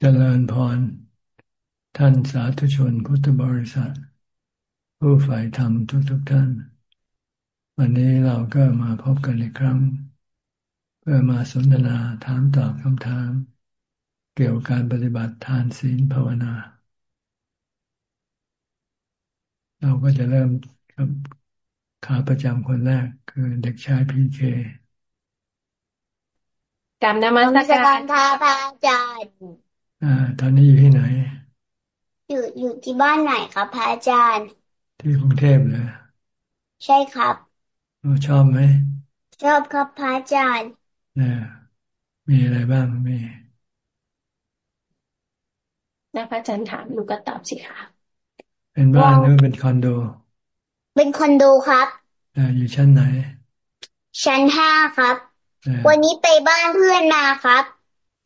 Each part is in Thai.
เจริญพร ท่านสาธุชนพุทธบริษัท ผู้ฝ่ายธรรมทุกๆทท่าน วันนี้เราก็มาพบกันอีกครั้ง เพื่อมาสนทนาถามตอบคำถาม เกี่ยวกับการปฏิบัติทานศีลภาวนา เราก็จะเริ่มกับขาประจำคนแรกคือเด็กชายพีเคกรรมนมัสการค่ะพระอาจารย์ อ่า ตอนนี้อยู่ที่ไหน อยู่อยู่ที่บ้านไหนครับพระอาจารย์ ที่กรุงเทพเลยใช่ครับชอบไหมชอบครับพระอาจารย์เนี่ยมีอะไรบ้างมีนะพระอาจารย์ถามหนูก็ตอบสิค่ะเป็นบ้านหรือเป็นคอนโด เป็นคอนโดครับอยู่ชั้นไหน ชั้นห้าครับ วันนี้ไปบ้านเพื่อนมาครับ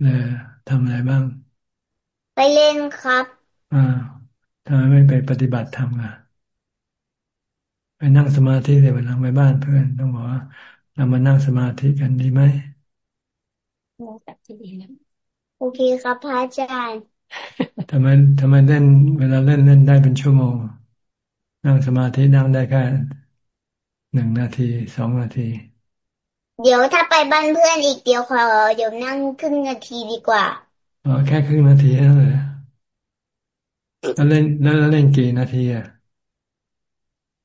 เออทำอะไรบ้าง ไปเล่นครับ อ่าทำไมไม่ไปปฏิบัติธรรมอะไปนั่งสมาธิเลยวันหลังไปบ้านเพื่อนต้องบอกว่าเรามานั่งสมาธิกันดีไหมโอเคครับพระอาจารย์ทำไมทำไมเล่น เวลาเล่นเล่นได้เป็นชั่วโมง นั่งสมาธินั่งได้แค่หนึ่งนาทีสองนาที เดี๋ยวถ้าไปบ้านเพื่อนอีกเดียวขอเดี๋ยวนั่งครึ่งนาทีดีกว่าอ๋อแค่ครึ่งนาทีนั่นเลย แล้วเล่นแล้วเล่นกี่นาทีอะ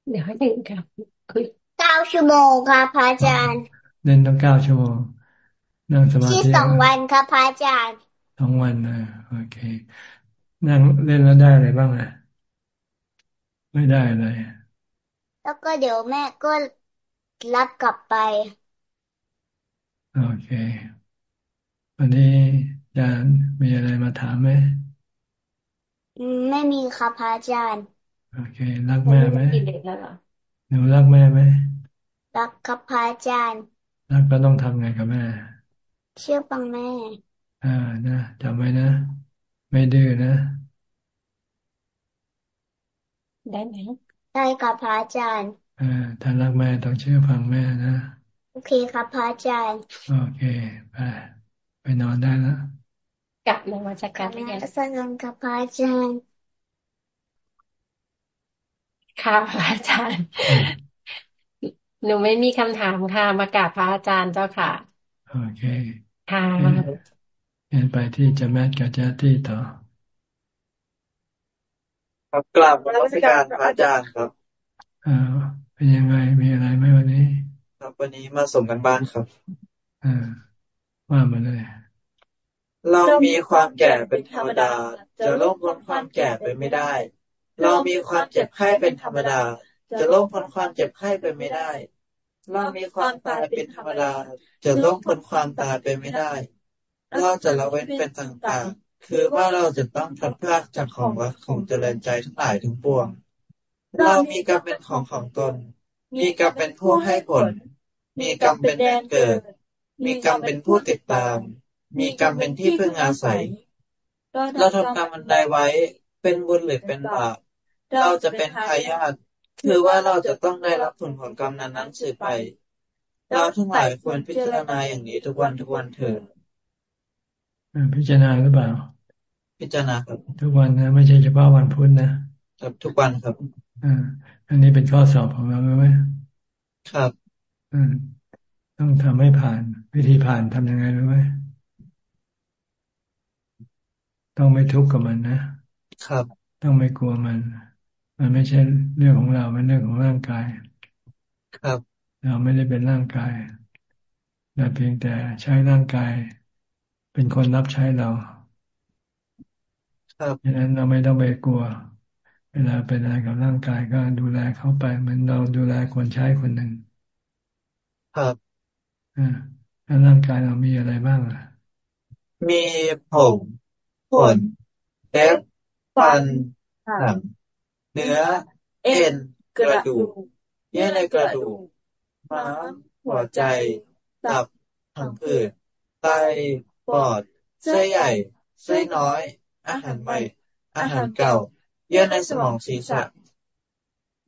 เดี๋ยวให้ถึงครับเก้าชั่วโมงครับพระอาจารย์ เล่นต้องเก้าชั่วโมงนั่งสมาธิที่สองวันครับพระอาจารย์สองวันนะโอเค นั่งเล่นแล้วได้อะไรบ้างอะไม่ได้อะไรแล้วก็เดี๋ยวแม่ก็รับกลับไป โอเค วันนี้อาจารย์มีอะไรมาถามไหม ไม่มีครับพระอาจารย์ โอเค รักแม่ไหมหนูรักแม่ไหมรักครับพระอาจารย์ รักก็ต้องทำไงกับแม่ เชื่อฟังแม่ อ่านะจำไว้นะ ไม่ดื้อนะ ได้ไหมได้ครับพระอาจารย์อ่าถ้ารักแม่ต้องเชื่อฟังแม่นะ โอเคครับพระอาจารย์ โอเค ไป ไปนอนได้แล้ว กลับลงมาจากการเรียนสนังกับพระอาจารย์ค่ะพระอาจารย์ หนูไม่มีคำถามค่ะ มากราบพระอาจารย์เจ้าค่ะ โอเค ค่ะเรียนไปที่จะแมทกับเจ้าที่ต่อ ครับกราบรัชการพระอาจารย์ครับอ่าเป็นยังไง มีอะไรไหมวันนี้ ครับวันนี้มาส่งกันบ้านครับ อ่าว่ามาเลย เรามีความแก่เป็นธรรมดา จะล่วงพ้นความแก่ไปไม่ได้ เรามีความเจ็บไข้เป็นธรรมดา จะล่วงพ้นความเจ็บไข้ไปไม่ได้ เรามีความตายเป็นธรรมดา จะล่วงพ้นความตายไปไม่ได้ เราจะละเว้นเป็นต่างๆ คือว่าเราจะต้องพลัดพรากจากของรักของเจริญใจทั้งหลายทั้งปวง เรามีกรรมเป็นของของตน มีกรรมเป็นผู้ให้ผล มีกรรมเป็นแดนเกิด มีกรรมเป็นผู้ติดตาม มีกรรมเป็นที่พึ่งอาศัย เราทำกรรมอันใดไว้ เป็นบุญหรือเป็นบาป เราจะเป็นทายาทคือว่าเราจะต้องได้รับผลของกรรมนั้นนั้นสืบไป เราทั้งหลายควรพิจารณาอย่างนี้ทุกวันทุกวันเถิดพิจารณาหรือเปล่า พิจารณาครับ ทุกวันนะ ไม่ใช่เฉพาะวันพุธนะครับทุกวันครับอ่าอันนี้เป็นข้อสอบของเราไหมครับ อืมต้องทำให้ผ่าน วิธีผ่านทำยังไงรู้ไหม ต้องไม่ทุกข์กับมันนะครับ ต้องไม่กลัวมัน มันไม่ใช่เรื่องของเราเป็นเรื่องของร่างกาย ครับ เราไม่ได้เป็นร่างกายเราเพียงแต่ใช้ร่างกาย เป็นคนรับใช้เรา ครับดังนั้นเราไม่ต้องไปกลัว เวลาเป็นอะไรกับร่างกายก็ดูแลเขาไปเหมือนเราดูแลคนใช้คนหนึ่งครับอ่าแล้วร่างกายเรามีอะไรบ้างอะมีผม ขนเล็บฟันหนังเนื้อ เอ็นกระดูกเยื่อในกระดูกม้ามหัวใจ ตับผังผืดไตปอดเส้นใหญ่เส้นน้อย อาหารใหม่ อาหารเก่า เยื่อในสมองศีรษะ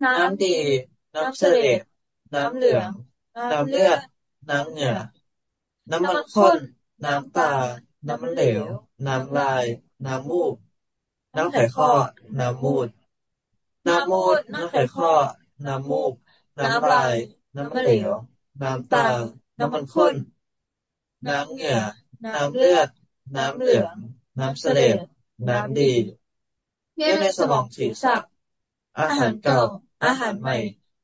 น้ำดี น้ำเสลดน้ำเหลือง น้ำเลือด น้ำเหงื่อ น้ำมันข้น น้ำตา น้ำเหลว น้ำลาย น้ำมูก น้ำไขข้อ น้ำมูด น้ำมูด น้ำไขข้อ น้ำมูก น้ำลาย น้ำเหลว น้ำตา น้ำมันข้น น้ำเหงื่อ น้ำเลือด น้ำเหลือง น้ำเสลดน้ำดีเยื่อในสมองศีรษะอาหารเก่า อาหารใหม่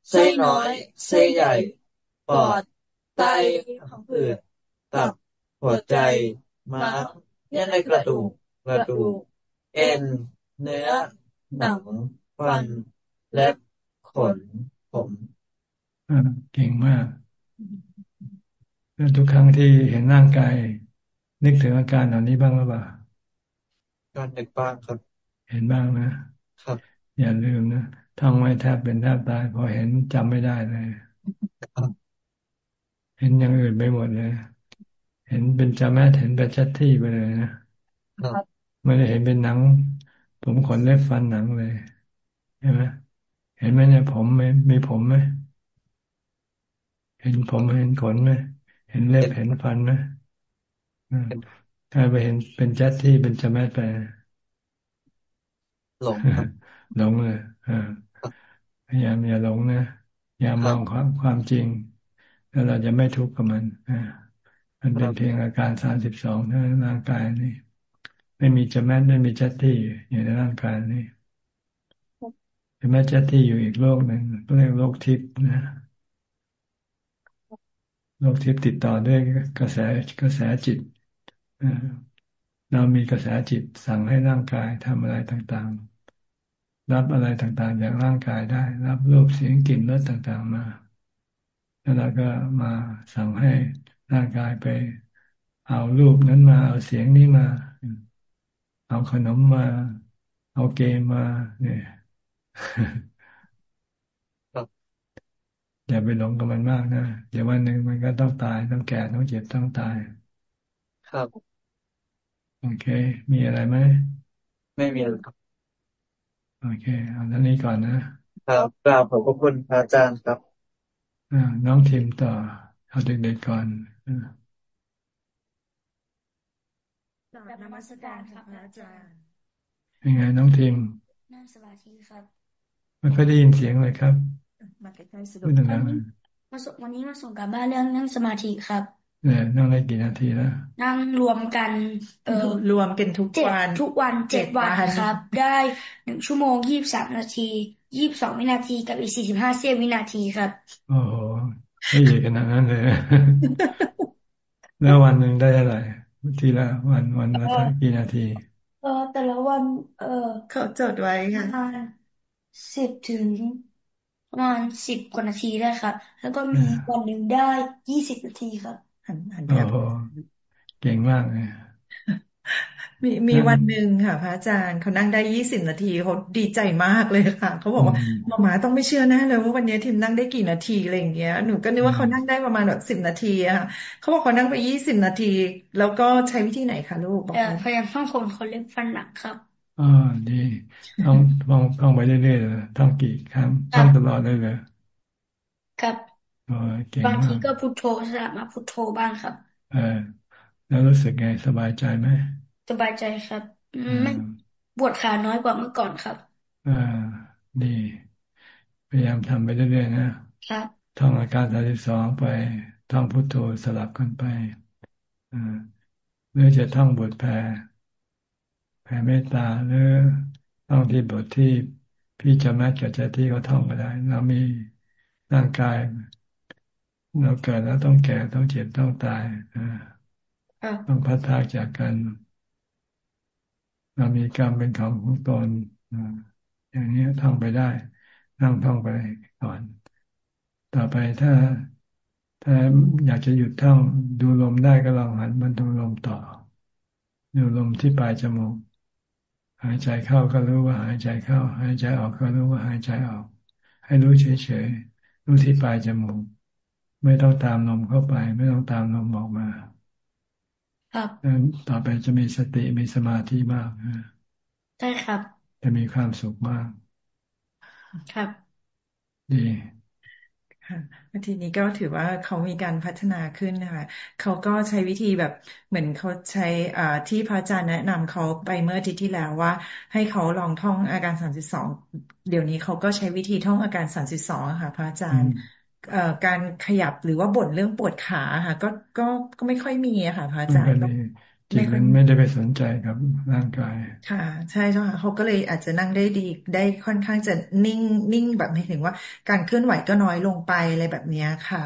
ไส้น้อยไส้ใหญ่ ปอด ไตผังผืดตับ หัวใจ ม้ามเยื่อในกระดูกกระดูกเอ็น เนื้อ หนังฟันเล็บขน ผมเก่งมากทุกครั้งที่เห็นร่างกาย นึกถึงอาการเหล่านี้บ้างหรือเปล่าการนึกบ้างครับ เห็นบ้างนะ ครับ อย่าลืมนะท่องไว้แทบเป็นแทบตายพอเห็นจำไม่ได้เลย เห็นอย่างอื่นไปหมดเลย เห็นเป็นจำแม่เห็นเป็นชัดที่ไปเลยนะไม่ได้เห็นเป็นหนัง ผมขนเล็บฟันหนังเลยใช่ไหมเห็นไหมเนี่ยผมไหมมีผมไหมเห็นผมเห็นขนไหมเห็นเล็บเห็นฟันไหมถ้าไปเห็นเป็นจัดที่เป็นจำแม่ไปหลงหลงเลยพยายามอย่าหลงนะอย่ามองความความจริง แล้วเราจะไม่ทุกข์กับมัน มันเป็นเพียงอาการสามสิบสองในร่างกายนี่ไม่มีจำแม่ไม่มีจัดที่อยู่ในร่างกายนี่แต่แม่จัดที่อยู่อีกโลกหนึ่งก็เรียกโลกทิพย์นะโลกทิพย์ติดต่อด้วยกระแสกระแสจิตเรามีกระแสจิตสั่งให้ร่างกายทำอะไรต่างๆ รับอะไรต่างๆจากร่างกายได้ รับรูปเสียงกลิ่นรสต่างๆมา แล้วเราก็มาสั่งให้ ร่างกายไป เอารูปนั้นมา เอาเสียงนี้มา เอาขนมมา เอาเกมมา เนี่ยอย่าไปหลงกับมันมากนะ เดี๋ยววันหนึ่งมันก็ต้องตาย ต้องแก่ ต้องเจ็บ ต้องตาย ครับ โอเค มีอะไรไหม ไม่มีครับ โอเค เอาท่านี้ก่อนนะ ครับกราบขอบพระคุณอาจารย์ครับ อ่า น้องทีมต่อ เอาเด็กๆก่อน กราบนมัสการครับอาจารย์ยังไงน้องทีมนั่งสมาธิครับไม่ค่อยได้ยินเสียงเลยครับมาใกล้ๆสะดวกมาวันนี้มาส่งกับบ้านเรื่องนั่งสมาธิครับเนี่ยนั่งได้กี่นาทีแล้วนั่งรวมกัน เออรวมกันทุกวันทุกวันเจ็ดวันครับ ได้หนึ่งชั่วโมงยี่บสามนาทียี่บสองวินาทีกับอีกสี่สิบห้าเสี้ยววินาทีครับ โอ้โห ไม่ใหญ่ขนาดนั้นเลย แล้ววันหนึ่งได้อะไรทีละวันวันละกี่นาที เออ แต่ละวัน เออเขาจดไว้ค่ะสิบถึงประมาณสิบกว่านาทีได้ครับแล้วก็มีวันหนึ่งได้ยี่สิบนาทีครับหันหันโอ้โหเก่งมากเลย มีมีวันหนึ่งค่ะ พระอาจารย์เขานั่งได้ยี่สิบนาทีเขาดีใจมากเลยค่ะเขาบอกว่าหมอมาต้องไม่เชื่อแน่เลยว่าวันนี้ทีมนั่งได้กี่นาทีอะไรอย่างเงี้ยหนูก็นึกว่าเขานั่งได้ประมาณแบบสิบนาทีอะค่ะเขาบอกเขานั่งไปยี่สิบนาที แล้วก็ใช้วิธีไหนคะลูกบอกพยายามท่องคนเขาเล่นฟันหนักครับอ่าดีต้องต้องต้องไปเรื่อยๆเลยท่องกี่ครั้งท่องตลอดเลยเลยครับบางทีก็พุทโธสลับมาพุทโธบ้างครับ เออแล้วรู้สึกไงสบายใจไหม สบายใจครับไม่ปวดขาน้อยกว่าเมื่อก่อนครับ อ่า ดี พยายามทำไปเรื่อยๆนะครับท่องอาการสามสิบสองไปท่องพุทโธสลับกันไปอ่าหรือจะท่องบทแผ่แผ่เมตตาหรือท่องที่บทที่พี่จะแมทกับเจที่เขาท่องก็ได้ เรามีร่างกาย เราเกิดแล้วต้องแก่ต้องเจ็บต้องตายต้องพัดพากจากกัน เรามีกรรมเป็นของของตนอย่างนี้ท่องไปได้ นั่งท่องไปก่อน ต่อไปถ้าถ้าอยากจะหยุดท่องดูลมได้ก็ลองหันมันดูลมต่อ ดูลมที่ปลายจมูกหายใจเข้าก็รู้ว่าหายใจเข้า หายใจออกก็รู้ว่าหายใจออก ให้รู้เฉยๆรู้ที่ปลายจมูก ไม่ต้องตามลมเข้าไป ไม่ต้องตามลมออกมา ครับต่อไปจะมีสติมีสมาธิมากใช่ครับ จะมีความสุขมาก ครับ ดีทีนี้ก็ถือว่าเขามีการพัฒนาขึ้นนะคะเขาก็ใช้วิธีแบบเหมือนเขาใช้อ่าที่พระอาจารย์แนะนำเขาไปเมื่ออาทิตย์ที่แล้วว่า ให้เขาลองท่องอาการสามสิบสองเดี๋ยวนี้เขาก็ใช้วิธีท่องอาการสามสิบสองค่ะ พระอาจารย์เอ่อ การขยับหรือว่าบ่นเรื่องปวดขาค่ะ ก็ก็ก็ไม่ค่อยมีอะค่ะพระอาจารย์จิตมันไม่ได้ไปสนใจกับร่างกาย ค่ะ ใช่ใช่ค่ะเขาก็เลยอาจจะนั่งได้ดีได้ค่อนข้างจะนิ่งนิ่งแบบไม่ถึงว่า การเคลื่อนไหวก็น้อยลงไปอะไรแบบนี้ค่ะ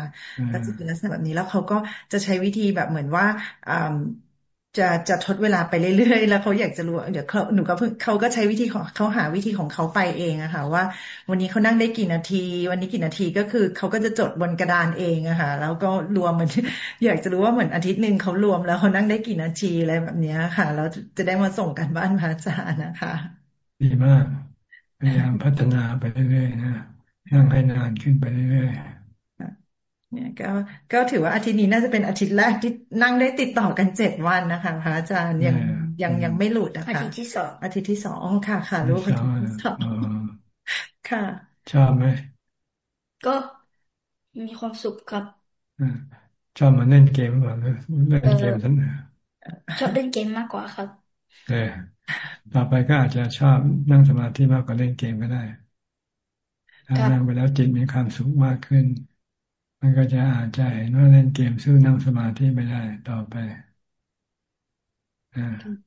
ก็จะเป็นลักษณะแบบนี้แล้วเขาก็จะใช้วิธีแบบเหมือนว่า จะจะทดเวลาไปเรื่อยๆ แล้วเขาอยากจะรู้เดี๋ยวเขาหนูก็เพิ่งเขาก็ใช้วิธีของเขาหาวิธีของเขาไปเองอะค่ะ ว่า วันนี้เขานั่งได้กี่นาที วันนี้กี่นาทีก็คือเขาก็จะจดบนกระดานเองอะค่ะ แล้วก็รวมมันอยากจะรู้ว่าเหมือนอาทิตย์หนึ่งเขารวมแล้วเขานั่งได้กี่นาทีอะไรแบบนี้ค่ะ แล้วจะได้มาส่งกันบ้านพระอาจารย์นะคะ ดีมากพยายามพัฒนาไปเรื่อยๆนะนั่งให้นานขึ้นไปเรื่อยๆ เนี่ยก็ก็ถือว่าอาทิตย์นี้น่าจะเป็นอาทิตย์แรกที่นั่งได้ติดต่อกันเจ็ดวันนะคะพระอาจารย์ยังยังยังไม่หลุดนะคะอาทิตย์ที่สองอาทิตย์ที่สองค่ะค่ะรู้อาทิตย์ที่สองค่ะ ชอบไหมก็มีความสุขครับชอบมาเล่นเกมก่อนเล่นเกมทั้งชอบเล่นเกมมากกว่าครับเออต่อไปก็อาจจะชอบนั่งสมาธิมากกว่าเล่นเกมก็ได้ถ้านั่งไปแล้วจิตมีความสุขมากขึ้น มันก็จะอาจจะเห็นว่าเล่นเกมสู้นั่งสมาธิไม่ได้ต่อไปอ่า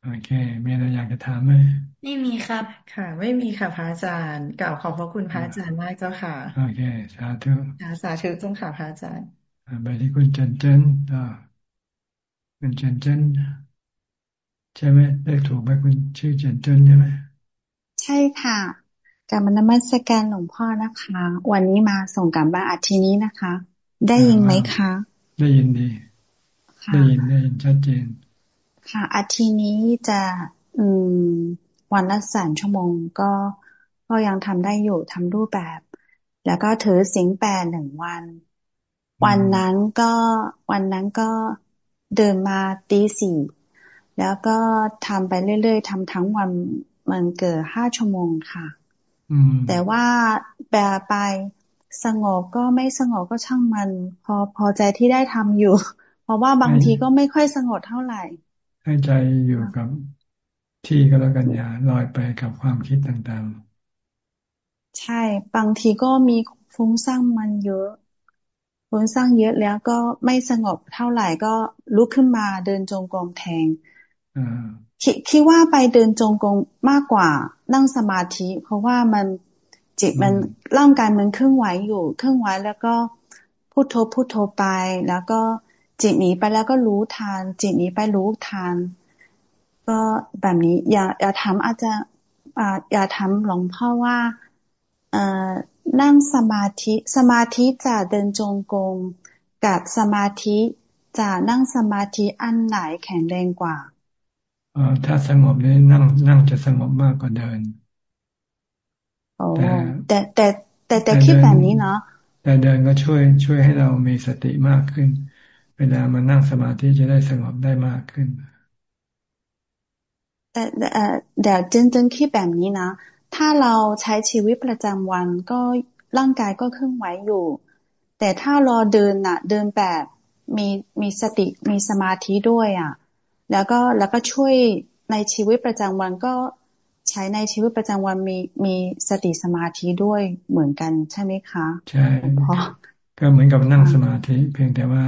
โอเค มีอะไรอยากจะถามไหม ไม่มีครับ ค่ะ ไม่มีค่ะพระอาจารย์กล่าวขอบพระคุณพระอาจารย์มากเจ้าค่ะ โอเค สาธุสาธุจ้าค่ะพระอาจารย์ไปที่คุณเจนเจนต่อคุณเจนเจนใช่ไหมได้ถูกไหมคุณชื่อเจนเจนใช่ไหม ใช่ค่ะ กับมนมัสการหลวงพ่อนะคะ วันนี้มาส่งการบ้านอาทินี้นะคะ ได้ยินไหมคะ ได้ยินดีได้ยินได้ยินชัดเจน ค่ะ อาทินี้จะอืม วันละสามชั่วโมงก็ก็ยังทำได้อยู่ทำรูปแบบ แล้วก็ถือสิงแปดหนึ่งวัน วันนั้นก็วันนั้นก็เดินมาตีสี่แล้วก็ทำไปเรื่อยๆทำทั้งวันมันเกิดห้าชั่วโมงค่ะ แต่ว่าแบบไปสงบก็ไม่สงบก็ช่างมัน พอพอใจที่ได้ทำอยู่ เพราะว่าบางทีก็ไม่ค่อยสงบเท่าไหร่ ให้ใจอยู่กับที่ก็แล้วกันอย่าลอยไปกับความคิดต่างๆ ใช่บางทีก็มีฟุ้งซ่านมันเยอะฟุ้งซ่านเยอะแล้วก็ไม่สงบเท่าไหร่ก็ลุกขึ้นมาเดินจงกรมแทง คิดคิดว่าไปเดินจงกรมมากกว่านั่งสมาธิ เพราะว่ามันจิตมันร่างกายมันเคลื่อนไหวอยู่เคลื่อนไหวแล้วก็พุโทโธพุโทโธไป แล้วก็จิตหนีไปแล้วก็รู้ทาน จิตหนีไปรู้ทาน ก็แบบนี้ อย่าอย่าทำอาจจะอย่าทำหลวงพ่อว่าเอ่อนั่งสมาธิสมาธิจะเดินจงกรมกับสมาธิจะนั่งสมาธิอันไหนแข็งแรงกว่า ถ้าสงบนี่นั่งนั่งจะสงบมากกว่าเดินแต่แต่แต่แต่คิดแบบนี้เนาะแต่เดินก็ช่วยช่วยให้เรามีสติมากขึ้น เวลามานั่งสมาธิจะได้สงบได้มากขึ้นแต่เดี๋ยวจริงๆคิดแบบนี้นะถ้าเราใช้ชีวิตประจำวันก็ร่างกายก็เคลื่อนไหวอยู่ แต่ถ้าเราเดินน่ะ เดินแบบมีมีสติมีสมาธิด้วยอะ แล้วก็แล้วก็ช่วยในชีวิตประจำวันก็ใช้ในชีวิตประจำวันมีมีสติสมาธิด้วยเหมือนกันใช่ไหมคะ ใช่เพราะก็เหมือนกับนั่งสมาธิ เพียงแต่ว่า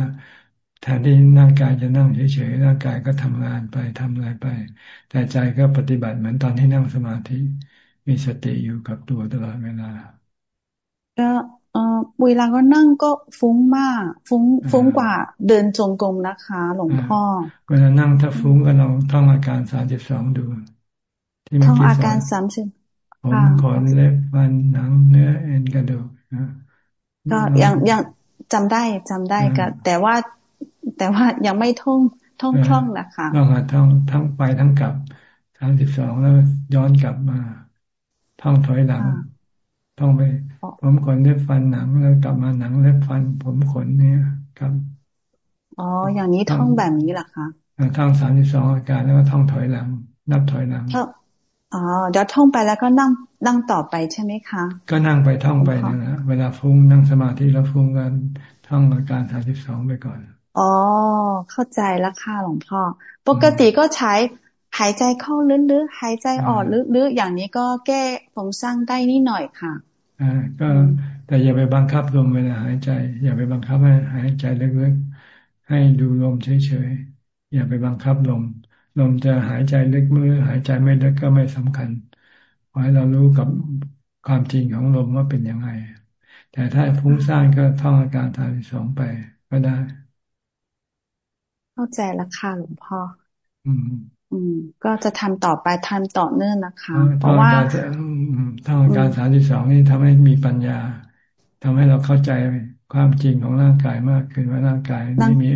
แทนที่ร่างกายจะนั่งเฉยๆร่างกายก็ทำงานไปทำอะไรไป แต่ใจก็ปฏิบัติเหมือนตอนที่นั่งสมาธิ มีสติอยู่กับตัวตลอดเวลา ก็ เออเวลาก็นั่งก็ฟุ้งมาก ฟุ้งฟุ้งกว่าเดินจงกรมนะคะ หลวงพ่อเวลานั่งถ้าฟุ้งก็ลองท่องอาการสามสิบสองดูที่ท่องอาการสามสิบผมขนเล็บฟันหนังเนื้อเอ็นกระดูกก็ยังยังจำได้จำได้ก็แต่ว่าแต่ว่ายังไม่ท่องท่องคล่องนะคะลองหัดท่องทั้งไปทั้งกลับสามสิบสองแล้วย้อนกลับมาท่องถอยหลัง ท่องไป ผมขนเล็บฟันหนังแล้วกลับมาหนังเล็บฟัน ผมขนเนี่ยครับอ๋ออย่างนี้ท่องแบบนี้หรอคะท่องสามสิบสองอาการแล้วก็ท่องถอยหลัง นับถอยหลังอ๋อเดี๋ยวท่องไปแล้วก็นั่งนั่งต่อไปใช่ไหมคะ ก็นั่งไปท่องไปนั่นแหละเวลาฟุ้งนั่งสมาธิแล้วฟุ้งกันท่องอาการสามสิบสองไปก่อนอ๋อเข้าใจแล้วค่ะหลวงพ่อ ปกติก็ใช้หายใจเข้าลึกๆหายใจออกลึกๆอย่างนี้ก็แก้ผงสร้างได้นิดหน่อยค่ะอ่า ก็แต่อย่าไปบังคับลมเวลาหายใจ อย่าไปบังคับให้หายใจลึกๆให้ดูลมเฉยๆอย่าไปบังคับลมลมจะหายใจลึกมือหายใจไม่ลึกก็ไม่สำคัญขอให้เรารู้กับความจริงของลมว่าเป็นยังไง แต่ถ้าฟุ้งซ่านก็ท่องอาการทางที่สองไปก็ได้ เข้าใจแล้วค่ะหลวงพ่ออืม อืม ก็จะทำต่อไปทำต่อเนื่องนะคะ เพราะว่าท่องอาการสามที่สองนี่ทำให้มีปัญญาทำให้เราเข้าใจความจริงของร่างกายมากขึ้นว่าร่างกายนี่มี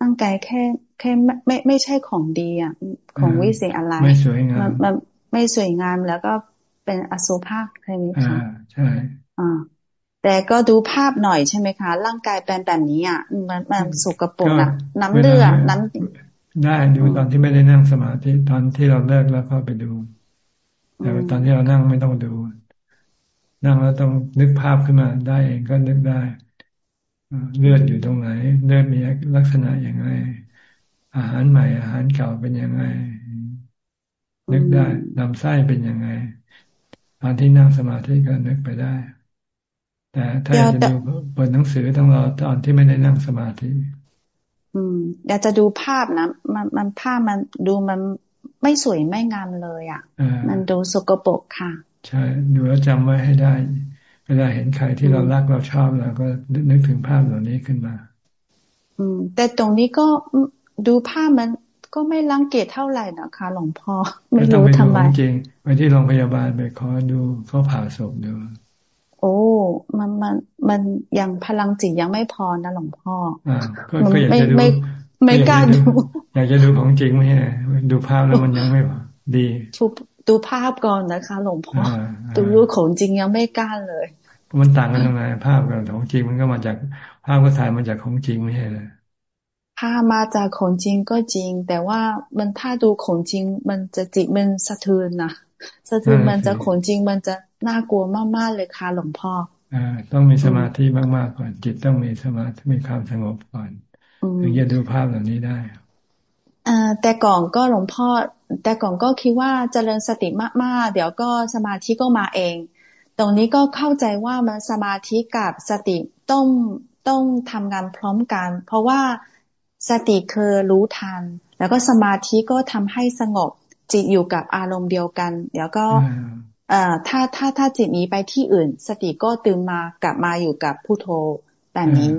ร่างกายแค่แค่ไม่ไม่ไม่ใช่ของดีอะของวิเศษอะไรไม่สวยงามมันไม่สวยงามแล้วก็เป็นอสุภะใช่ไหมคะใช่อ่าแต่ก็ดูภาพหน่อยใช่ไหมคะ ร่างกายเป็นแบบนี้อะมันมันสุกปรกอะ น้ำเลือดน้ำ ได้ดูตอนที่ไม่ได้นั่งสมาธิตอนที่เราเลิกแล้วก็ไปดู แต่ตอนที่เรานั่งไม่ต้องดู นั่งแล้วต้องนึกภาพขึ้นมา ได้เองก็นึกได้เลือดอยู่ตรงไหน เลือดมีลักษณะอย่างไรอาหารใหม่ อาหารเก่าเป็นยังไง นึกได้ลำไส้เป็นยังไง ตอนที่นั่งสมาธิก็นึกไปได้ แต่ถ้าจะดูเปิดหนังสือต้องรอตอนที่ไม่ได้นั่งสมาธิ อืมอยากจะดูภาพนะมันมันภาพมันดูมันไม่สวยไม่งามเลยอะ มันดูสกปรกค่ะ ใช่ดูแล้วจำไว้ให้ได้ เวลาเห็นใครที่เรารักเราชอบเราก็นึกถึงภาพเหล่านี้ขึ้นมา อืม แต่ตรงนี้ก็ดูภาพมันก็ไม่รังเกียจเท่าไหร่นะคะหลวงพ่อไม่รู้ทำไมจริงไปที่โรงพยาบาลไปขอดูเขาผ่าศพดู โอ้ มันมันมันยังพลังจิตยังไม่พอนะหลวงพ่ออ่าก็อยากจะดูไม่กล้าดู อยากจะดูของจริงไม่ใช่ดูภาพแล้วมันยังไม่ดีดูภาพก่อนนะคะหลวงพ่อดูรูปของจริงยังไม่กล้าเลยมันต่างกันยังไงภาพกับของจริงมันก็มาจากภาพก็ถ่ายมาจากของจริงไม่ใช่เลยภาพมาจากของจริงก็จริง แต่ว่ามันถ้าดูของจริง มันจะจิตมันสะเทือนนะ สะเทือนมันจะของจริงมันจะน่ากลัวมากๆเลยค่ะหลวงพ่ออ่าต้องมีสมาธิมากๆก่อน จิตต้องมีสมาธิมีความสงบก่อนถึงจะดูภาพเหล่านี้ได้แต่ก่อนก็หลวงพ่อ แต่ก่อนก็คิดว่าเจริญสติมากๆ เดี๋ยวก็สมาธิก็มาเอง ตรงนี้ก็เข้าใจว่ามันสมาธิกับสติต้องต้องทำงานพร้อมกัน เพราะว่าสติคือรู้ทัน แล้วก็สมาธิก็ทำให้สงบ จิตอยู่กับอารมณ์เดียวกัน เดี๋ยวก็เอ่อถ้าถ้าถ้าจิตนี้ไปที่อื่น สติก็ตื่นมากลับมาอยู่กับผู้โทแบบนี้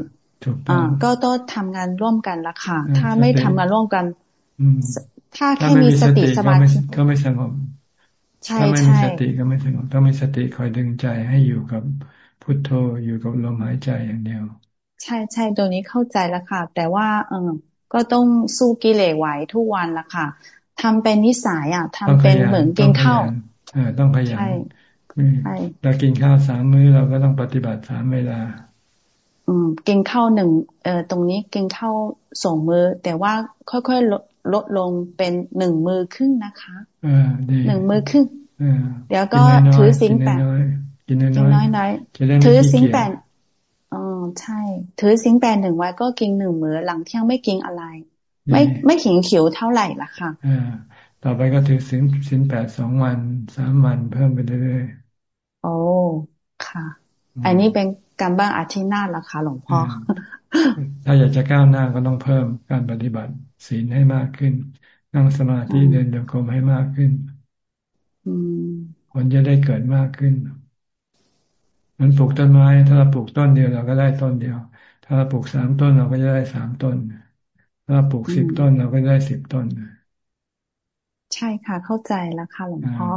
อ่าก็ต้องทำงานร่วมกันละค่ะ ถ้าไม่ทำงานร่วมกันถ้าแค่มีสติสมาธิก็ไม่สงบใช่ถ้าไม่มีสติก็ไม่สงบต้องมีสติคอยดึงใจให้อยู่กับพุทโธอยู่กับลมหายใจอย่างเดียว ใช่ใช่ตัวนี้เข้าใจแล้วค่ะ แต่ว่าเออก็ต้องสู้กิเลสไหวทุกวันละค่ะ ทำเป็นนิสัยอะทำเป็นเหมือนกินข้าวเออต้องพยายามเรากินข้าวสามมื้อเราก็ต้องปฏิบัติสามเวลา อืม กินข้าวหนึ่งเอ่อตรงนี้กินข้าวสองมือแต่ว่าค่อยๆลดลดลงเป็นหนึ่งมือครึ่งนะคะหนึ่งมือครึ่งเดี๋ยวก็ถือสิงแปดกินน้อยน้อยถือสิงแปดอ๋อใช่ ถือสิงแปดหนึ่งไว้ก็กินหนึ่งมือหลังเที่ยงไม่กินอะไร ไม่ไม่ขิงเขียวเท่าไหร่ละค่ะต่อไปก็ถือสิงสิงแปดสองวันสามวันเพิ่มไปเรื่อยๆโอ้ค่ะ อันนี้เป็นการบ้างอาทิตย์หน้าละค่ะหลวงพ่อถ้าอยากจะก้าวหน้าก็ต้องเพิ่มการปฏิบัติศีลให้มากขึ้น นั่งสมาธิเดินโยกมให้มากขึ้นผลจะได้เกิดมากขึ้นมันปลูกต้นไม้ ถ้าเราปลูกต้นเดียวเราก็ได้ต้นเดียว ถ้าเราปลูกสามต้นเราก็จะได้สามต้น ถ้าเราปลูกสิบต้นเราก็ได้สิบต้นใช่ค่ะ เข้าใจแล้วค่ะหลวงพ่อ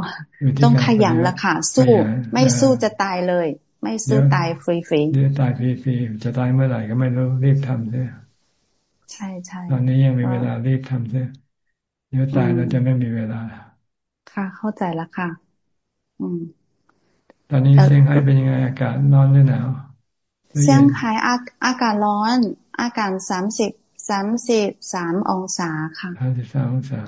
ต้องขยันละค่ะ สู้ไม่สู้จะตายเลย ไม่สู้ตายฟรีๆเดี๋ยวตายฟรีๆจะตายเมื่อไหร่ก็ไม่รู้รีบทำเลยใช่ใช่ตอนนี้ยังมีเวลารีบทำเสียเดี๋ยวตายเราจะไม่มีเวลา ค่ะ เข้าใจแล้วค่ะ อืม ตอนนี้เซี่ยงไฮ้เป็นยังไงอากาศร้อนหรือหนาวเซี่ยงไฮ้อากาศร้อน อากาศสามสิบ สามสิบสามองศาค่ะสามสิบสามองศา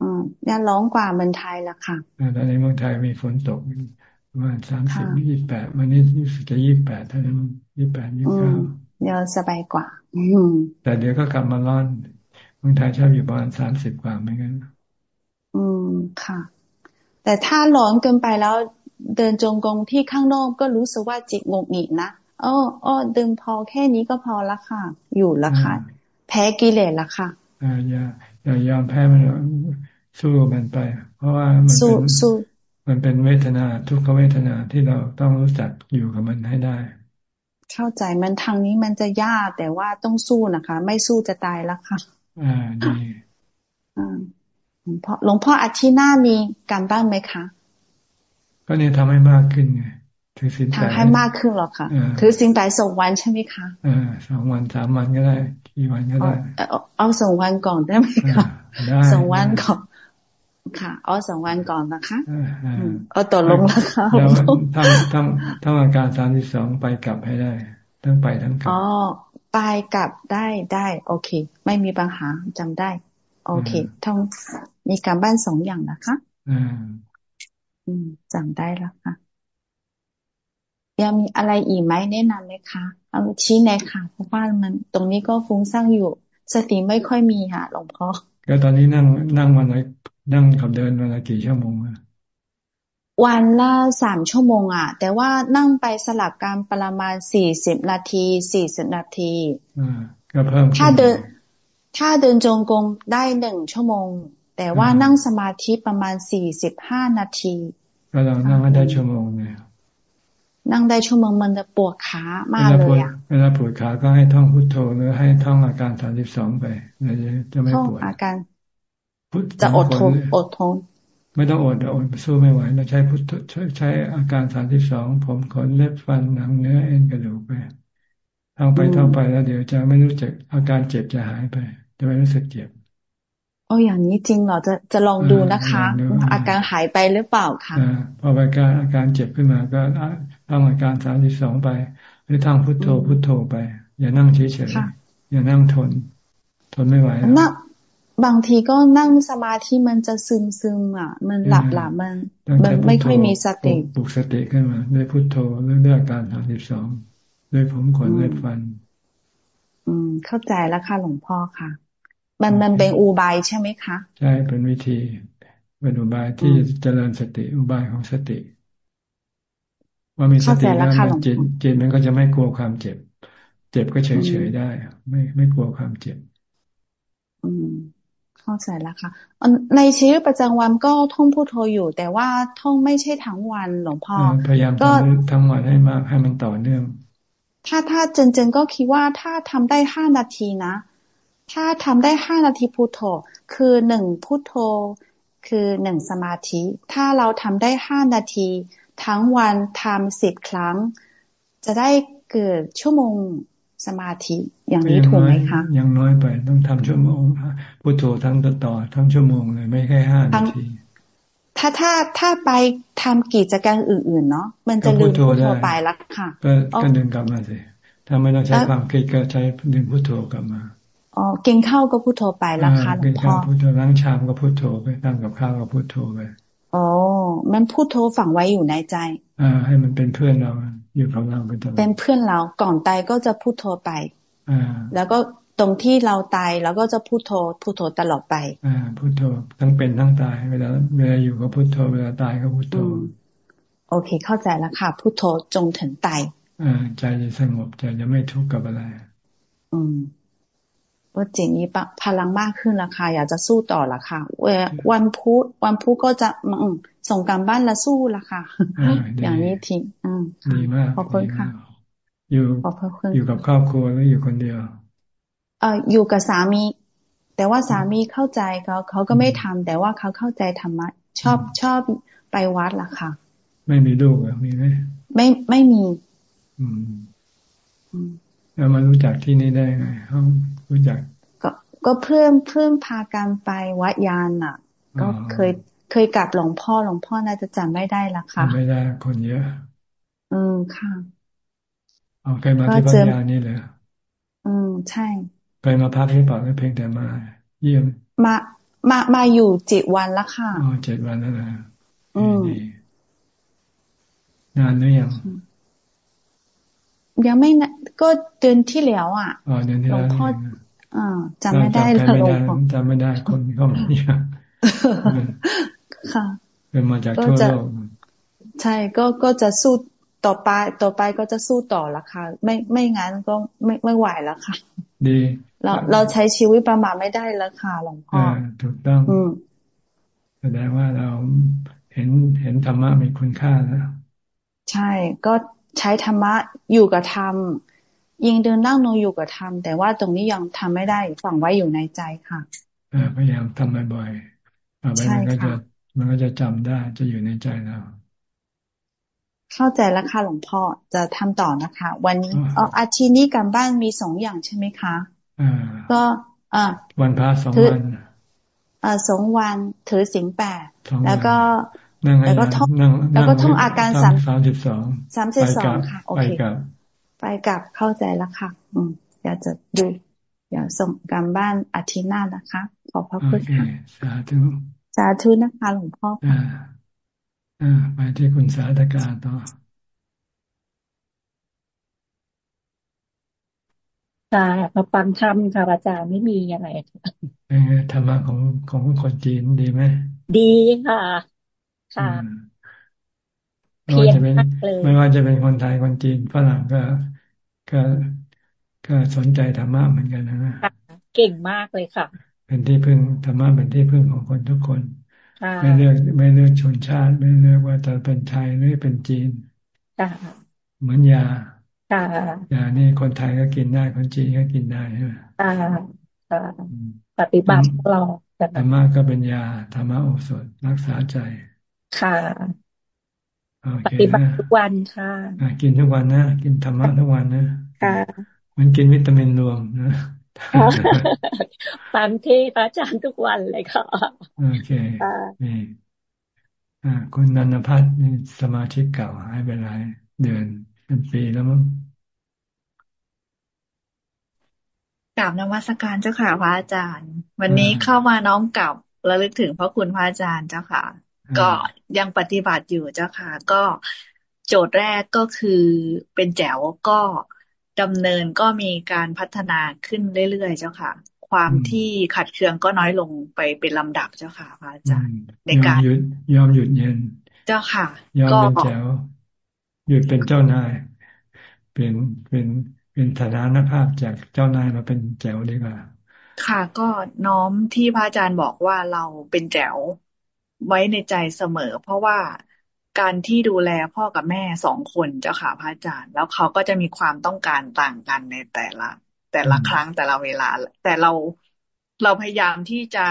อืมเนี่ยร้องกว่าเมืองไทยละค่ะตอนนี้เมืองไทยมีฝนตกประมาณสามสิบยี่สิบแปดวันนี้ยี่สิบจะยี่สิบแปดเท่านั้นยี่สิบแปดยี่สิบเก้าเดี๋ยวสบายกว่า อืแต่เดี๋ยวก็กลับมาร้อนเมืองไทยชอบอยู่ประมาณสามสิบกว่าไม่งั้นอืมค่ะ แต่ถ้าร้อนเกินไปแล้วเดินจงกรมที่ข้างนอกก็รู้สึกว่าจิตงงหงิดนะอ๋ออ๋อดื่มพอแค่นี้ก็พอละค่ะ อยู่ละค่ะ แพ้กิเลสละค่ะอ่าอย่าอย่ายอมแพ้มันสู้มันไป เพราะว่ามันเป็นมันเป็นเวทนาทุกขเวทนาที่เราต้องรู้จักอยู่กับมันให้ได้ เข้าใจมันทางนี้มันจะยากแต่ว่าต้องสู้นะคะ ไม่สู้จะตายแล้วค่ะ อ่าดีอ่าหลวงพ่อหลวงพ่ออาทิตย์หน้ามีการบ้างไหมคะก็เนี่ยทำให้มากขึ้นไง ถือสินแปดให้มากขึ้นหรอคะถือสินแปดสองวันใช่ไหมคะอ่าสองวันสามวันก็ได้กี่วันก็ได้ เอาสองวันก่อนได้ไหมคะสองวันก่อนค่ะเอาสองวันก่อนนะคะเอาต่อลงแล้วค่ะแล้วทำทำทำอาการสามที่สองไปกลับให้ได้ ทั้งไปทั้งกลับอ๋อไปกลับได้ได้ โอเค ไม่มีปัญหาจำได้ โอเคต้องมีการบ้านสองอย่างนะคะ อืมจำได้แล้วค่ะ ยังมีอะไรอีกไหมแนะนำไหมคะเอาชี้แนะค่ะเพราะว่ามัน ตรงนี้ก็ฟุ้งซ่านอยู่ สติไม่ค่อยมีค่ะหลวงพ่อก็ตอนนี้นั่งนั่งวันไหนนั่งขับเดินวันละกี่ชั่วโมงวันละสามชั่วโมงอะ แต่ว่านั่งไปสลับกันประมาณสี่สิบนาทีสี่สิบนาทีอ่าก็เพิ่มถ้าเดิน ถ้าเดินจงกรมได้หนึ่งชั่วโมง แต่ว่านั่งสมาธิประมาณสี่สิบห้านาที ก็เรานั่งได้ชั่วโมงเนี่ย นั่งได้ชั่วโมงมันจะปวดขามากเลยอะเวลาปวดขาก็ให้ท่องพุทโธหรือให้ท่องอาการสามสิบสองไปจะไม่ปวดอาการจะอดทนอดทนไม่ต้องอดอดสู้ไม่ไหวเราใช้พุทใช้ใช้อาการสามสิบสองผมขนเล็บฟันหนังเนื้อเอ็นกระดูกไปท่องไปท่องไปแล้วเดี๋ยวจะไม่รู้จักอาการเจ็บจะหายไป จะไม่รู้สึกเจ็บโอ้อย่างนี้จริงเหรอจะจะลองดูนะคะ อาการหายไปหรือเปล่าคะพออาการอาการเจ็บขึ้นมาก็ ทำอาการสามสิบสองไป หรือทางพุทโธพุทโธไป อย่านั่งเฉยๆอย่านั่งทน ทนไม่ไหวนะบางทีก็นั่งสมาธิมันจะซึมซึมอะ มันหลับหลับมัน มันไม่ค่อยมีสติปลุกสติขึ้นมาด้วยพุทโธเรื่องเรื่องการสามสิบสองด้วยผมขนเล็บฟัน อืม เข้าใจแล้วค่ะหลวงพ่อค่ะ มันมันเป็นอุบายใช่ไหมคะ ใช่เป็นวิธีเป็นอุบายที่จะเจริญสติอุบายของสติ ว่ามีสติแล้วมันจิตจิตมันก็จะไม่กลัวความเจ็บ เจ็บก็เฉยเฉยได้ ไม่ไม่กลัวความเจ็บ อืมเข้าใจแล้วค่ะในชีวิตประจำวันก็ท่องพูดโทอยู่ แต่ว่าท่องไม่ใช่ทั้งวันหลวงพ่อพยายามทำทั้งวันให้มากให้มันต่อเนื่อง ถ้าถ้าจริงๆก็คิดว่าถ้าทำได้ห้านาทีนะ ถ้าทำได้ห้านาทีพุโทโธ คือหนึ่งพุโทโธคือหนึ่งสมาธิ ถ้าเราทำได้ห้านาที ทั้งวันทำสิบครั้ง จะได้เกิดชั่วโมงสมาธิอย่างนี้ถูกไหมคะยังน้อยไปต้องทำชั่วโมงพุโทโธทั้งต่อทั้งชั่วโมงเลยไม่แค่ห้านาที ถ้าถ้าถ้าไปทำกิจการอื่นๆเนาะมันจะลืมพุโทโธไปละค่ะก็ดึงกลับมาสิถ้าไม่ต้องใช้ความคิดก็ใช้ดึงพุโทโธกลับมาอ๋อกินข้าวก็พูดโทรไปแล้วค่ะหลวงพ่อพูดโทรล้างชามก็พูดโทรไปตั้งกับข้าวก็พูดโทรไป อ๋อ มันพูดโทรฝังไว้อยู่ในใจ อ่า ให้มันเป็นเพื่อนเรา อยู่กับเราไปตลอดเป็นเพื่อนเราก่อนตายก็จะพูดโทรไป อ่า แล้วก็ตรงที่เราตายแล้วก็จะพูดโทรพูดโทรตลอดไป อ่าพูดโทรทั้งเป็นทั้งตายเวลาเวลาอยู่ก็พูดโทรเวลาตายก็พูดโทรโอเค เข้าใจแล้วค่ะพูดโทรจงถึงตายอ่าใจจะสงบใจจะไม่ทุกข์กับอะไร อืม ว่าจิตนี้พลังมากขึ้นราคาอยากจะสู้ต่อละค่ะวันพุธวันพุธก็จะส่งการบ้านละสู้ละค่ะอย่างนี้ทิ้งดีมากขอบคุณค่ะ อยู่อยู่กับครอบครัวหรืออยู่คนเดียว เอออยู่กับสามี แต่ว่าสามีเข้าใจเขาเขาก็ไม่ทำแต่ว่าเขาเข้าใจธรรมะชอบชอบไปวัดละค่ะ ไม่มีลูกอะมีไหมไม่ไม่มี อืม แล้วมารู้จักที่นี่ได้ไงเขารู้จัก ก็ก็เพื่อนเพื่อนพากันไปวัดยานอะ ก็เคยเคยกลับหลวงพ่อหลวงพ่อน่าจะจำไม่ได้ละค่ะไม่ได้คนเยอะ อืมค่ะเอาเคยมาที่วัดยานนี่เลยอืมใช่เคยมาพักที่ป่าไม่เพียงแต่มา เยี่ยมมามามาอยู่เจ็ดวันแล้วค่ะอ๋อเจ็ดวันแล้วนะอืมนานหรือยัง ยังไม่นะก็เดือนที่แล้วอะอ๋อเดือนที่แล้วอ่าจำไม่ได้ค่ะหลวงพ่อจำไม่ได้คนเข้ามาเนี่ยค่ะเป็นมาจากทั่วโลกใช่ก็ก็จะสู้ต่อไปต่อไปก็จะสู้ต่อละค่ะ ไม่ไม่งั้นก็ไม่ไม่ไหวแล้วค่ะ ดี เราเราใช้ชีวิตประมาทไม่ได้แล้วค่ะหลวงพ่อถูกต้องอืมแสดงว่าเราเห็นเห็นธรรมะมีคุณค่าแล้วใช่ก็ ใช้ธรรมะอยู่กับธรรมยิงเดินนั่งนอนอยู่กับธรรมแต่ว่าตรงนี้ยังทำไม่ได้ฝังไว้อยู่ในใจค่ะพยายามทำบ่อยๆต่อไปมันก็จะมันก็จะจำได้จะอยู่ในใจเราเข้าใจแล้วค่ะหลวงพ่อจะทำต่อนะคะ วันนี้อ๋ออาทิตย์นี้การบ้านมีสองอย่างใช่ไหมคะก็อ่าวันพระสองวันอ่าสองวันถือสิงแปดแล้วก็ แล้วก็ท่องแล้วก็ท่องอาการสามสามสิบสองสามสิบสองค่ะ โอเค ไปกับเข้าใจแล้วค่ะ อืมอยากจะดูอยากส่งการบ้านอาทิตย์หน้านะคะ ขอบพระคุณค่ะสาธุสาธุนะคะหลวงพ่ออ่าอ่าไปที่คุณสาธกาต่อค่ะมาฟังธรรมค่ะอาจารย์ไม่มีอะไรเป็นไงธรรมะของของคนจีนดีไหม ดีค่ะ ค่ะไม่ว่าจะเป็นไม่ว่าจะเป็นคนไทยคนจีนฝรั่งก็ก็ก็สนใจธรรมะเหมือนกันนะ เก่งมากเลยค่ะ เป็นที่พึ่งธรรมะเป็นที่พึ่งของคนทุกคน ไม่เลือกไม่เลือกชนชาติ ไม่เลือกว่าจะเป็นไทยหรือเป็นจีนเหมือนยายานี่คนไทยก็กินได้ คนจีนก็กินได้ใช่ไหมปฏิบัติเราธรรมะก็เป็นยาธรรมะโอสถรักษาใจ ค่ะปฏิบัติทุกวันค่ะกินทุกวันนะกินธรรมะทุกวันนะค่ะมันกินวิตามินรวมนะฟังเทศอาจารย์ทุกวันเลยค่ะโอเคนี่อ่าคุณนันพัฒน์นี่สมาชิกเก่าหายไปหลายเดือนเป็นปีแล้วมั้งกราบนมัสการเจ้าค่ะพระอาจารย์ วันนี้เข้ามาน้อมกลับระลึกถึงพระคุณพระอาจารย์เจ้าค่ะ ก็ยังปฏิบัติอยู่เจ้าค่ะ ก็โจทย์แรกก็คือเป็นแจ๋วก็ดำเนินก็มีการพัฒนาขึ้นเรื่อยๆเจ้าค่ะ ความที่ขัดเคืองก็น้อยลงไปเป็นลำดับเจ้าค่ะพระอาจารย์ในการหยุดยอมหยุดเย็น เจ้าค่ะยอมเป็นแจ๋วหยุดเป็นเจ้านาย เป็นเป็นเป็นฐานะภาพจากเจ้านายมาเป็นแจ๋วดีกว่าค่ะ ก็น้อมที่พระอาจารย์บอกว่าเราเป็นแจ๋ว ไว้ในใจเสมอ เพราะว่าการที่ดูแลพ่อกับแม่สองคนเจ้าค่ะพระอาจารย์ แล้วเขาก็จะมีความต้องการต่างกันในแต่ละ แต่ละครั้งแต่ละเวลา แต่เราเราพยายามที่จะ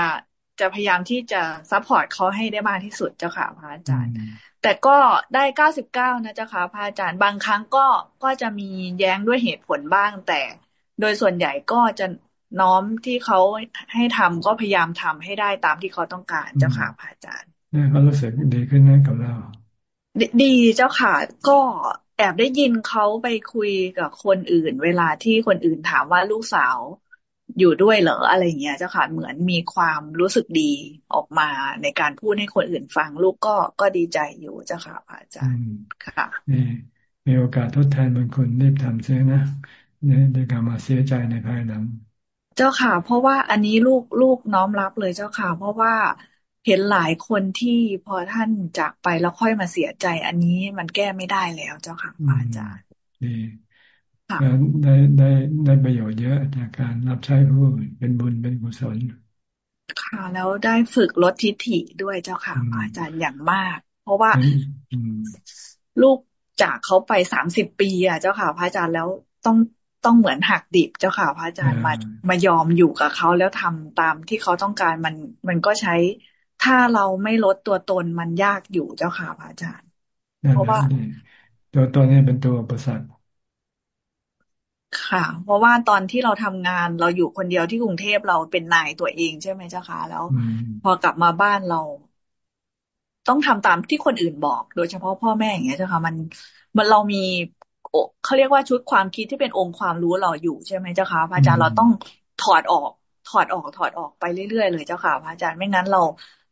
จะพยายามที่จะ support เขาให้ได้มากที่สุดเจ้าค่ะพระอาจารย์ แต่ก็ได้เก้าสิบเก้านะเจ้าค่ะพระอาจารย์ บางครั้งก็ก็จะมีแย้งด้วยเหตุผลบ้าง แต่โดยส่วนใหญ่ก็จะ น้อมที่เขาให้ทำก็พยายามทำให้ได้ตามที่เขาต้องการเจ้าค่ะพระอาจารย์เนี่ยเขารู้สึกดีขึ้นไหมกับเราดีเจ้าค่ะ ก็แอบได้ยินเขาไปคุยกับคนอื่น เวลาที่คนอื่นถามว่าลูกสาวอยู่ด้วยเหรออะไรเงี้ยเจ้าค่ะเหมือนมีความรู้สึกดีออกมาในการพูดให้คนอื่นฟังลูกก็ก็ดีใจอยู่เจ้าค่ะพระอาจารย์ค่ะนี่มีโอกาสทดแทนบางคนรีบทำเสียนะในการมาเสียใจในภายหลัง เจ้าค่ะ เพราะว่าอันนี้ลูกลูกน้อมรับเลยเจ้าค่ะ เพราะว่าเห็นหลายคนที่พอท่านจากไปแล้วค่อยมาเสียใจ อันนี้มันแก้ไม่ได้แล้วเจ้าค่ะอาจารย์ดีได้ได้ได้ประโยชน์เยอะจากการรับใช้ผู้เป็นบุญเป็นกุศลค่ะ แล้วได้ฝึกลดทิฏฐิด้วยเจ้าค่ะอาจารย์อย่างมาก เพราะว่าลูกจากเขาไปสามสิบปีอะเจ้าค่ะพระอาจารย์แล้วต้อง ต้องเหมือนหักดิบเจ้าค่ะพระอาจารย์มามายอมอยู่กับเขาแล้วทำตามที่เขาต้องการมัน มันก็ใช้ ถ้าเราไม่ลดตัวตนมันยากอยู่เจ้าค่ะพระอาจารย์ เพราะว่า ตัวตนนี้เป็นตัวประสาทค่ะ เพราะว่าตอนที่เราทำงานเราอยู่คนเดียวที่กรุงเทพเราเป็นนายตัวเองใช่ไหมเจ้าค่ะแล้ว พอกลับมาบ้านเรา ต้องทำตามที่คนอื่นบอก โดยเฉพาะพ่อแม่อย่างเงี้ยเจ้าค่ะมันมันเรามี เขาเรียกว่าชุดความคิดที่เป็นองค์ความรู้เราอยู่ใช่ไหมเจ้าค่ะพระอาจารย์เราต้องถอดออก ถอดออกถอดออกไปเรื่อยๆเลยเจ้าค่ะพระอาจารย์ไม่งั้นเรา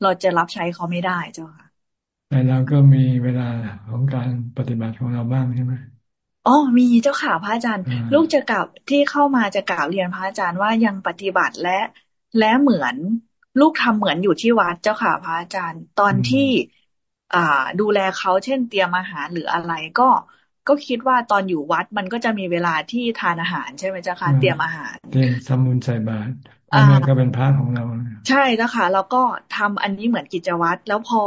เราจะรับใช้เขาไม่ได้เจ้าค่ะแต่เราก็มีเวลาของการปฏิบัติของเราบ้างใช่ไหมอ๋อมีเจ้าค่ะพระอาจารย์ ลูกจะกลับที่เข้ามาจะกล่าวเรียนพระอาจารย์ว่ายังปฏิบัติและและเหมือนลูกทำเหมือนอยู่ที่วัดเจ้าค่ะพระอาจารย์ ตอนที่ อ่า ดูแลเขาเช่นเตรียมอาหารหรืออะไรก็ ก็คิดว่าตอนอยู่วัดมันก็จะมีเวลาที่ทานอาหารใช่ไหมเจ้าค่ะเตรียมอาหารเตรียมสมุนใส่บาตรอันนั้นก็เป็นพระของเรา ใช่เจ้าค่ะแล้วก็ทำอันนี้เหมือนกิจวัตรแล้วพอ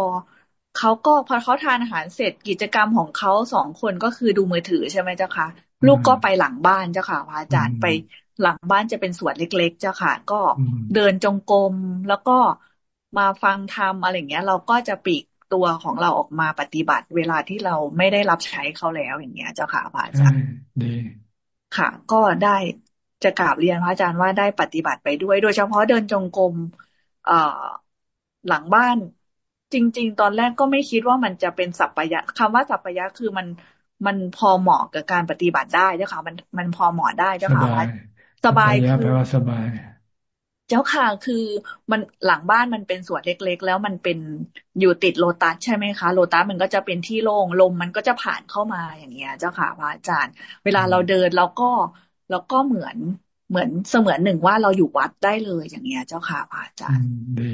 เขาก็พอเขาทานอาหารเสร็จกิจกรรมของเขาสองคนก็คือดูมือถือใช่ไหมเจ้าค่ะ ลูกก็ไปหลังบ้านเจ้าค่ะพระอาจารย์ไปหลังบ้านจะเป็นสวนเล็ก ๆ เจ้าค่ะ ก็เดินจงกรมแล้วก็มาฟังธรรมอะไรเงี้ย เราก็จะปีก ตัวของเราออกมาปฏิบัติ เวลาที่เราไม่ได้รับใช้เขาแล้วอย่างเงี้ยเจ้าค่ะพระอาจารย์ดีค่ะ ก็ได้จะกราบเรียนพระอาจารย์ว่าได้ปฏิบัติไปด้วย โดยเฉพาะเดินจงกรมเอ่อหลังบ้าน จริง ๆ ตอนแรกก็ไม่คิดว่ามันจะเป็นสัพพยะคำว่าสัพพยะคือมันมันพอเหมาะกับการปฏิบัติได้เจ้าค่ะ มันมันพอเหมาะได้เจ้าค่ะสบายคือแปลว่าสบาย เจ้าค่ะคือมันหลังบ้านมันเป็นสวนเล็ก ๆ แล้วมันเป็นอยู่ติดโลตัสใช่ไหมคะ โลตัสมันก็จะเป็นที่โล่งลมมันก็จะผ่านเข้ามาอย่างเงี้ย เจ้าค่ะพระอาจารย์ เวลาเราเดินเราก็เราก็เหมือนเหมือนเสมือนหนึ่งว่าเราอยู่วัดได้เลยอย่างเงี้ย เจ้าค่ะพระอาจารย์ดี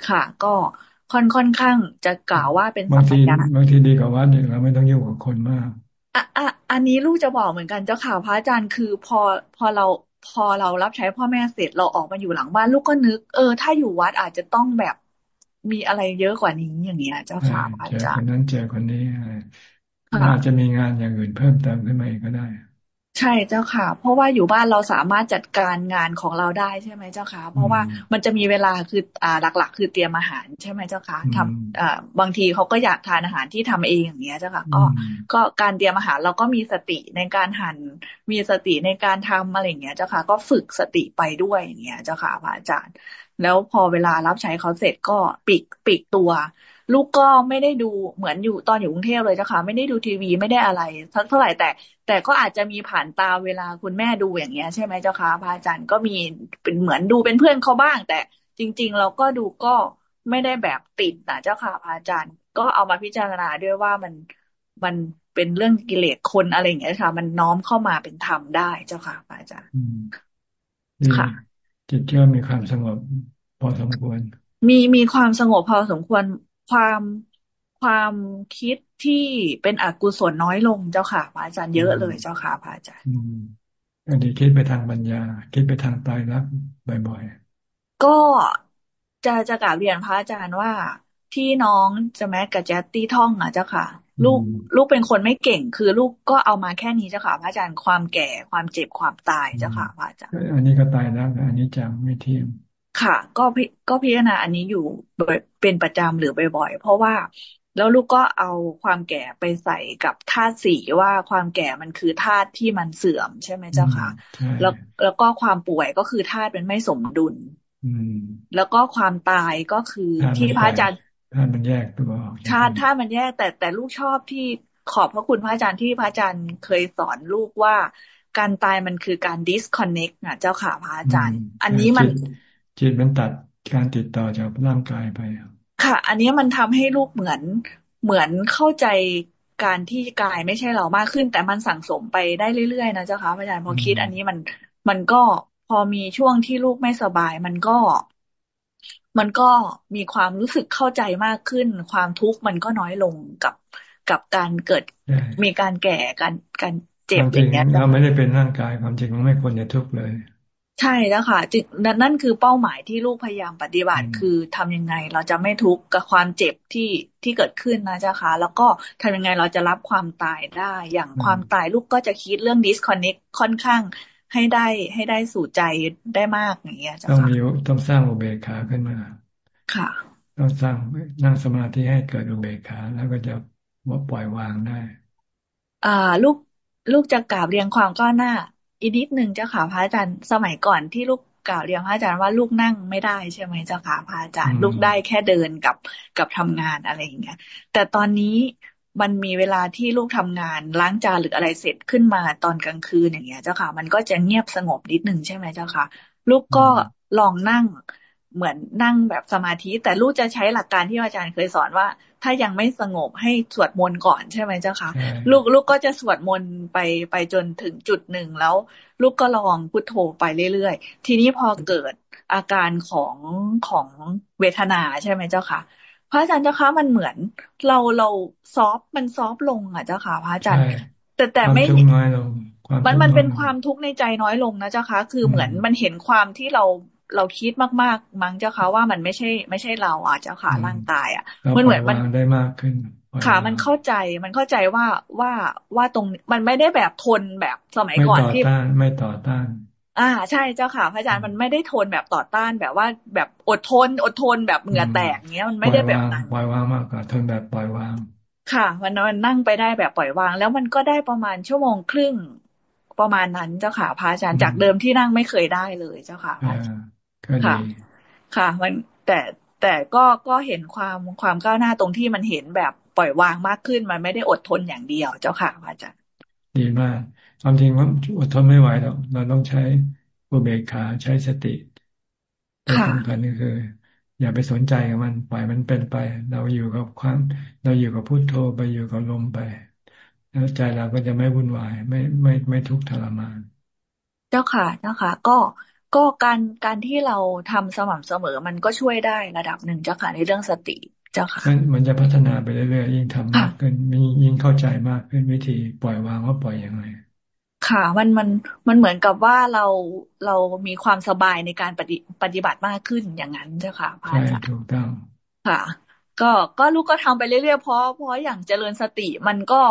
ค่ะ ก็ค่อนค่อนข้างจะกล่าวว่าเป็นบางทีบางทีดีกว่าวัดเนี่ยเราไม่ต้องยุ่งกับคนมากอะอะอันนี้ลูกจะบอกเหมือนกันเจ้าค่ะพระอาจารย์คือพอพอเรา พอเรารับใช้พ่อแม่เสร็จเราออกมาอยู่หลังบ้านลูกก็นึก เออ ถ้าอยู่วัดอาจจะต้องแบบมีอะไรเยอะกว่านี้อย่างเงี้ยเจ้าค่ะพระอาจารย์เจอคนนั้นเจอคนนี้อาจจะมีงานอย่างอื่นเพิ่มเติมขึ้นมาอีกก็ได้ ใช่เจ้าค่ะ เพราะว่าอยู่บ้านเราสามารถจัดการงานของเราได้ใช่ไหมเจ้าค่ะ เพราะว่ามันจะมีเวลาคืออ่าหลัก ๆ คือเตรียมอาหารใช่ไหมเจ้าค่ะทำอ่าบางทีเขาก็อยากทานอาหารที่ทำเองอย่างเงี้ยเจ้าค่ะ ก็ก็การเตรียมอาหารเราก็มีสติในการหั่นมีสติในการทำอะไรอย่างเงี้ยเจ้าค่ะ ก็ฝึกสติไปด้วยอย่างเงี้ยเจ้าค่ะพระอาจารย์ แล้วพอเวลารับใช้เขาเสร็จก็ปิดปิดตัว ลูกก็ไม่ได้ดูเหมือนอยู่ตอนอยู่กรุงเทพเลยเจ้าค่ะไม่ได้ดูทีวีไม่ได้อะไรสักเท่าไหร่แต่ แต่ก็อาจจะมีผ่านตาเวลาคุณแม่ดูอย่างเงี้ย ใช่ไหมเจ้าค่ะพระอาจารย์ก็มีเป็นเหมือนดูเป็นเพื่อนเขาบ้าง แต่จริง ๆ เราก็ดูก็ไม่ได้แบบติดนะเจ้าค่ะพระอาจารย์ ก็เอามาพิจารณาด้วยว่ามันมันเป็นเรื่องกิเลสคนอะไรอย่างเงี้ยค่ะ มันน้อมเข้ามาเป็นธรรมได้เจ้าค่ะพระอาจารย์ค่ะจิตก็มีความสงบพอสมควร มีมีความสงบพอสมควร ความความคิดที่เป็นอกุศลน้อยลงเจ้าค่ะพระอาจารย์เยอะเลยเจ้าค่ะพระอาจารย์อันนี้คิดไปทางปัญญา คิดไปทางตายรักบ่อยๆ ก็จะจะกล่าวเรียนพระอาจารย์ว่าที่น้องจะแม้กับแจตตี้ท่องอะเจ้าค่ะ ลูกลูกเป็นคนไม่เก่ง คือลูกก็เอามาแค่นี้เจ้าค่ะพระอาจารย์ความแก่ความเจ็บความตายเจ้าค่ะพระอาจารย์ อันนี้ก็ตายแล้วอันนี้จังไม่เที่ยง ค่ะ ก็ก็พิจารณาอันนี้อยู่เป็นประจำหรือบ่อยๆ เพราะว่าแล้วลูกก็เอาความแก่ไปใส่กับธาตุสีว่าความแก่มันคือธาตุที่มันเสื่อมใช่ไหมเจ้าค่ะ แล้วแล้วก็ความป่วยก็คือธาตุเป็นไม่สมดุลแล้วก็ความตายก็คือที่พระอาจารย์ธาตุมันแยกตัวธาตุธาตุมันแยก แต่แต่ลูกชอบที่ขอบพระคุณพระอาจารย์ที่พระอาจารย์เคยสอนลูกว่าการตายมันคือการ disconnect นะเจ้าค่ะพระอาจารย์ อันนี้มัน จิตมันตัดการติดต่อจากร่างกายไป ค่ะ อันนี้มันทำให้ลูกเหมือนเหมือนเข้าใจการที่กายไม่ใช่เรามากขึ้น แต่มันสั่งสมไปได้เรื่อยๆนะเจ้าค่ะอาจารย์พอคิด อันนี้มันมันก็พอมีช่วงที่ลูกไม่สบาย มันก็ มันก็มีความรู้สึกเข้าใจมากขึ้น ความทุกข์มันก็น้อยลงกับกับการเกิดมีการแก่การการเจ็บอย่างเงี้ยเราไม่ได้เป็นร่างกายความจริงมันไม่ควรจะทุกข์เลย ใช่แล้วค่ะจินั่นคือเป้าหมายที่ลูกพยายามปฏิบัติ คือทำยังไงเราจะไม่ทุกข์กับความเจ็บที่ที่เกิดขึ้นนะเจ้าค่ะ แล้วก็ทำยังไงเราจะรับความตายได้ อย่างความตายลูกก็จะคิดเรื่อง disconnect ค่อนข้างให้ได้ให้ได้สู่ใจได้มากอย่างเงี้ยจ้ะต้องมีต้องสร้างอุเบกขาขึ้นมา ค่ะ ต้องสร้างนั่งสมาธิให้เกิดอุเบกขาแล้วก็จะว่าปล่อยวางได้ อ่า ลูกลูกจะกราบเรียงความก้าวหน้า อีกนิดหนึ่งเจ้าค่ะพระอาจารย์สมัยก่อนที่ลูกกล่าวเรียนพระอาจารย์ว่าลูกนั่งไม่ได้ใช่ไหมเจ้าค่ะพระอาจารย์ ลูกได้แค่เดินกับกับทำงานอะไรอย่างเงี้ย แต่ตอนนี้มันมีเวลาที่ลูกทำงานล้างจานหรืออะไรเสร็จขึ้นมาตอนกลางคืนอย่างเงี้ย เจ้าค่ะ มันก็จะเงียบสงบนิดหนึ่งใช่ไหมเจ้าค่ะ ลูกก็ลองนั่ง เหมือนนั่งแบบสมาธิ แต่ลูกจะใช้หลักการที่อาจารย์เคยสอนว่า ถ้ายังไม่สงบให้สวดมนต์ก่อนใช่ไหมเจ้าคะลูกลูกก็จะสวดมนต์ไปไปจนถึงจุดหนึ่งแล้ว ลูกก็ลองพุทโธไปเรื่อยๆ ทีนี้พอเกิดอาการของของเวทนาใช่ไหมเจ้าค่ะพระอาจารย์เจ้าคะมันเหมือน เราเราซอฟมันซอฟลงอะเจ้าค่ะพระอาจารย์แต่แต่ไม่น้อยลงมันมันเป็นความทุกข์ในใจน้อยลงนะเจ้าคะ คือเหมือนมันเห็นความที่เรา เราคิดมากๆ มั้งเจ้าค่ะว่ามันไม่ใช่ ไม่ใช่เราอะเจ้าค่ะร่างกายอะมันเหมือนมันได้มากขึ้นค่ะมันเข้าใจมันเข้าใจว่าว่าว่าตรงมันไม่ได้แบบทนแบบสมัยก่อนที่ไม่ต่อต้านอ่าใช่เจ้าค่ะพระอาจารย์มันไม่ได้ทนแบบต่อต้านแบบว่าแบบอดทน อดทนแบบเหงื่อแตกเงี้ยมันไม่ได้แบบนั้นปล่อยวางมากกว่าทนแบบปล่อยวาง ค่ะ มันมันนั่งไปได้แบบปล่อยวาง แล้วมันก็ได้ประมาณชั่วโมงครึ่ง ประมาณนั้นเจ้าค่ะพระอาจารย์จากเดิมที่นั่งไม่เคยได้เลยเจ้าค่ะพระอาจารย์ค่ะ ค่ะ มันแต่แต่ก็ก็เห็นความความก้าวหน้าตรงที่มันเห็นแบบปล่อยวางมากขึ้น มันไม่ได้อดทนอย่างเดียวเจ้าค่ะพระอาจารย์ดีมากความจริงว่าอดทนไม่ไหวหรอกเราต้องใช้อุเบกขาใช้สติตัวสำคัญก็คือ อย่าไปสนใจกับมันปล่อยมันเป็นไป เราอยู่กับความเราอยู่กับพุโทโธไปอยู่กับลมไป แล้วใจเราก็จะไม่วุ่นวาย ไม่ไม่ไม่ทุกข์ทรมาน เจ้าค่ะเจ้าค่ะ ก็ก็การการที่เราทำสม่ำเสมอมันก็ช่วยได้ระดับหนึ่งเจ้าค่ะในเรื่องสติเจ้าค่ะมันจะพัฒนาไปเรื่อยๆยิ่งทำมากขึ้นมียิ่งเข้าใจมากขึ้นวิธีปล่อยวางว่าปล่อยยังไงค่ะมันมันมันเหมือนกับว่าเราเรามีความสบายในการปฏิปฏิบัติมากขึ้นอย่างนั้นเจ้าค่ะพระอาจารย์ถูกต้องค่ะ ก็ก็ลูกก็ทำไปเรื่อยๆเพราะเพราะอย่างเจริญสติมันก็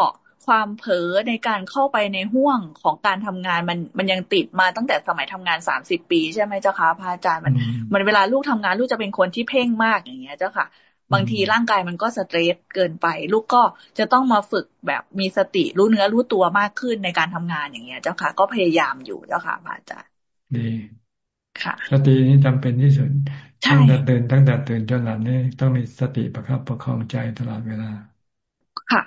ความเผลอในการเข้าไปในห่วงของการทำงานมันมันยังติดมาตั้งแต่สมัยทำงานสามสิบปีใช่ไหมเจ้าคะพระอาจารย์มันมันเวลาลูกทำงานลูกจะเป็นคนที่เพ่งมากอย่างเงี้ยเจ้าค่ะ บางทีร่างกายมันก็สเตรสเกินไป ลูกก็จะต้องมาฝึกแบบมีสติรู้เนื้อรู้ตัวมากขึ้นในการทำงานอย่างเงี้ย เจ้าค่ะ ก็พยายามอยู่เจ้าค่ะพระอาจารย์ดีค่ะสตินี้จำเป็นที่สุดตั้งแต่ตื่นตั้งแต่ตื่นจนหลับนี่ต้องมีสติประคับประคองใจตลอดเวลาค่ะ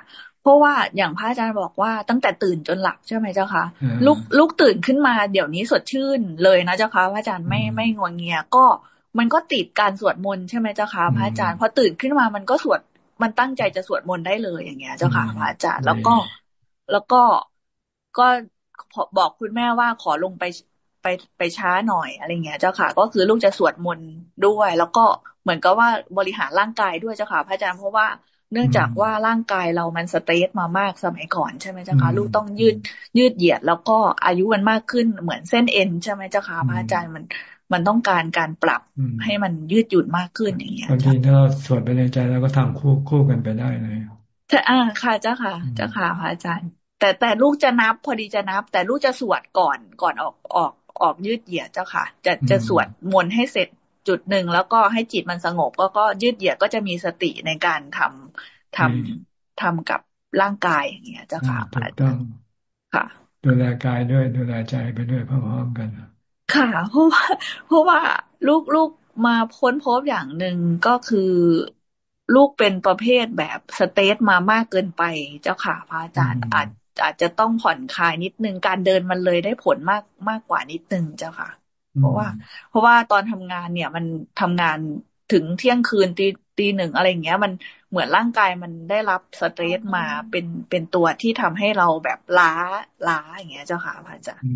เพราะว่าอย่างพระอาจารย์บอกว่าตั้งแต่ตื่นจนหลับใช่ไหมเจ้าคะลุกลุกตื่นขึ้นมาเดี๋ยวนี้สดชื่นเลยนะเจ้าคะพระอาจารย์ไม่ไม่งวงเงียก็มันก็ติดการสวดมนต์ใช่ไหมเจ้าคะพระอาจารย์พอตื่นขึ้นมามันก็สวดมันตั้งใจจะสวดมนต์ได้เลยอย่างเงี้ย เจ้าค่ะพระอาจารย์แล้วก็แล้วก็ก็บอกคุณแม่ว่าขอลงไปไปไปช้าหน่อยอะไรเงี้ย เจ้าค่ะ ก็คือลูกจะสวดมนต์ด้วย แล้วก็เหมือนกับว่าบริหารร่างกายด้วยเจ้าค่ะพระอาจารย์เพราะว่า เนื่องจากว่าร่างกายเรามันสเตรสมามากสมัยก่อนใช่ไหมเจ้าคะลูกต้องยืดยืดเหยียด แล้วก็อายุมันมากขึ้นเหมือนเส้นเอ็นใช่ไหมเจ้าคะพระอาจารย์มันมันต้องการการปรับให้มันยืดหยุ่นมากขึ้นอย่างเงี้ยบางทีถ้าเราสวดไปในใจแล้วก็ทำคู่คู่กันไปได้เลยใช่อ่าค่ะเจ้าค่ะเจ้าค่ะพระอาจารย์ แต่แต่ลูกจะนับพอดีจะนับ แต่ลูกจะสวดก่อนก่อนออกออกออกยืดเหยียดเจ้าค่ะ จะจะสวดมนต์ให้เสร็จ จุดหนึ่งแล้วก็ให้จิตมันสงบก็ก็ยืดเหยียดก็จะมีสติในการทำทำทำกับร่างกายอย่างเงี้ยเจ้าค่ะถูกต้องค่ะ ดูแลกายด้วยดูแลใจไปด้วยพร้อมๆกันค่ะเพราะว่าเพราะว่าลูกลูกมาพ้นพบอย่างหนึ่งก็คือ ลูกเป็นประเภทแบบสเตทมามากเกินไปเจ้าค่ะพระอาจารย์อาจอาจจะต้องผ่อนคลายนิดนึงการเดินมันเลยได้ผลมากมากกว่านิดนึงเจ้าค่ะ เพราะว่า เพราะว่าตอนทำงานเนี่ย มันทำงานถึงเที่ยงคืนตีตีหนึ่งอะไรเงี้ย มันเหมือนร่างกายมันได้รับสเตรสมาเป็นเป็นตัวที่ทำให้เราแบบล้าล้าอย่างเงี้ยเจ้าค่ะพระอาจารย์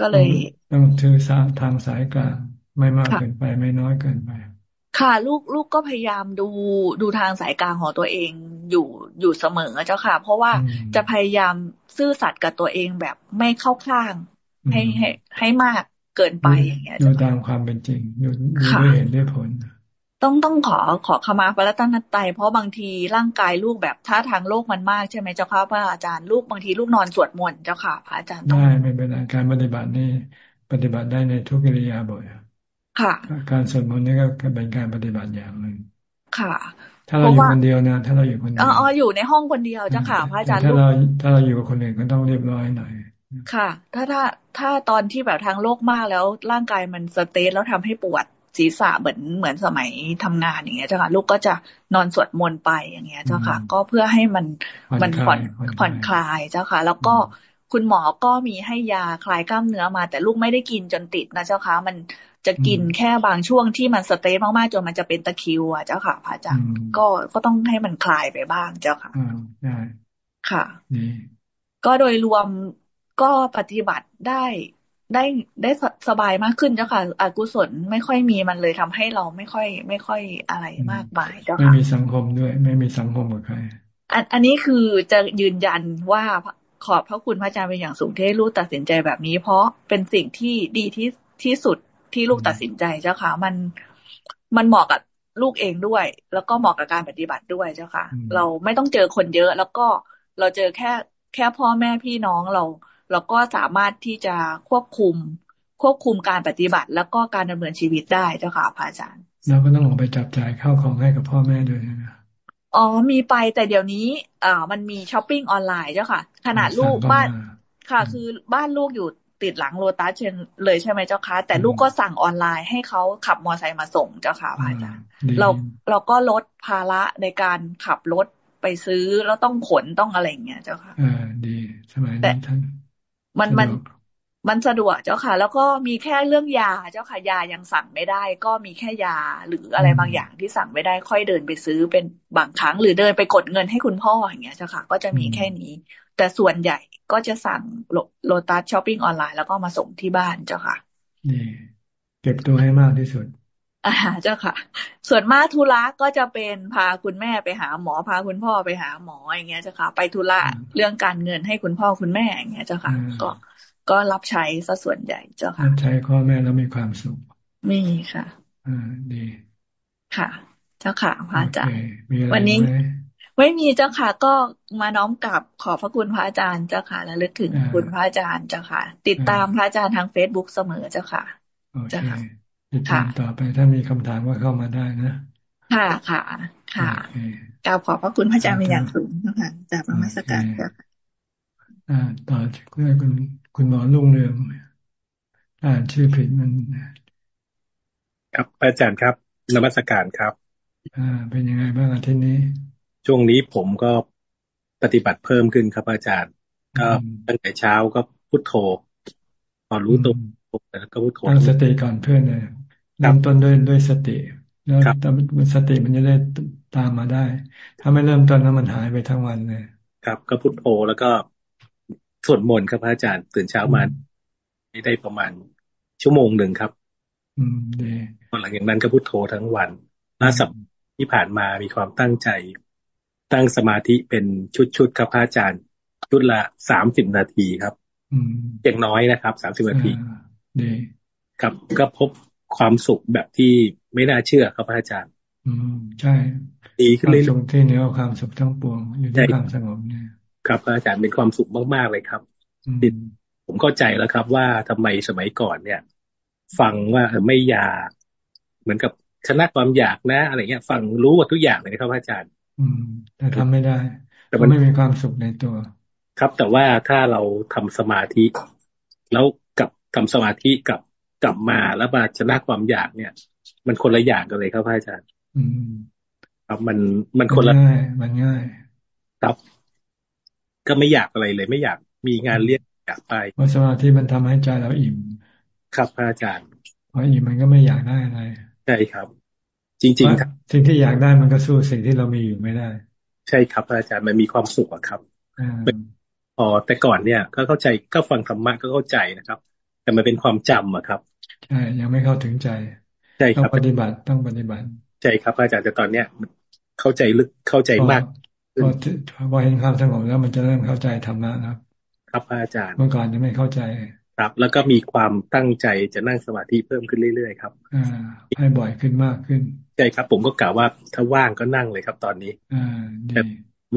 ก็เลย ต้องถือสาทางสายกลางไม่มากเกินไปไม่น้อยเกินไป ค่ะ ลูกลูกก็พยายามดูดูทางสายกลางของตัวเองอยู่อยู่เสมอเจ้าค่ะ เพราะว่าจะพยายามซื่อสัตย์กับตัวเองแบบไม่เข้าข้างให้ให้ให้มาก เกินไปอย่างเงี้ยดูตามความเป็นจริงดูด้วยเหตุด้วยผลต้องต้องขอขอขมาพระรัตนตรัยเพราะบางทีร่างกายลูกแบบท่าทางโลกมันมากใช่ไหมเจ้าค่ะพระอาจารย์ลูกบางทีลูกนอนสวดมนต์เจ้าค่ะพระอาจารย์ได้ไม่เป็นไรการปฏิบัตินี่ปฏิบัติได้ในทุกกิริยาบทค่ะ การสวดมนต์นี่ก็เป็นการปฏิบัติอย่างหนึ่งค่ะ ถ้าเราอยู่คนเดียวนะ ถ้าเราอยู่คนเดียวอ๋ออยู่ในห้องคนเดียวเจ้าค่ะพระอาจารย์ถ้าเราถ้าเราอยู่กับคนอื่นก็ต้องเรียบร้อยหน่อย ค่ะ ถ้าถ้าถ้าตอนที่แบบทางโลกมากแล้วร่างกายมันสเตทแล้วทำให้ปวดศีรษะเหมือนเหมือนสมัยทำงานอย่างเงี้ยเจ้าค่ะ ลูกก็จะนอนสวดมนต์ไปอย่างเงี้ยเจ้าค่ะ ก็เพื่อให้มันมันผ่อนผ่อนคลายเจ้าค่ะ แล้วก็คุณหมอก็มีให้ยาคลายกล้ามเนื้อมา แต่ลูกไม่ได้กินจนติดนะเจ้าค่ะ มันจะกินแค่บางช่วงที่มันสเตย์มากๆจนมันจะเป็นตะคิวอะเจ้าค่ะพระอาจารย์ก็ก็ต้องให้มันคลายไปบ้างเจ้าค่ะได้ค่ะก็โดยรวม ก็ปฏิบัติได้ได้ได้สบายมากขึ้นเจ้าค่ะอกุศลไม่ค่อยมีมันเลยทำให้เราไม่ค่อย ไม่ค่อยอะไรมากมายเจ้าค่ะไม่มีสังคมด้วย ไม่มีสังคมกับใครอันอันนี้คือจะยืนยันว่าขอบพระคุณพระอาจารย์เป็นอย่างสูงที่ให้ลูกตัดสินใจแบบนี้ เพราะเป็นสิ่งที่ดีที่ที่สุดที่ลูกตัดสินใจเจ้าค่ะมันมันเหมาะกับลูกเองด้วย แล้วก็เหมาะกับการปฏิบัติด้วยเจ้าค่ะ เราไม่ต้องเจอคนเยอะ แล้วก็เราเจอแค่แค่พ่อแม่พี่น้องเรา เราก็สามารถที่จะควบคุมควบคุมการปฏิบัติ แล้วก็การดำเนินชีวิตได้เจ้าค่ะพระอาจารย์เราก็ต้องออกไปจับจ่ายเข้าของให้กับพ่อแม่ด้วยนะอ๋อมีไปแต่เดี๋ยวนี้อ่ามันมีช้อปปิ้งออนไลน์เจ้าค่ะ ขนาดลูกบ้านค่ะ คือบ้านลูกอยู่ติดหลังโลตัสเชนเลยใช่ไหมเจ้าคะแต่ลูกก็สั่งออนไลน์ให้เขาขับมอเตอร์ไซค์มาส่งเจ้าค่ะพระอาจารย์เราเราก็ลดภาระในการขับรถไปซื้อแล้วต้องขนต้องอะไรอย่างเงี้ยเจ้าค่ะอ่าดีสมัยนี้ท่าน มันมันมันสะดวกเจ้าค่ะ แล้วก็มีแค่เรื่องยาเจ้าค่ะยายังสั่งไม่ได้ ก็มีแค่ยาหรืออะไรบางอย่างที่สั่งไม่ได้ค่อยเดินไปซื้อเป็นบางครั้ง หรือเดินไปกดเงินให้คุณพ่ออย่างเงี้ยเจ้าค่ะ ก็จะมีแค่นี้ แต่ส่วนใหญ่ก็จะสั่งโลตัสช้อปปิ้งออนไลน์แล้วก็มาส่งที่บ้านเจ้าค่ะนี่เก็บตัวให้มากที่สุด อ่าเจ้าค่ะ ส่วนมากธุระก็จะเป็นพาคุณแม่ไปหาหมอพาคุณพ่อไปหาหมออย่างเงี้ยเจ้าค่ะ ไปธุระเรื่องการเงินให้คุณพ่อคุณแม่อย่างเงี้ยเจ้าค่ะ ก็ก็รับใช้ซะส่วนใหญ่เจ้าค่ะรับใช้พ่อแม่แล้วมีความสุขมีค่ะอ่าดีค่ะ เจ้าค่ะพระอาจารย์วันนี้ไม่มีเจ้าค่ะ ก็มาน้อมกลับขอพระคุณพระอาจารย์เจ้าค่ะและลึกถึงคุณพระอาจารย์เจ้าค่ะ ติดตามพระอาจารย์ทางเฟซบุ๊กเสมอเจ้าค่ะเจ้าค่ะ ติดตามต่อไปถ้ามีคำถามก็เข้ามาได้นะ ค่ะค่ะ ค่ะกล่าวขอพระคุณพระอาจารย์เป็นอย่างสูงนะคะจากพระมสการเจ้าค่ะอ่าต่อจากคุณคุณหมอลุงเรืองอ่านชื่อผิดมัน ครับอาจารย์ครับนมัสการครับ อ่า เป็นยังไงบ้างอาทิตย์นี้ ช่วงนี้ผมก็ปฏิบัติเพิ่มขึ้นครับอาจารย์ ก็ตั้งแต่เช้าก็พุทโธพอรู้ตัว แล้วก็พุทโธตั้งสติก่อนเพื่อนเลยเริ่มต้นด้วยด้วยสติแล้วสติมันจะได้ตามมาได้ ถ้าไม่เริ่มต้นแล้วมันหายไปทั้งวันเลยครับ ก็พุทโธแล้วก็สวดมนต์ครับพระอาจารย์ตื่นเช้ามาได้ประมาณชั่วโมงหนึ่งครับ อืมดีหลังจากนั้นก็พุทโธทั้งวันล่าสัปที่ผ่านมามีความตั้งใจ ตั้งสมาธิเป็นชุดๆครับพระอาจารย์ ชุดละสามสิบนาทีครับอืมอย่างน้อยนะครับสามสิบนาที ดีครับก็พบความสุขแบบที่ไม่น่าเชื่อครับพระอาจารย์ อืมใช่ดีขึ้นเลยสุขที่เหนือความสุขทั้งปวงอยู่ที่ความสงบเนี่ยครับอาจารย์เป็นความสุขมากๆเลยครับผมเข้าใจแล้วครับ ว่าทำไมสมัยก่อนเนี่ย ฟังว่าไม่อยาก เหมือนกับชนะความอยากนะ อะไรเงี้ย ฟังรู้หมดทุกอย่างเลยครับอาจารย์ อืม แต่ทำไม่ได้ แต่มันไม่มีความสุขในตัว ครับ แต่ว่าถ้าเราทำสมาธิ แล้วกับ ทำสมาธิกับกลับมาแล้วมาชนะความอยากเนี่ย มันคนละอย่างกันเลยครับอาจารย์อืมครับมันมันคนละง่ายมันง่ายครับ ก็ไม่อยากอะไรเลย ไม่อยากมีงานเรียกอยากไปเพราะสมาธิมันทำให้ใจเราอิ่ม ครับอาจารย์พออิ่มมันก็ไม่อยากได้อะไรใช่ครับ จริงๆครับสิ่งที่อยากได้มันก็สู้สิ่งที่เรามีอยู่ไม่ได้ ใช่ครับอาจารย์มันมีความสุขอะครับพอแต่ก่อนเนี่ย ก็เข้าใจก็ฟังธรรมะก็เข้าใจนะครับ แต่มันเป็นความจำอะครับใช่ยังไม่เข้าถึงใจใช่ครับต้องปฏิบัติต้องปฏิบัติใช่ครับอาจารย์แต่ตอนเนี้ยเข้าใจลึกเข้าใจมากพอพอเห็นความสงบแล้วมันจะเริ่มเข้าใจธรรมะครับ ครับอาจารย์เมื่อก่อนยังไม่เข้าใจครับ แล้วก็มีความตั้งใจจะนั่งสมาธิเพิ่มขึ้นเรื่อยๆครับอ่าให้บ่อยขึ้นมากขึ้นใช่ครับ ผมก็กล่าวว่าถ้าว่างก็นั่งเลยครับ ตอนนี้อ่าดี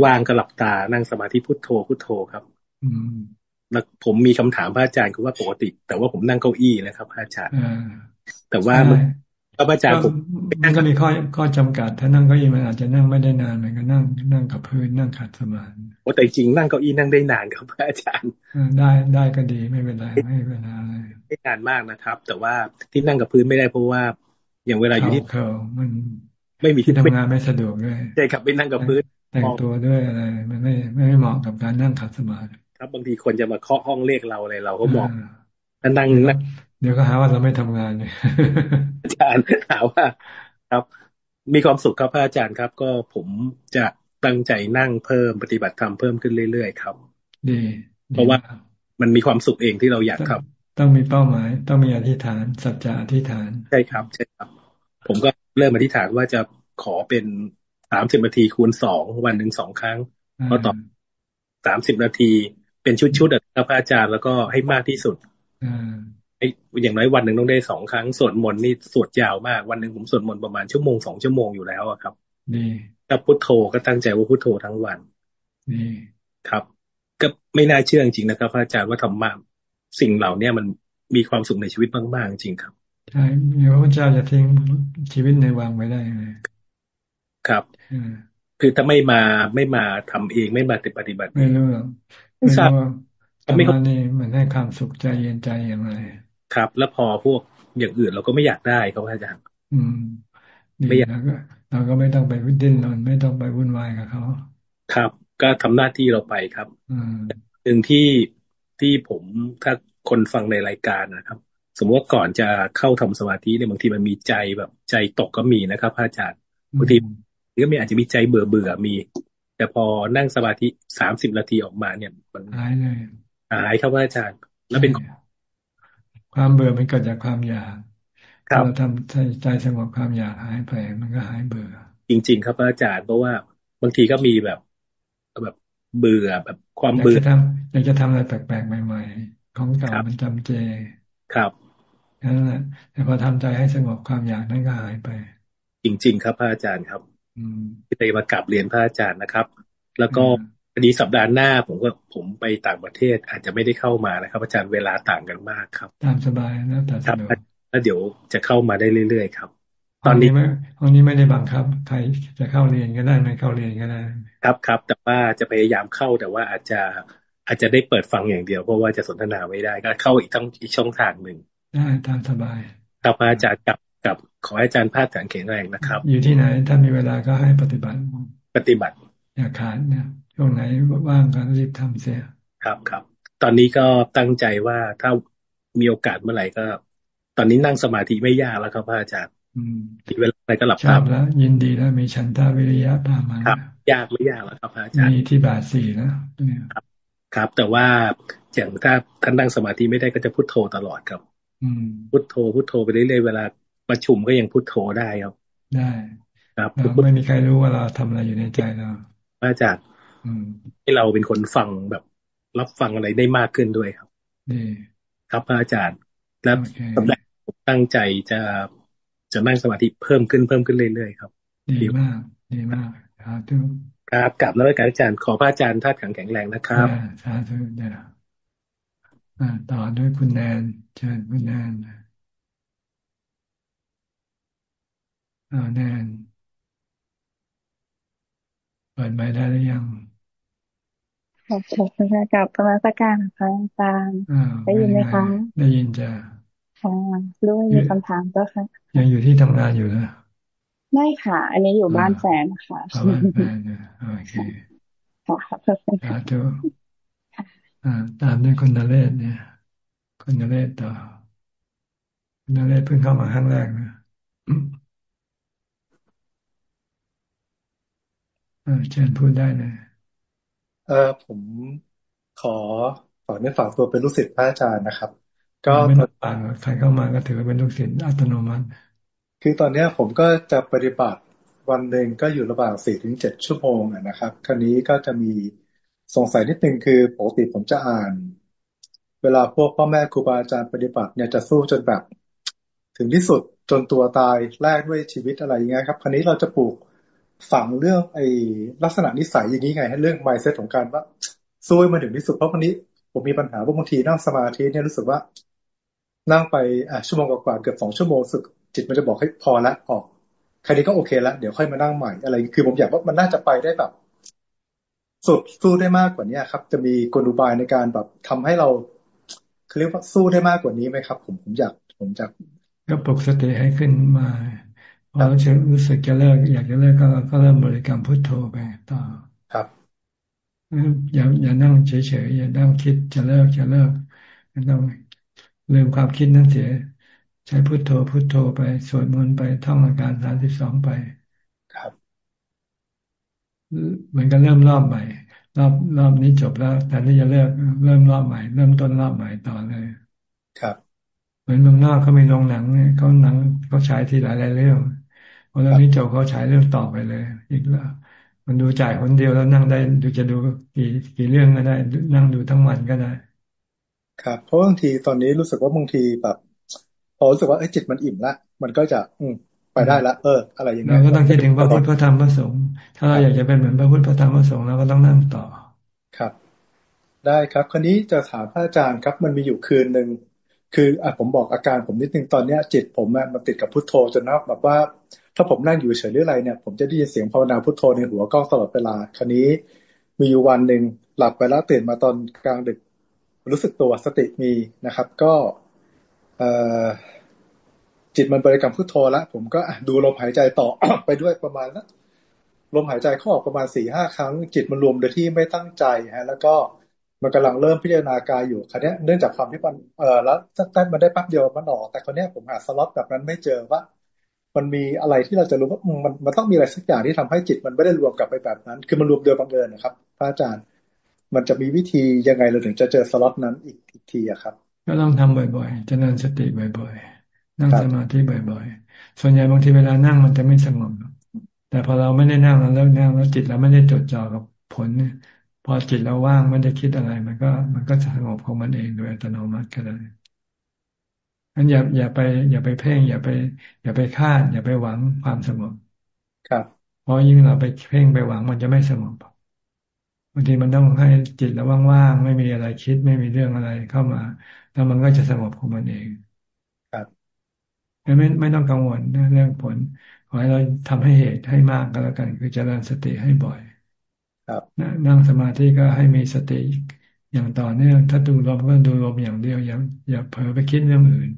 ว่างก็หลับตานั่งสมาธิพุทโธพุทโธครับ อืม แล้วผมมีคำถามพระอาจารย์คือว่าปกติ แต่ว่าผมนั่งเก้าอี้นะครับพระอาจารย์แต่ว่าพระอาจารย์ผมนั่งก็มีข้อข้อจำกัด ถ้านั่งเก้าอี้มันอาจจะนั่งไม่ได้นานมันก็นั่งนั่งกับพื้นนั่งขัดสมาธิโอ้แต่จริงนั่งเก้าอี้นั่งได้นานครับพระอาจารย์ได้ได้ก็ดีไม่เป็นไรไม่เป็นไรไม่นานมากนะครับ แต่ว่าที่นั่งกับพื้นไม่ได้เพราะว่า อย่างเวลาอยู่ที่เขามันไม่มีที่ทำงานไม่สะดวกด้วยใช่ครับไม่นั่งกับพื้นแต่งตัวด้วยอะไร มันไม่ไม่เหมาะกับการนั่งขัดสมาธิ คครับ บางทีคนจะมาเคาะห้องเรียกเราอะไรเราก็มองนั่งนั่งเดี๋ยวก็หาว่าเราไม่ทำงานเนี่ยอาจารย์ถามว่า ครับ มีความสุขครับพระอาจารย์ครับ ก็ผมจะตั้งใจนั่งเพิ่มปฏิบัติธรรมเพิ่มขึ้นเรื่อยๆครับดีเพราะว่ามันมีความสุขเองที่เราอยากทำต้องมีเป้าหมาย ต้องมีอธิษฐานสัจจะอธิษฐานใช่ครับใช่ครับ ผมก็เริ่มอธิษฐานว่าจะขอเป็นสามสิบนาทีคูณสองวันหนึ่งสองครั้งพอต่อสามสิบนาที เป็นชุดๆครับอาจารย์แล้วก็ให้มากที่สุดไอ้อย่างน้อยวันหนึ่งต้องได้สองครั้งสวดมนต์นี่สวดยาวมาก วันหนึ่งผมสวดมนต์ประมาณชั่วโมงสองชั่วโมงอยู่แล้วครับนี่ถ้าพุทโธก็ตั้งใจว่าพุทโธทั้งวันนี่ครับ ก็ไม่น่าเชื่อจริงนะครับอาจารย์ว่าธรรมะสิ่งเหล่าเนี้ยมันมีความสุขในชีวิตมากๆจริงครับใช่พระเจ้าจะทิ้งชีวิตในวังไว้ได้เลยครับคือถ้าไม่มาไม่มาทำเองไม่มาปฏิบัติไม่รู้หรอก ไม่ทราบไม่เข้านี่มันให้ความสุขใจเย็นใจอย่างไรครับ แล้วพอพวกอย่างอื่นเราก็ไม่อยากได้ครับอาจารย์อืมไม่อยากเราก็ไม่ต้องไปวิดิ้นรนไม่ต้องไปวุ่นวายกับเขาครับ ก็ทำหน้าที่เราไปครับ อืมหนึ่งที่ที่ผมถ้าคนฟังในรายการนะครับ สมมติว่าก่อนจะเข้าทำสมาธิเนี่ยบางทีมันมีใจแบบใจตกก็มีนะครับอาจารย์บางทีหรือมีอาจจะมีใจเบื่อเบื่อมี แต่พอนั่งสมาธิสามสิบนาทีออกมาเนี่ย มันหายเลยหายครับอาจารย์ แล้วเป็น ความเบื่อมันเกิดจากความอยากเราทำใจใจสงบความอยากหายไปมันก็หายเบื่อ จริง ๆ ครับอาจารย์เพราะว่าบางทีก็มีแบบแบบเบื่อแบบความเบื่ออยากจะทำอยากจะทำอะไรแปลกๆใหม่ ๆ ของเก่ามันจำเจ ครับนั่นแหละแต่พอทำใจให้สงบความอยากนั้นก็หายไป จริง ๆ ครับพระอาจารย์ครับ ที่ไปมากลับเรียนพระอาจารย์นะครับ แล้วก็พอดีสัปดาห์หน้า ผมก็ผมไปต่างประเทศอาจจะไม่ได้เข้ามานะครับ อาจารย์เวลาต่างกันมากครับ ตามสบายนะแต่สะดวกแล้วเดี๋ยวจะเข้ามาได้เรื่อยๆครับ ตอนนี้ไม่ห้องนี้ไม่ได้บังคับ ใครจะเข้าเรียนก็ได้ไม่เข้าเรียนก็ได้ ครับครับ แต่ว่าจะพยายามเข้าแต่ว่าอาจจะอาจจะได้เปิดฟังอย่างเดียวเพราะว่าจะสนทนาไม่ได้ก็เข้าอีกต้องอีกช่องทางหนึ่งได้ตามสบายครับอาจารย์กับ กับขอให้อาจารย์พาดแข็งแรงนะครับ อยู่ที่ไหน ถ้ามีเวลาก็ให้ปฏิบัติ ปฏิบัติ อย่าขาดเนี่ยช่วงไหนว่างก็รีบทำเสีย ครับครับ ตอนนี้ก็ตั้งใจว่าถ้ามีโอกาสเมื่อไหร่ก็ ตอนนี้นั่งสมาธิไม่ยากแล้วครับพระอาจารย์อีกเวลาไหนก็หลับตาแล้ว ยินดีแล้วมีฉันทาวิริยะตามมาครับ ยากไม่ยากแล้วครับพระอาจารย์มีที่บาทสี่แล้วครับ ครับ แต่ว่าอย่างถ้าท่านนั่งสมาธิไม่ได้ก็จะพุโทโธตลอดครับอืมพุโทโธพุโทโธไปเรื่อยๆเวลา ประชุมก็ยังพุทโธได้ครับได้ครับไม่มีใครรู้ว่าเราทำอะไรอยู่ในใจเราอาจารย์ให้เราเป็นคนฟังแบบ รับฟังอะไรได้มากขึ้นด้วยครับดีครับอาจารย์ แล้วสำหรับผมตั้งใจจะจะนั่งสมาธิเพิ่มขึ้นเพิ่มขึ้นเรื่อยๆครับ ดีมากดีมากครับทุกครับกลับแล้วการอาจารย์ขอพระอาจารย์ท่าแข็งแข็งแรงนะครับสาธุเดี๋ยวต่อด้วยคุณแนนเชิญคุณแนน อ่าแน่นเปิดไมได้หรือยังขอบคุณค่ะกับพระสการพระอาจารย์ได้ยินไหมคะ ได้ยินจ้ะค่ะรู้มีคำถามก็ค่ะยังอยู่ที่ทำงานอยู่นะไม่ค่ะ อันนี้อยู่บ้านแฟนค่ะบ้านแฟนโอเคค่ะขอบคุณค่ะทุอ่าตามด้วยคุณนเรศเนี่ยคุณนเรศต่อคุณนเรศเพิ่งเข้ามาครั้งแรกนะ เชิญพูดได้เลยเออผมขอฝากเนื้อฝากตัวเป็นลูกศิษย์พระอาจารย์นะครับ ก็ไม่ต้องฝากใครเข้ามาก็ถือเป็นลูกศิษย์อัตโนมัติ คือตอนนี้ผมก็จะปฏิบัติวันหนึ่งก็อยู่ระหว่างสี่ถึงเจ็ดชั่วโมงนะครับ คราวนี้ก็จะมีสงสัยนิดนึงคือปกติผมจะอ่าน เวลาพวกพ่อแม่ครูบาอาจารย์ปฏิบัติเนี่ยจะสู้จนแบบ ถึงที่สุดจนตัวตายแลกด้วยชีวิตอะไรอย่างเงี้ยครับ คราวนี้เราจะปลูก ฝังเรื่องไอ้ลักษณะนิสัยอย่างนี้ไงให้เรื่อง mindset ของการว่าสู้มาถึงที่สุดเพราะวันนี้ผมมีปัญหาว่าบางทีนั่งสมาธิเนี่ยรู้สึกว่า นั่งไปอะชั่วโมงกว่าเกือบสองชั่วโมงสึกจิตมันจะบอกให้พอละออกครนี้ก็โอเคละเดี๋ยวค่อยมานั่งใหม่อะไร คือผมอยากว่ามันน่าจะไปได้แบบสุดสู้ได้มากกว่านี้ครับ จะมีกลอุบายในการแบบทำให้เราเขาเรียกว่าสู้ได้มากกว่านี้ไหมครับ ผมผมอยากผมอยากก็ปลุกสติให้ขึ้นมา พอรู้สึกจะเลิกอยากจะเลิกก็ก็เริ่มบริกรรมพุทโธไปต่อครับอย่าอย่านั่งเฉยๆอย่านั่งคิดจะเลิกจะเลิกต้องลืมความคิดนั้นเสีย ใช้พุทโธพุทโธไปสวดมนต์ไปท่องอาการสามสิบสองไป ครับเหมือนกันเริ่มรอบใหม่ รอบรอบนี้จบแล้วแต่ที่จะเลิกเริ่มรอบใหม่ เริ่มต้นรอบใหม่ต่อเลย ครับ เหมือนเมืองนอกเขามีโรงหนังเนี่ยเขาหนังเขาฉายทีหลายๆเรื่อง พอเรื่องนี้จบเขาฉายเรื่องต่อไปเลย อีกแล้วมันดูจ่ายคนเดียวแล้วนั่งได้ดูจะดูกี่กี่เรื่องก็ได้ นั่งดูทั้งวันก็ได้ ครับ เพราะบางทีตอนนี้รู้สึกว่าบางทีแบบพอรู้สึกว่าไอ้จิตมันอิ่มละมันก็จะ อืมไปได้ละเอออะไรอย่างเงี้ยเราก็ต้องคิดถึงพระพุทธพระธรรมพระสงฆ์ถ้าเราอยากจะเป็นเหมือนพระพุทธพระธรรมพระสงฆ์เราก็ต้องนั่งต่อครับ ได้ครับคราวนี้จะถามพระอาจารย์ครับ มันมีอยู่คืนหนึ่งคืออะผมบอกอาการผมนิดนึงตอนเนี้ยจิตผมมันติดกับพุทโธจนนับแบบว่า ถ้าผมนั่งอยู่เฉยหรืออะไรเนี่ย ผมจะได้ยินเสียงภาวนาพุทโธในหัวกล้องตลอดเวลา คราวนี้มีอยู่วันหนึ่งหลับไปแล้วตื่นมาตอนกลางดึก รู้สึกตัวสติมีนะครับ ก็เอจิตมันบริกรรมพุทโธแล้วผมก็ดูลมหายใจต่อไปด้วยประมาณนะลมหายใจเข้าออกประมาณสี่ห้าครั้ง จิตมันรวมโดยที่ไม่ตั้งใจฮะ แล้วก็มันกำลังเริ่มพิจารณากายอยู่คราวนี้เนื่องจากความที่มันเออแล้วตั้งมันได้แป๊บเดียวมันออก แต่คราวนี้ผมหาสล็อตแบบนั้นไม่เจอว่า มันมีอะไรที่เราจะรู้ว่ามันมันต้องมีอะไรสักอย่างที่ทำให้จิตมันไม่ได้รวมกลับไปแบบนั้น คือมันรวมโดยบังเอิญนะครับ พระอาจารย์ มันจะมีวิธียังไงเราถึงจะเจอสล็อตนั้นอีกอีกทีอะครับ ก็ต้องทำบ่อยๆเจริญสติบ่อยๆ นั่งสมาธิบ่อยๆ ส่วนใหญ่บางทีเวลานั่งมันจะไม่สงบ แต่พอเราไม่ได้นั่งเราเลิกนั่งแล้วจิตเราไม่ได้จดจ่อกับผล พอจิตเราว่างไม่ได้คิดอะไร มันก็ มันก็สงบของมันเองโดยอัตโนมัติก็ได้ งั้นอย่าอย่าไป อย่าไปเพ่ง อย่าไป อย่าไปคาด อย่าไปหวังความสงบครับเพราะยิ่งเราไปเพ่งไปหวังมันจะไม่สงบบางทีมันต้องให้จิตเราว่างๆไม่มีอะไรคิดไม่มีเรื่องอะไรเข้ามา แล้วมันก็จะสงบของมันเอง ครับไม่ไม่ต้องกังวลเรื่องผลขอให้เราทำให้เหตุให้มากก็แล้วกัน คือเจริญสติให้บ่อย ครับนั่งสมาธิก็ให้มีสติอย่างต่อเนื่องถ้าดูลมก็ดูลมอย่างเดียวอย่าอย่าเผลอไปคิดเรื่องอื่น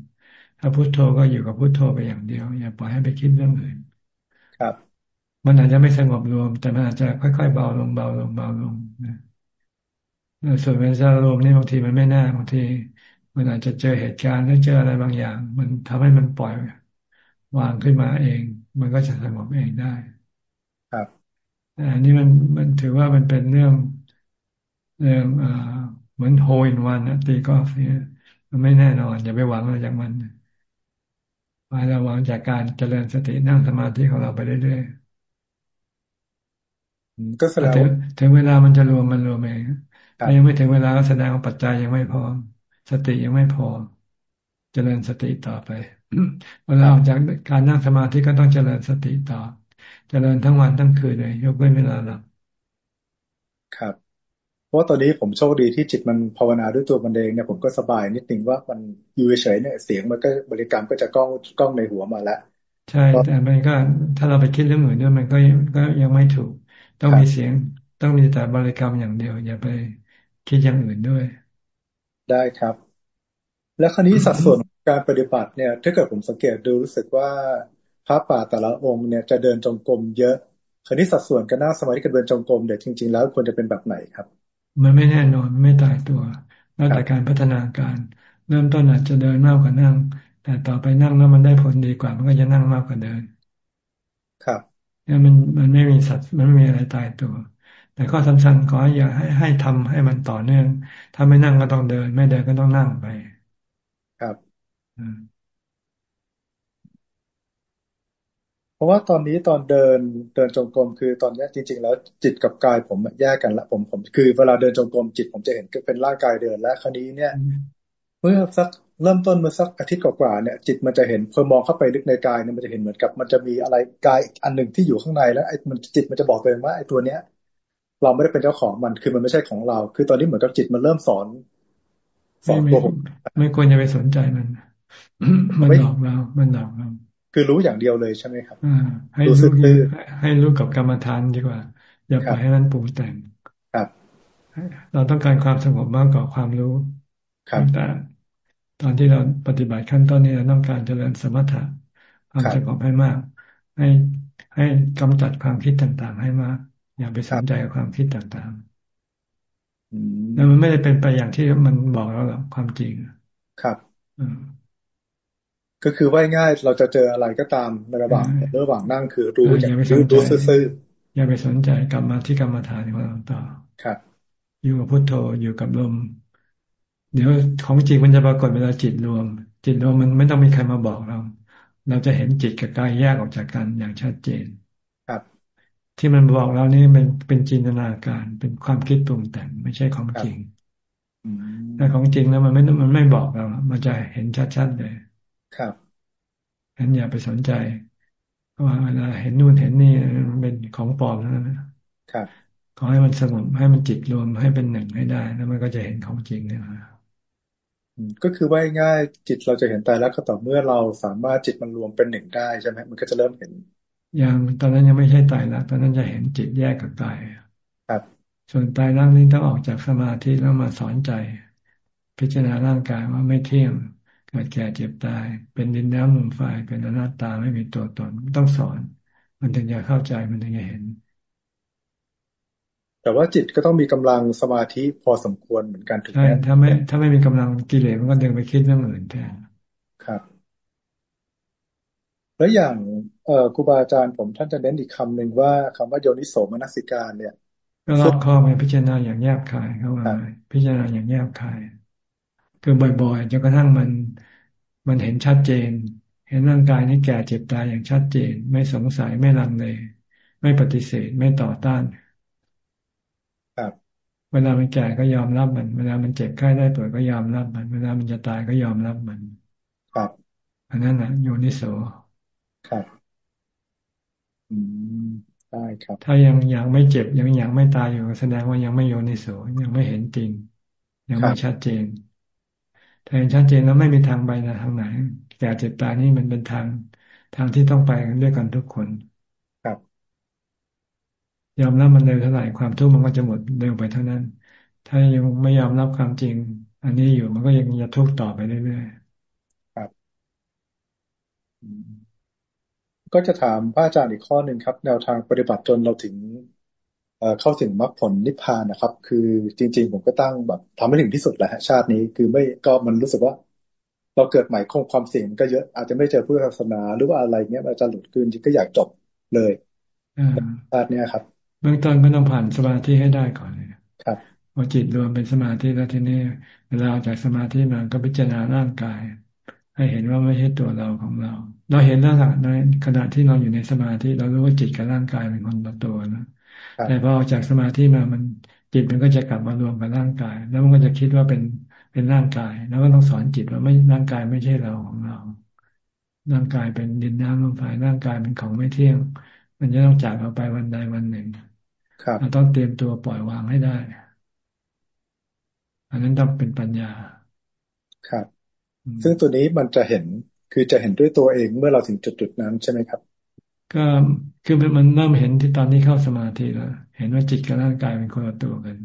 ถ้าพุโทโธก็อยู่กับพุโทโธไปอย่างเดียว อย่าปล่อยให้ไปคิดเรื่องอื่น ครับ มันอาจจะไม่สงบรวม แต่มันอาจจะค่อยๆเบาลงเบาลงเบาลงนะส่วนเวลารวมนี่บางทีมันไม่แน่บางที มันอาจจะเจอเหตุการณ์หรือเจออะไรบางอย่าง มันทำให้มันปล่อยวางขึ้นมาเอง มันก็จะสงบเองได้ ครับอันนี้มันมันถือว่ามันเป็นเรื่องเรื่องอ่าเหมือนโฮอินวันนะตีกอล์ฟเนี่ยมันไม่แน่นอน อย่าไปหวังอะไรจากมัน ไปเราหวังจากการเจริญสตินั่งสมาธิของเราไปเรื่อยๆก็แสดงถึงเวลามันจะรวมมันรวมเองถ้ายังไม่ถึงเวลาก็แสดงว่าปัจจัยยังไม่พอสติยังไม่พอ เจริญสติต่อไป เวลาออกจากการนั่งสมาธิก็ต้องเจริญสติต่อ เจริญทั้งวันทั้งคืนเลยยกเว้นเวลาหลับครับเพ ราะตอนนี้ผมโชคดีที่จิตมันภาวนาด้วยตัวมันเองเนี่ยผมก็สบายนิดนึงว่ามันอยู่เฉยเนี่ยเสียงมันก็บริกรรมก็จะกล้องกล้องในหัวมาแล้วใช่ แต่มันก็ถ้าเราไปคิดเรื่องอื่นด้วยมันก็ก็ยังไม่ถูก ต้องมีเสียงต้องมีแต่บริกรรมอย่างเดียว อย่าไปคิดอย่างอื่นด้วย ได้ครับ แล้วคราวนี้สัดส่วนการปฏิบัติเนี่ย ถ้าเกิดผมสังเกตดูรู้สึกว่าพระป่าแต่ละองค์เนี่ยจะเดินจงกรมเยอะคราวนี้สัดส่วนการนั่งสมาธิกับเดินจงกรมเดี๋ยวจริง ๆ แล้วควรจะเป็นแบบไหนครับ มันไม่แน่นอนไม่ตายตัว แล้วแต่การพัฒนาการ เริ่มต้นอาจจะเดินมากกว่านั่ง แต่ต่อไปนั่งแล้วมันได้ผลดีกว่า มันก็จะนั่งมากกว่าเดิน ครับเนี่ยมันมันไม่มีสัตว์มันไม่มีอะไรตายตัว แต่ข้อสำคัญขออย่าให้ให้ทำให้มันต่อเนื่อง ถ้าไม่นั่งก็ต้องเดิน ไม่เดินก็ต้องนั่งไป ครับอืมเพ ราะว่าตอนนี้ตอนเดินเดินจงกรมคือตอนนี้จริง ๆ แล้วจิตกับกายผมแยกกันละผมผมคือเวลาเดินจงกรมจิตผมจะเห็นเป็นร่างกายเดินและคราวนี้เนี่ย เมื่อสักเริ่มต้นเมื่อสักอาทิตย์กว่าๆเนี่ยจิตมันจะเห็นพอมองเข้าไปลึกในกายเนี่ยมันจะเห็นเหมือนกับ มันจะมีอะไรกายอันหนึ่งที่อยู่ข้างในแล้วไอ้มันจิตมันจะบอกตัวเองว่าไอ้ตัวเนี้ย เราไม่ได้เป็นเจ้าของมันคือมันไม่ใช่ของเรา คือตอนนี้เหมือนกับจิตมันเริ่มสอนสอนตัวผมไม่ควรจะไปสนใจมัน มันหลอกเรา มันหลอกเรา คือรู้อย่างเดียวเลยใช่ไหมครับให้รู้ซื่อให้รู้กับกรรมฐานดีกว่า อย่าปล่อยให้มันปรุงแต่งครับ เราต้องการความสงบมากกว่าความรู้ครับแต่ตอนที่เราปฏิบัติขั้นต้นนี้เราต้องการเจริญสมถะความสงบให้มาก ให้ให้กำจัดความคิดต่างๆ ให้มาก อย่าไปสนใจกับความคิดต่างแล้วมันไม่ได้เป็นไปอย่างที่มันบอกเราหรอกความจริงครับ ก็คือว่าง่ายเราจะเจออะไรก็ตามในระหว่างระหว่างนั่งคือรู้อย่างรู้ดูซื่ออย่าไปสนใจกลับมาที่กรรมฐานของเราต่อครับอยู่กับพุทโธอยู่กับลม เดี๋ยวของจริงมันจะปรากฏเวลาจิตรวม จิตรวมมันไม่ต้องมีใครมาบอกเรา เราจะเห็นจิตกับกายแยกออกจากกันอย่างชัดเจน ครับ ที่มันบอกเรานี่เป็นเป็นจินตนาการ เป็นความคิดปรุงแต่งไม่ใช่ของจริงแต่ของจริงแล้วมันไม่มันไม่บอกเรา มันจะเห็นชัดๆเลย ครับงั้นอย่าไปสนใจว่าเวลาเห็นนู่นเห็นนี่มันเป็นของปลอมแล้วนะครับขอให้มันสงบให้มันจิตรวมให้เป็นหนึ่งให้ได้ แล้วมันก็จะเห็นของจริงเนี่ยก็คือว่าง่ายจิตเราจะเห็นตายแล้วก็ต่อเมื่อเราสามารถจิตมันรวมเป็นหนึ่งได้ใช่ไหมมันก็จะเริ่มเห็นยังตอนนั้นยังไม่ใช่ตายแล้วตอนนั้นจะเห็นจิตแยกกับกายครับ ส่วนตายร่างนี้ต้องออกจากสมาธิแล้วมาสอนใจ พิจารณาร่างกายว่าไม่เที่ยงเกิดแก่เจ็บตาย เป็นดินน้ำลมไฟเป็นอนัตตาไม่มีตัวตนต้องสอน มันถึงจะเข้าใจมันถึงจะเห็น แต่ว่าจิตก็ต้องมีกำลังสมาธิพอสมควรเหมือนกันถูกไหมถ้าไม่ ถ้าไม่มีกำลังกิเลสมันก็ดึงไปคิดเรื่องอื่นแทนครับ แล้วอย่างเอ่อครูบาอาจารย์ผมท่านจะเน้นอีกคำหนึ่งว่าคำว่าโยนิโสมนสิการเนี่ยก็รอบคอบพิจารณาอย่างแยบคายเข้ามาพิจารณาอย่างแยบคายคือบ่อยๆจนกระทั่งมัน มันเห็นชัดเจน เห็นร่างกายนี้แก่เจ็บตายอย่างชัดเจน ไม่สงสัยไม่ลังเล ไม่ปฏิเสธไม่ต่อต้านครับเวลามันแก่ก็ยอมรับมัน เวลามันเจ็บไข้ได้ป่วยก็ยอมรับมัน เวลามันจะตายก็ยอมรับมัน ครับอันนั้นนะโยนิโสครับ อืมได้ครับ ถ้ายังยังไม่เจ็บยังยังไม่ตายอยู่แสดงว่ายังไม่โยนิโสยังไม่เห็นจริง ยังไม่ชัดเจน ถ้าเห็นชัดเจนแล้วไม่มีทางไปนะทางไหนแก่เจ็บตายนี่มันเป็นทางทางที่ต้องไปด้วยกันทุกคนยอมรับมันเร็วเท่าไหร่ความทุกข์มันก็จะหมดเร็วไปเท่านั้น ถ้ายังไม่ยอมรับความจริง อันนี้อยู่มันก็ยังจะทุกข์ต่อไปเรื่อยๆครับ ก็จะถามพระอาจารย์อีกข้อหนึ่งครับ แนวทางปฏิบัติจนเราถึง เข้าถึงมรรคผลนิพพานนะครับ คือจริง ๆ ผมก็ตั้งแบบทำให้ถึงที่สุดแหละชาตินี้คือไม่ก็มันรู้สึกว่า เราเกิดใหม่คงความเสี่ยงก็เยอะอาจจะไม่เจอพุทธศาสนาหรือว่าอะไรเงี้ยอาจารย์หลุดคืนจริงก็อยากจบเลยชาตินี้ครับเบื้องต้นก็ต้องผ่านสมาธิให้ได้ก่อนครับพอจิตรวมเป็นสมาธิแล้วทีนี้เวลาออกจากสมาธิมาก็พิจารณาร่างกาย ให้เห็นว่าไม่ใช่ตัวเราของเรา เราเห็นแล้วในขณะที่เราอยู่ในสมาธิเรารู้ว่าจิตกับร่างกายเป็นคนละตัวนะ แต่พอออกจากสมาธิมามันจิตมันก็จะกลับมารวมกับร่างกาย แล้วมันก็จะคิดว่าเป็นเป็นร่างกาย แล้วก็ต้องสอนจิตว่าไม่ร่างกายไม่ใช่เราของเรา ร่างกายเป็นดินน้ำลมไฟร่างกายเป็นของไม่เที่ยง มันจะต้องจากเราไปวันใดวันหนึ่งเราต้องเตรียมตัวปล่อยวางให้ได้ อันนั้นต้องเป็นปัญญา ครับ ซึ่งตัวนี้มันจะเห็นคือจะเห็นด้วยตัวเองเมื่อเราถึงจุดจุดนั้นใช่ไหมครับ ก็คือมันเริ่มเห็นที่ตอนนี้เข้าสมาธิแล้วเห็นว่าจิตกับร่างกายเป็นคนละตัวกัน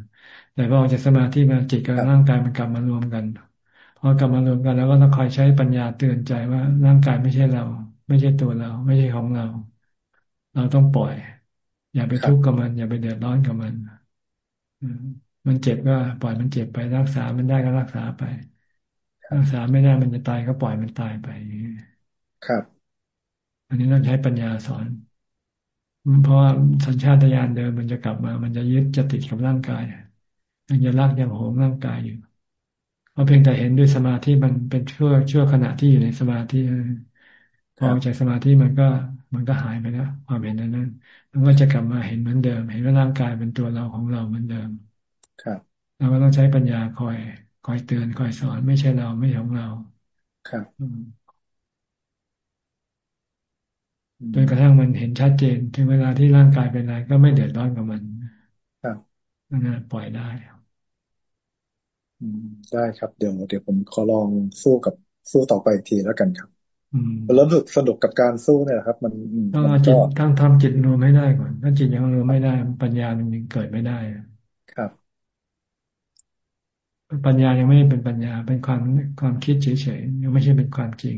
แต่พอออกจากสมาธิมาจิตกับร่างกายมันกลับมารวมกันพอกลับมารวมกันแล้วก็ต้องคอยใช้ปัญญาเตือนใจว่าร่างกายไม่ใช่เรา ไม่ใช่ตัวเรา ไม่ใช่ของเรา เราต้องปล่อย อย่าไปทุกข์กับมัน อย่าไปเดือดร้อนกับมันมันเจ็บก็ปล่อยมันเจ็บไปรักษามันได้ก็รักษาไป รักษาไม่ได้มันจะตายก็ปล่อยมันตายไปครับ อันนี้ต้องใช้ปัญญาสอนเพราะสัญชาตญาณเดิมมันจะกลับมา มันจะยึดจะติดกับร่างกายยังจะรักยังโหมร่างกายอยู่เพราะเพียงแต่เห็นด้วยสมาธิมันเป็นชั่วชั่วขณะที่อยู่ในสมาธิพอออกจากสมาธิมันก็ มันก็หายไปแล้วความเห็นนั้นมันก็จะกลับมาเห็นเหมือนเดิม เห็นว่าร่างกายเป็นตัวเราของเราเหมือนเดิม ครับเราก็ต้องใช้ปัญญาคอย คอยเตือนคอยสอนไม่ใช่เราไม่ใช่ของเรา ครับ จนกระทั่งมันเห็นชัดเจน ถึงเวลาที่ร่างกายเป็นอะไรก็ไม่เดือดร้อนกับมันครับนั่นปล่อยได้ได้ครับ เดี๋ยวเดี๋ยวผมขอลองสู้กับสู้ต่อไปอีกทีแล้วกันครับเริ่มสนุกกับการสู้เนี่ยครับ มันต้องจิตต้องทำจิตรวมไม่ได้ก่อน ถ้าจิตยังรวมไม่ได้ ปัญญามันยังเกิดไม่ได้ครับ ปัญญายังไม่เป็นปัญญาเป็นความความคิดเฉยๆยังไม่ใช่เป็นความจริง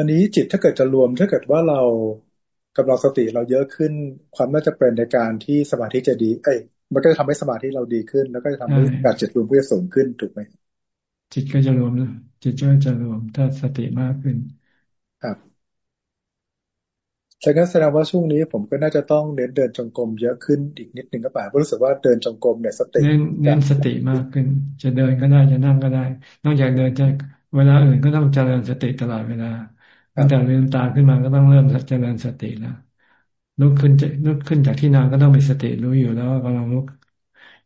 ตอนนี้จิตถ้าเกิดจะรวม ถ้าเกิดว่าเรากำลังสติเราเยอะขึ้น ความน่าจะเป็นในการที่สมาธิจะดี เอ้ยมันก็จะทำให้สมาธิเราดีขึ้น แล้วก็จะทำให้การจิตรวมก็จะสูงขึ้นถูกไหมจิตก็จะรวมจิตก็จะรวมถ้าสติมากขึ้น ครับฉะนั้นแสดงว่าช่วงนี้ผมก็น่าจะต้องเน้นเดินจงกรมเยอะขึ้นอีกนิดหนึ่งก็ป่าเพราะรู้สึกว่าเดินจงกรมเนี่ยสติเน้นเน้นสติมากขึ้น จะเดินก็ได้จะนั่งก็ได้ นอกจากเดินจะเวลาอื่นก็ต้องเจริญสติตลอดเวลา ตั้งแต่ลืมตาขึ้นมาก็ต้องเริ่มเจริญสติแล้วลุกขึ้นลุกขึ้นจากที่นอนก็ต้องมีสติรู้อยู่แล้วว่ากำลังลุก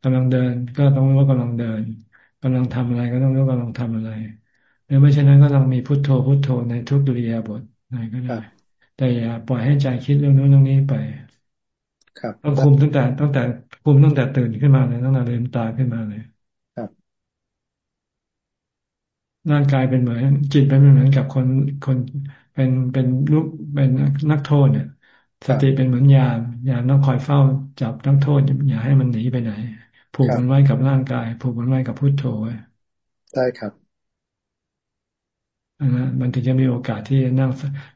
กำลังเดิน ก็ต้องรู้ว่ากำลังเดินกำลังทำอะไรก็ต้องรู้กำลังทำอะไรหรือไม่เช่นนั้นก็ต้องมีพุทโธพุทโธในทุกดุริยาบถไหนก็ได้ แต่อย่าปล่อยให้ใจคิดเรื่องนู้นเรื่องนี้ไป ครับต้องคุมตั้งแต่ตั้งแต่คุมตั้งแต่ตื่นขึ้นมาเลยตั้งแต่ลืมตาขึ้นมาเลยครับร่างกายเป็นเหมือนจิตเป็นเหมือนกับคนคน เป็นเป็นลูกเป็นนักโทษเนี่ยสติเป็นเหมือนยามยามต้องคอยเฝ้าจับนักโทษอย่าให้มันหนีไปไหน ผูกมันไว้กับร่างกาย ผูกมันไว้กับพุทโธไว้ได้ครับนะมันถึงจะมีโอกาสที่นั่ง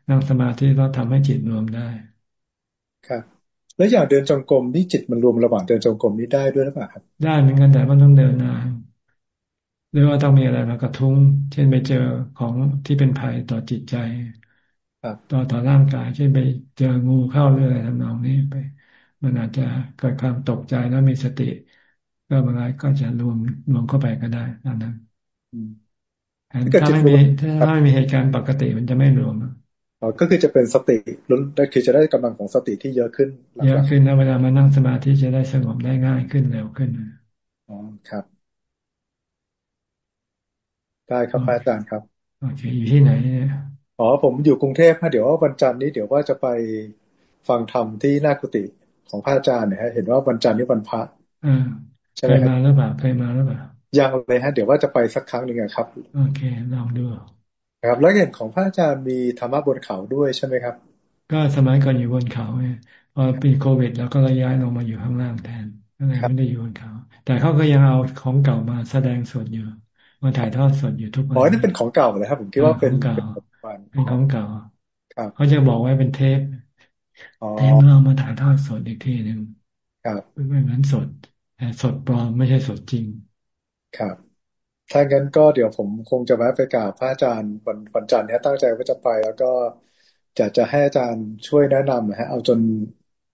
นั่งสมาธิแล้วทำให้จิตรวมได้ ครับ แล้วอย่างเดินจงกรมนี่จิตมันรวมระหว่างเดินจงกรมนี้ได้ด้วยหรือเปล่าครับ ได้เหมือนกันแต่มันต้องเดินนานหรือว่าต้องมีอะไรมากระทุ้ง เช่นไปเจอของที่เป็นภัยต่อจิตใจ ต่อต่อร่างกายเช่นไปเจองูเข้าเรืออะไรทำนองนี้ไป มันอาจจะเกิดความตกใจแล้วมีสติ ก็บางรายก็จะรวมรวมเข้าไปก็ได้ตอนนั้นถ้าไม่มีถ้าไม่มีเหตุการณ์ปกติมันจะไม่รวมอ๋อก็คือจะเป็นสติล้นคือจะได้กำลังของสติที่เยอะขึ้นเยอะขึ้นนะเวลามานั่งสมาธิจะได้สงบได้ง่ายขึ้นเร็วขึ้นอ๋อครับ ได้ครับอาจารย์ครับโอเคอยู่ที่ไหนเนี่ย อ๋อ ผมอยู่กรุงเทพฮะเดี๋ยวว่าวันจันทร์นี้เดี๋ยวว่าจะไปฟังธรรมที่หน้ากุฏิของพระอาจารย์เนี่ยฮะเห็นว่าวันจันทร์นี้วันพระใช่ไหมมาหรือเปล่าเคยมาหรือเปล่ายังเลยฮะ เดี๋ยวว่าจะไปสักครั้งหนึ่งครับ โอเคลองดูครับ แล้วเห็นของพระอาจารย์มีธรรมะบนเขาด้วยใช่ไหมครับ ก็สมัยก่อนอยู่บนเขาไงพอปีโควิด แล้วก็ระย้ายลงมาอยู่ข้างล่างแทนก็เลยไม่ได้อยู่บนเขา แต่เขาก็ยังเอาของเก่ามาแสดงสดอยู่มาถ่ายทอดสดอยู่ทุกวันอ๋อนี่เป็นของเก่าเลยครับ ผมคิดว่าเป็นของ เก่าเป็นของเก่าครับเขาจะบอกไว้เป็นเทปเทปเรามาถ่ายทอดสดอีกทีหนึ่งครับไม่เหมือนสดแต่สดปลอมไม่ใช่สดจริง ครับ ถ้างั้นก็เดี๋ยวผมคงจะแวะไปกราบพระอาจารย์วันวันจันทร์นี้ตั้งใจว่าจะไป แล้วก็จะจะให้อาจารย์ช่วยแนะนำนะฮะเอาจน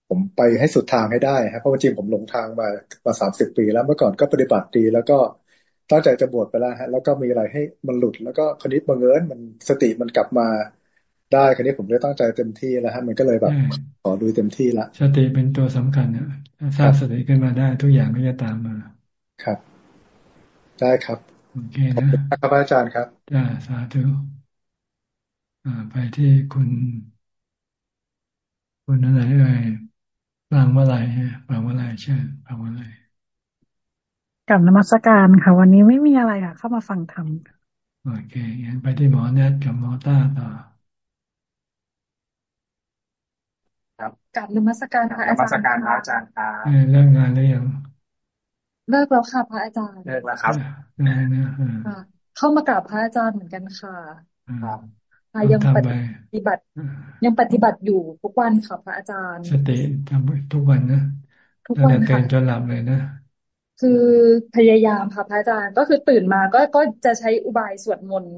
ผมไปให้สุดทางให้ได้ครับเพราะจริงผมหลงทางมามาสามสิบปีแล้วเมื่อก่อนก็ปฏิบัติดีแล้วก็ ตั้งใจจะบวชไปแล้วฮะ แล้วก็มีอะไรให้มันหลุด แล้วก็คณิตบังเอิญมันสติมันกลับมาได้ครนี้ผมได้ตั้งใจเต็มที่แล้วฮะมันก็เลยแบบขอดูเต็มที่ละสติเป็นตัวสำคัญเนี่ยสร้างสติขึ้นมาได้ทุกอย่างก็จะตามมาครับ ได้ครับโอเคนะครับอาจารย์ครับจ้าสาธุอ่า ไปที่คุณคุณอะไรเอ่ยฟังว่าอะไรฟังว่าอะไรเช่นฟังว่าอะไร กับนมัสการค่ะ วันนี้ไม่มีอะไรค่ะ เข้ามาฟังธรรมโอเคงั้นไปที่หมอเนทกับหมอต้าต่อครับกับนมัสการพระอาจารย์นมัสการพระอาจารย์ครับเลิกงานหรือยังเลิกแล้วค่ะพระอาจารย์เลิกแล้วครับเข้ามากราบพระอาจารย์เหมือนกันค่ะครับยังปฏิบัติ ยังปฏิบัติอยู่ทุกวันค่ะพระอาจารย์ สติทำทุกวันนะทุกวันค่ะจนหลับเลยนะ คือพยายามค่ะพระอาจารย์ก็คือตื่นมาก็ก็จะใช้อุบายสวดมนต์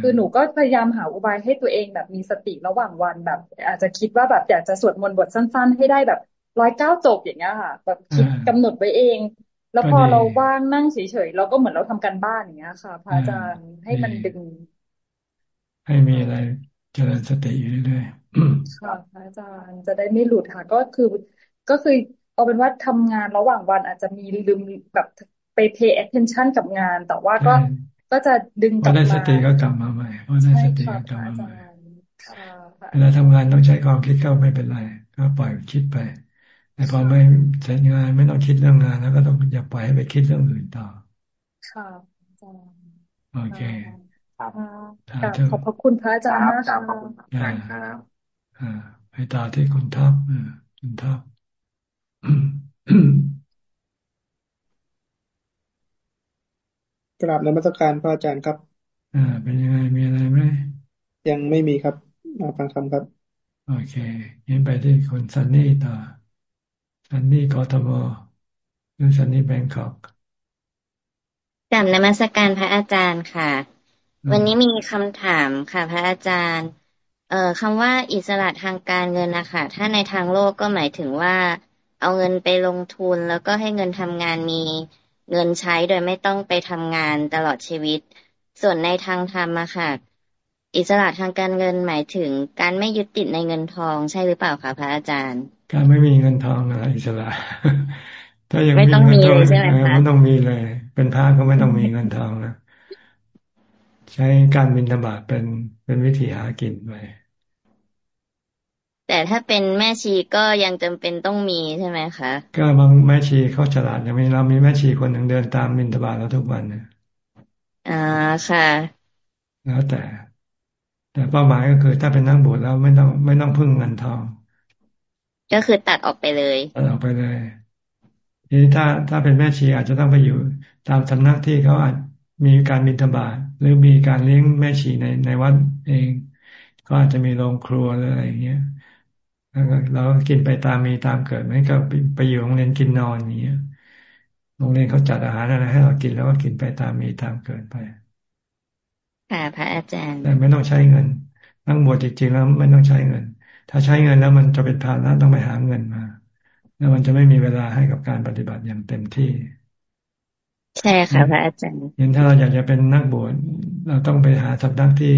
คือหนูก็พยายามหาอุบายให้ตัวเองแบบมีสติระหว่างวันแบบ อาจจะคิดว่าแบบอยากจะสวดมนต์บทสั้น ๆ ให้ได้แบบร้อยเก้าจบอย่างเงี้ยค่ะ แบบคิดกำหนดไว้เอง แล้วพอเราว่างนั่งเฉยๆเราก็เหมือนเราทำการบ้านอย่างเงี้ยค่ะพระอาจารย์ให้มันดึง ให้มีอะไรเจริญสติอยู่เรื่อยๆค่ะพระอาจารย์จะได้ไม่หลุดค่ะ ก็คือก็คือ เอาเป็นว่าทำงานระหว่างวันอาจจะมีลืมแบบไป pay attention กับงาน แต่ว่าก็ก็จะดึงกลับมาได้สติก็กลับมาใหม่พอได้สติก็กลับมาใหม่เวลาทำงานต้องใช้ความคิดก็ไม่เป็นไรก็ปล่อยคิดไปแต่พอไม่ใช้งานไม่ต้องคิดเรื่องงาน แล้วก็ต้องอย่าปล่อยให้ไปคิดเรื่องอื่นต่อค่ะโอเคครับขอบพระคุณพระอาจารย์มากครับไปต่อที่คุณท็อปคุณท็อป กราบนมัสการพระอาจารย์ครับ อ่า เป็นยังไง มีอะไรไหม ยังไม่มีครับมาฟังคำครับ โอเคยินไปที่คนซันนี่ต่อซันนี่กอทมดูซันนี่แบงคอกกับนมัสการพระอาจารย์ค่ะ วันนี้มีคำถามค่ะ พระอาจารย์ เอ่อคำว่าอิสระทางการเงินนะคะถ้าในทางโลกก็หมายถึงว่า เอาเงินไปลงทุนแล้วก็ให้เงินทำงานมีเงินใช้โดยไม่ต้องไปทำงานตลอดชีวิต ส่วนในทางธรรมอะค่ะ อิสระทางการเงินหมายถึง การไม่ยึดติดในเงินทองใช่หรือเปล่าคะพระอาจารย์ การไม่มีเงินทองอะไรอิสระ ถ้ายังมีเงินทองไม่ต้องมีเลย เป็นพระก็ไม่ต้องมีเงินทองนะใช้การบินธบาตเป็นเป็นวิธีหากินไป แต่ถ้าเป็นแม่ชีก็ยังจำเป็นต้องมีใช่ไหมคะ ก็บางแม่ชีเขาฉลาดอย่างมีเรามีแม่ชีคนหนึ่งเดินตามบินธบาตเราทุกวันเนี่ยอ่าค่ะ แล้วแต่ แต่เป้าหมายก็คือถ้าเป็นนักบวชแล้วไม่ต้องไม่ต้องพึ่งเงินทอง ก็คือตัดออกไปเลยตัดออกไปเลยทีนี้ถ้าถ้าเป็นแม่ชีอาจจะต้องไปอยู่ตามสำนักที่เขาอาจมีการบิณฑบาตหรือมีการเลี้ยงแม่ชีในในวัดเอง ก็อาจจะมีโรงครัวหรืออะไรอย่างเงี้ยแล้ว เราก็กินไปตามมีตามเกิดไม่ก็ไปอยู่โรงเรียนกินนอนอย่างเงี้ยโรงเรียนเขาจัดอาหารอะไรให้เรากินแล้วก็กินไปตามมีตามเกิดไปค่ะพระอาจารย์แต่ไม่ต้องใช้เงิน นั่งบวชจริงๆแล้วไม่ต้องใช้เงิน ถ้าใช้เงินแล้วมันจะเป็นภาระต้องไปหาเงินมา แล้วมันจะไม่มีเวลาให้กับการปฏิบัติอย่างเต็มที่ ใช่ค่ะพระอาจารย์เห็นถ้าเราอยากจะเป็นนักบวชเราต้องไปหาสำนักที่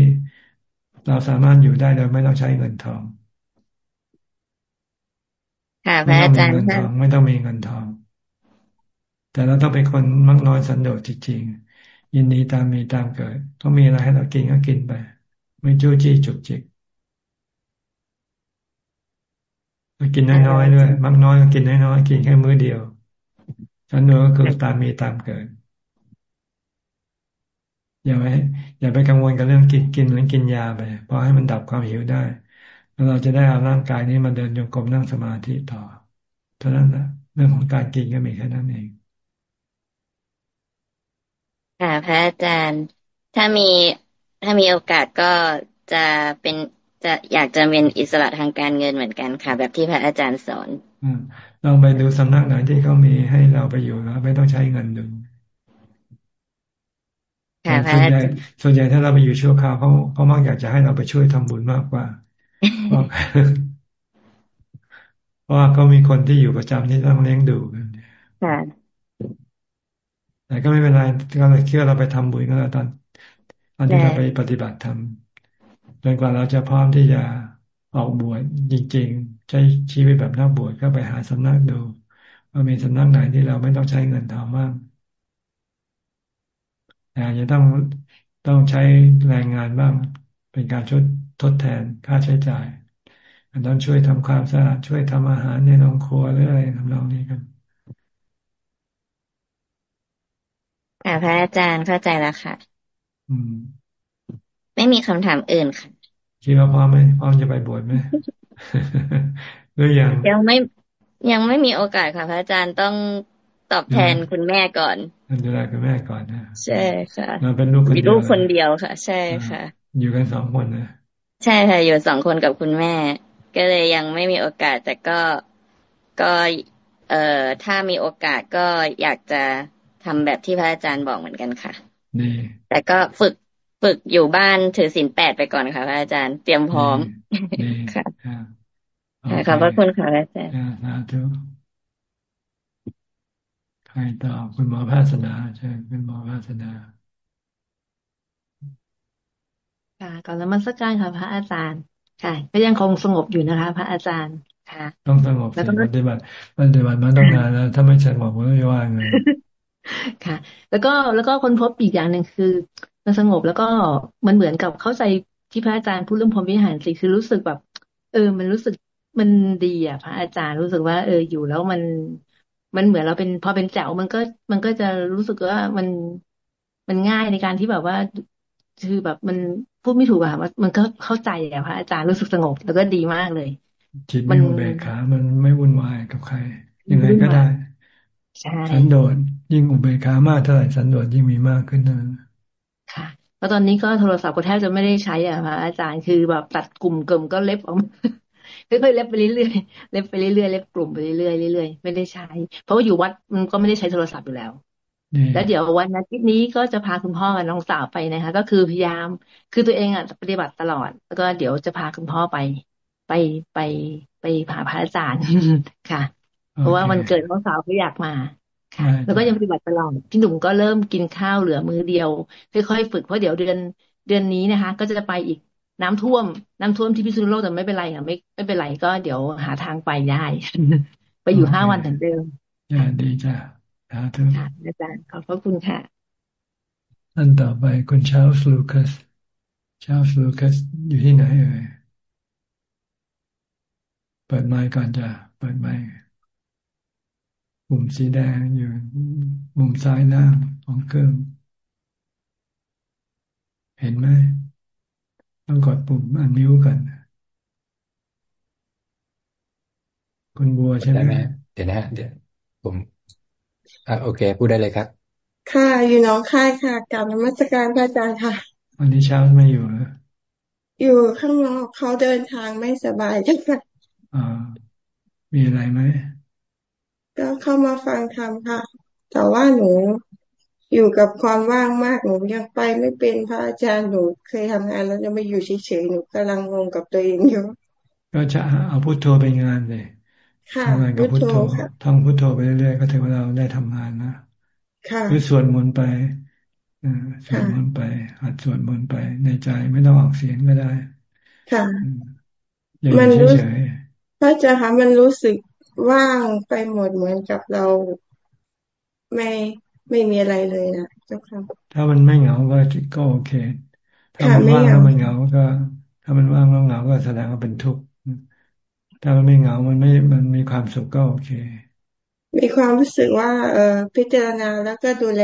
เราสามารถอยู่ได้โดยไม่ต้องใช้เงินทอง ค่ะพระอาจารย์ไม่ต้องมีเงินทอง แต่เราต้องเป็นคนมักน้อยสันโดษจริงๆยินดีตามมีตามเกิดต้องมีอะไรให้เรากินก็กินไป ไม่จู้จี้จุกจิกกินน้อยๆด้วยมักน้อยก็กินน้อยๆกินแค่มื้อเดียวฉันโดก็คือตามมีตามเกิดอย่าไปอย่าไปกังวลกับเรื่องกินกินหรือกินยาไปเพราะให้มันดับความหิวได้ แล้วเราจะได้เอาร่างกายนี้มาเดินโยกรมนั่งสมาธิต่อ เท่านั้นนะเรื่องของการกินก็มีแค่นั้นเองค่ะพระอาจารย์ ถ้ามีถ้ามีโอกาสก็จะเป็นจะอยากจะเป็นอิสระทางการเงินเหมือนกันค่ะ แบบที่พระอาจารย์สอนอลองไปดูสำนักไหนที่เขามีให้เราไปอยู่แล้วไม่ต้องใช้เงินดูค่ะพระอาจารย์ส่วนใหญ่ถ้าเราไปอยู่ชั่วคราวเขาเขามักอยากจะให้เราไปช่วยทำบุญมากกว่า เพราะว่าเขามีคนที่อยู่ประจำที่ต้องเลี้ยงดูกันค่ะแต่ก็ไม่เป็นไรก็เลยคิดว่าเราไปทำบุญก็แล้วตอนตอนที่เราไปปฏิบัติธรรมจนกว่าเราจะพร้อมที่จะออกบวชจริง ๆ ใช้ชีวิตแบบนักบวชก็ไปหาสำนักดูว่ามีสำนักไหนที่เราไม่ต้องใช้เงินทองมากแต่อาจจะต้องต้องใช้แรงงานบ้าง เป็นการชด ทดแทนค่าใช้จ่ายต้องช่วยทำความสะอาดช่วยทำอาหารในโรงครัวหรืออะไรทำนองนี้กันค่ะพระอาจารย์เข้าใจแล้วค่ะ อืม ไม่มีคำถามอื่นค่ะ คิดว่าพร้อมไหมพร้อมจะไปบวชไหมหรือยังยังไม่ยังไม่มีโอกาสค่ะพระอาจารย์ต้องตอบแทนคุณแม่ก่อนดูแลคุณแม่ก่อนนะใช่ค่ะเราเป็นลูกคนเดียวลูกคนเดียวค่ะ ใช่ค่ะ อยู่กันสองคนนะ ใช่ค่ะอยู่สองคนกับคุณแม่ ก็เลยยังไม่มีโอกาส แต่ก็ก็เอ่อถ้ามีโอกาสก็อยากจะทำแบบที่พระอาจารย์บอกเหมือนกันค่ะดีแต่ก็ฝึกฝึกอยู่บ้านถือศีลแปดไปก่อนค่ะพระอาจารย์เตรียมพร้อมค่ะขอบพระคุณค่ะอาจารย์สาธุใครต่อคุณหมอภาสนาใช่คุณหมอภาสนา ค่ะก่อนละมัสการค่ะ พระอาจารย์ ค่ะ ก็ยังคงสงบอยู่นะคะ พระอาจารย์ค่ะ ต้องสงบแล้วก็ปฏิบัติปฏิบัติมาต้องนานแล้วถ้าไม่สงบก็ไม่ว่างเลยค่ะ แล้วก็แล้วก็คนพบอีกอย่างหนึ่งคือมันสงบแล้วก็มันเหมือนกับเข้าใจที่พระอาจารย์พูดเรื่องพรหมวิหารสิคือรู้สึกแบบ เออ มันรู้สึกมันดีอะ พระอาจารย์รู้สึกว่า เอออยู่แล้วมันมันเหมือนเราเป็นพอเป็นแจ๋วมันก็มันก็จะรู้สึกว่ามันมันง่ายในการที่แบบว่า คือแบบมัน พูดไม่ถูกอะว่ามันก็เข้าใจอะพระอาจารย์รู้สึกสงบแล้วก็ดีมากเลยจิตมันเบกขา มันไม่วุ่นวายกับใคร ยังไงก็ได้สันโดษยิ่งอุเบกขามากเท่าไหร่สันโดษยิ่งมีมากขึ้นนะค่ะแล้วตอนนี้ก็โทรศัพท์ก็แทบจะไม่ได้ใช้อะพระอาจารย์คือแบบตัดกลุ่มเกิมก็เล็บออกมาค่อยๆเล็บไปเรื่อยๆเล็บไปเรื่อยๆเล็บกลุ่มไปเรื่อยๆเรื่อยๆไม่ได้ใช้ เพราะว่าอยู่วัดมันก็ไม่ได้ใช้โทรศัพท์อยู่แล้ว แล้วเดี๋ยววันอาทิตย์นี้ก็จะพาคุณพ่อกับน้องสาวไปนะคะ ก็คือพยายามคือตัวเองอะปฏิบัติตลอด แล้วก็เดี๋ยวจะพาคุณพ่อไป ไปไปไปพาพระอาจารย์ค่ะ เพราะว่าวันเกิดน้องสาวเขาอยากมาค่ะ แล้วก็ยังปฏิบัติตลอดพี่หนุ่มก็เริ่มกินข้าวเหลือมือเดียวค่อยๆฝึกเพราะเดี๋ยวเดือนเดือนนี้นะคะ ก็จะไปอีกน้ำท่วม น้ำท่วมที่พิษณุโลกแต่ไม่เป็นไรค่ะไม่ไม่เป็นไรก็เดี๋ยวหาทางไปได้ไปอยู่ห้าวันเหมือนเดิมดีจ้ะสาธุ ค่ะอาจารย์ขอบพระคุณค่ะท่านต่อไปคุณชาลส์ลูคัสชาลส์ลูคัสอยู่ที่ไหนเอ่ยเปิดไมค์ก่อนจ้ะเปิดไมค์ปุ่มสีแดงอยู่มุมซ้ายล่างของเครื่อง เห็นไหมต้องกดปุ่มอันมิวกันคุณบัวใช่ไหมเดี๋ยวนะเดี๋ยวผม อ่าโอเค พูดได้เลยครับ ค่ะ อยู่น้องค่ายค่ะกลับนมัสการพระอาจารย์ค่ะ วันนี้เช้าไม่อยู่เหรออยู่ข้างนอกเขาเดินทางไม่สบายจ้ะค่ะอ่ามีอะไรไหมก็เข้ามาฟังธรรมค่ะ แต่ว่าหนูอยู่กับความว่างมากหนูยังไปไม่เป็นพระอาจารย์หนูเคยทำงานแล้วจะไม่อยู่เฉยๆหนูกำลังงงกับตัวเองอยู่ก็จะเอาพุทโธไปงานเลย ทำงานกับพุทโธท่องพุทโธไปเรื่อยๆก็ถือว่าเราได้ทำงานนะหรือสวดมนต์ไปสวดมนต์ไปหัดสวดมนต์ไป ในใจไม่ต้องออกเสียงก็ได้ ค่ะมันรู้พระอาจารย์คะมันรู้สึกว่างไปหมดเหมือนกับเราไม่ไม่มีอะไรเลยนะเจ้าค่ะถ้ามันไม่เหงาก็ก็โอเค ถ้ามันว่างแล้วมันเหงาก็ ถ้ามันว่างแล้วเหงาก็แสดงว่าเป็นทุกข์ ถ้ามันไม่เหงา มันไม่ มันมีความสุขก็โอเค มีความรู้สึกว่า เออพิจารณาแล้วก็ดูแล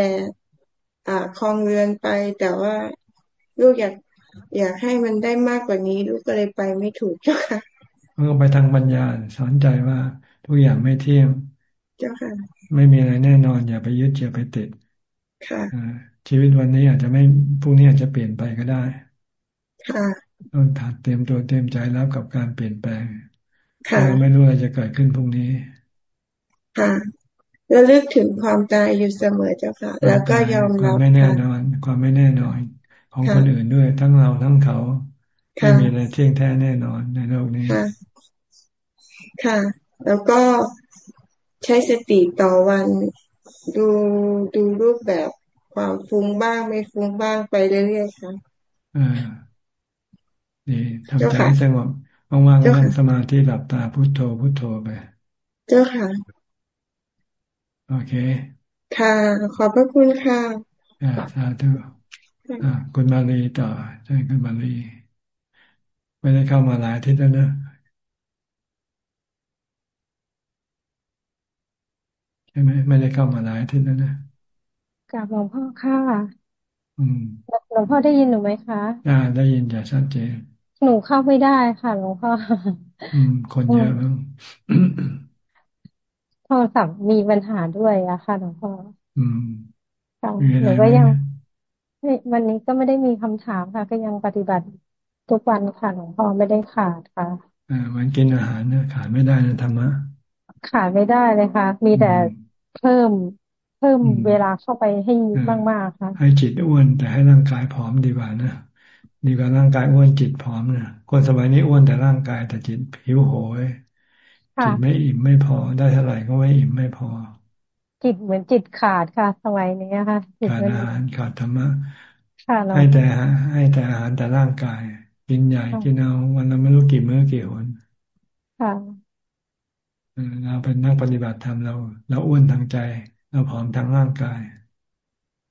อ่าคลองเรือนไป แต่ว่าลูกอยาก อยากให้มันได้มากกว่านี้ ลูกก็เลยไปไม่ถูกเจ้าค่ะก็ไปทางปัญญาสอนใจว่าทุกอย่างไม่เที่ยงเจ้าค่ะ ไม่มีอะไรแน่นอน อย่าไปยึดอย่าไปติด ค่ะชีวิตวันนี้อาจจะไม่พรุ่งนี้อาจจะเปลี่ยนไปก็ได้ ค่ะต้องถัดเตรียมตัวเตรียมใจแล้วกับการเปลี่ยนแปลง ค่ะไม่รู้อะไรจะเกิดขึ้นพรุ่งนี้ค่ะแล้วลึกถึงความตายอยู่เสมอเจ้าค่ะ แล้วก็ยอมรับความไม่แน่นอน ความไม่แน่นอน ของคนอื่นด้วย ทั้งเราทั้งเขาไม่มีอะไรเที่ยงแท้แน่นอนในโลกนี้ค่ะ แล้วก็ใช้สติต่อวันดูดูรูปแบบความฟุ้งบ้างไม่ฟุ้งบ้างไปเรื่อยๆค่ะอ่าดีทำใจให้สงบ ว่างๆนั่งสมาธิหลับตาพุโทโธพุโทโธไป เจ้าค่ะ โอเค ค่ะ ขอบพระคุณค่ะอ่าสาธุอ่าคุณมาลีต่อใช่คุณมาลีไม่ได้เข้ามาหลายอาทิตย์แล้วนะใช่ไหมไม่ได้เข้ามาหลายอาทิตย์แล้วนะกราบหลวงพ่อค่ะอืมหลวงพ่อได้ยินหนูไหมคะอ่าได้ยินอย่าชัดเจน หนูเข้าไม่ได้ค่ะหลวงพ่ออืมคนเยอะมั้งโทรศัพท์มีปัญหาด้วยอะค่ะหลวงพ่ออืมค่ะหนูก็ยังวันนี้ก็ไม่ได้มีคำถามค่ะ ก็ยังปฏิบัติทุกวันค่ะหลวงพ่อไม่ได้ขาดค่ะอ่าวันกินอาหารเนี่ยขาดไม่ได้นะธรรมะขาดไม่ได้เลยค่ะ มีแต่เพิ่มเพิ่มเวลาเข้าไปให้มากๆค่ะ ให้จิตอ้วนแต่ให้ร่างกายผอมดีกว่านะ ดีกว่าร่างกายอ้วนจิตผอมนะคนสมัยนี้อ้วนแต่ร่างกายแต่จิตผิวโหยจิตไม่อิ่มไม่พอได้เท่าไหร่ก็ไม่อิ่มไม่พอ จิตเหมือนจิตขาดค่ะ สมัยนี้ค่ะขาดอาหารขาดธรรมะให้แต่ให้แต่อาหารแต่ร่างกาย กินใหญ่กินเอาวันละไม่รู้กี่มื้อกี่หนค่ะเราเป็นนักปฏิบัติธรรมเรา เราอ้วนทางใจ เราผอมทางร่างกาย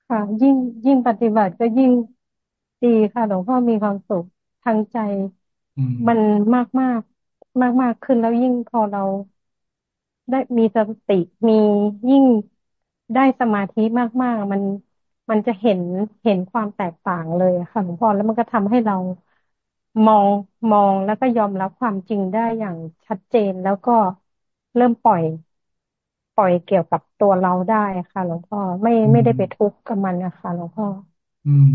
ค่ะ ยิ่งยิ่งปฏิบัติก็ยิ่ง ดีค่ะหลวงพ่อมีความสุขทางใจ มันมากมากมากมากขึ้นแล้วยิ่งพอเราได้มีสติมียิ่งได้สมาธิมากๆ มันมันจะเห็นเห็นความแตกต่างเลยค่ะหลวงพ่อแล้วมันก็ทำให้เรามองมองแล้วก็ยอมรับความจริงได้อย่างชัดเจนแล้วก็เริ่มปล่อย ปล่อยเกี่ยวกับตัวเราได้ค่ะหลวงพ่อไม่ไม่ได้ไปทุกข์กับมันนะคะหลวงพ่อ อืม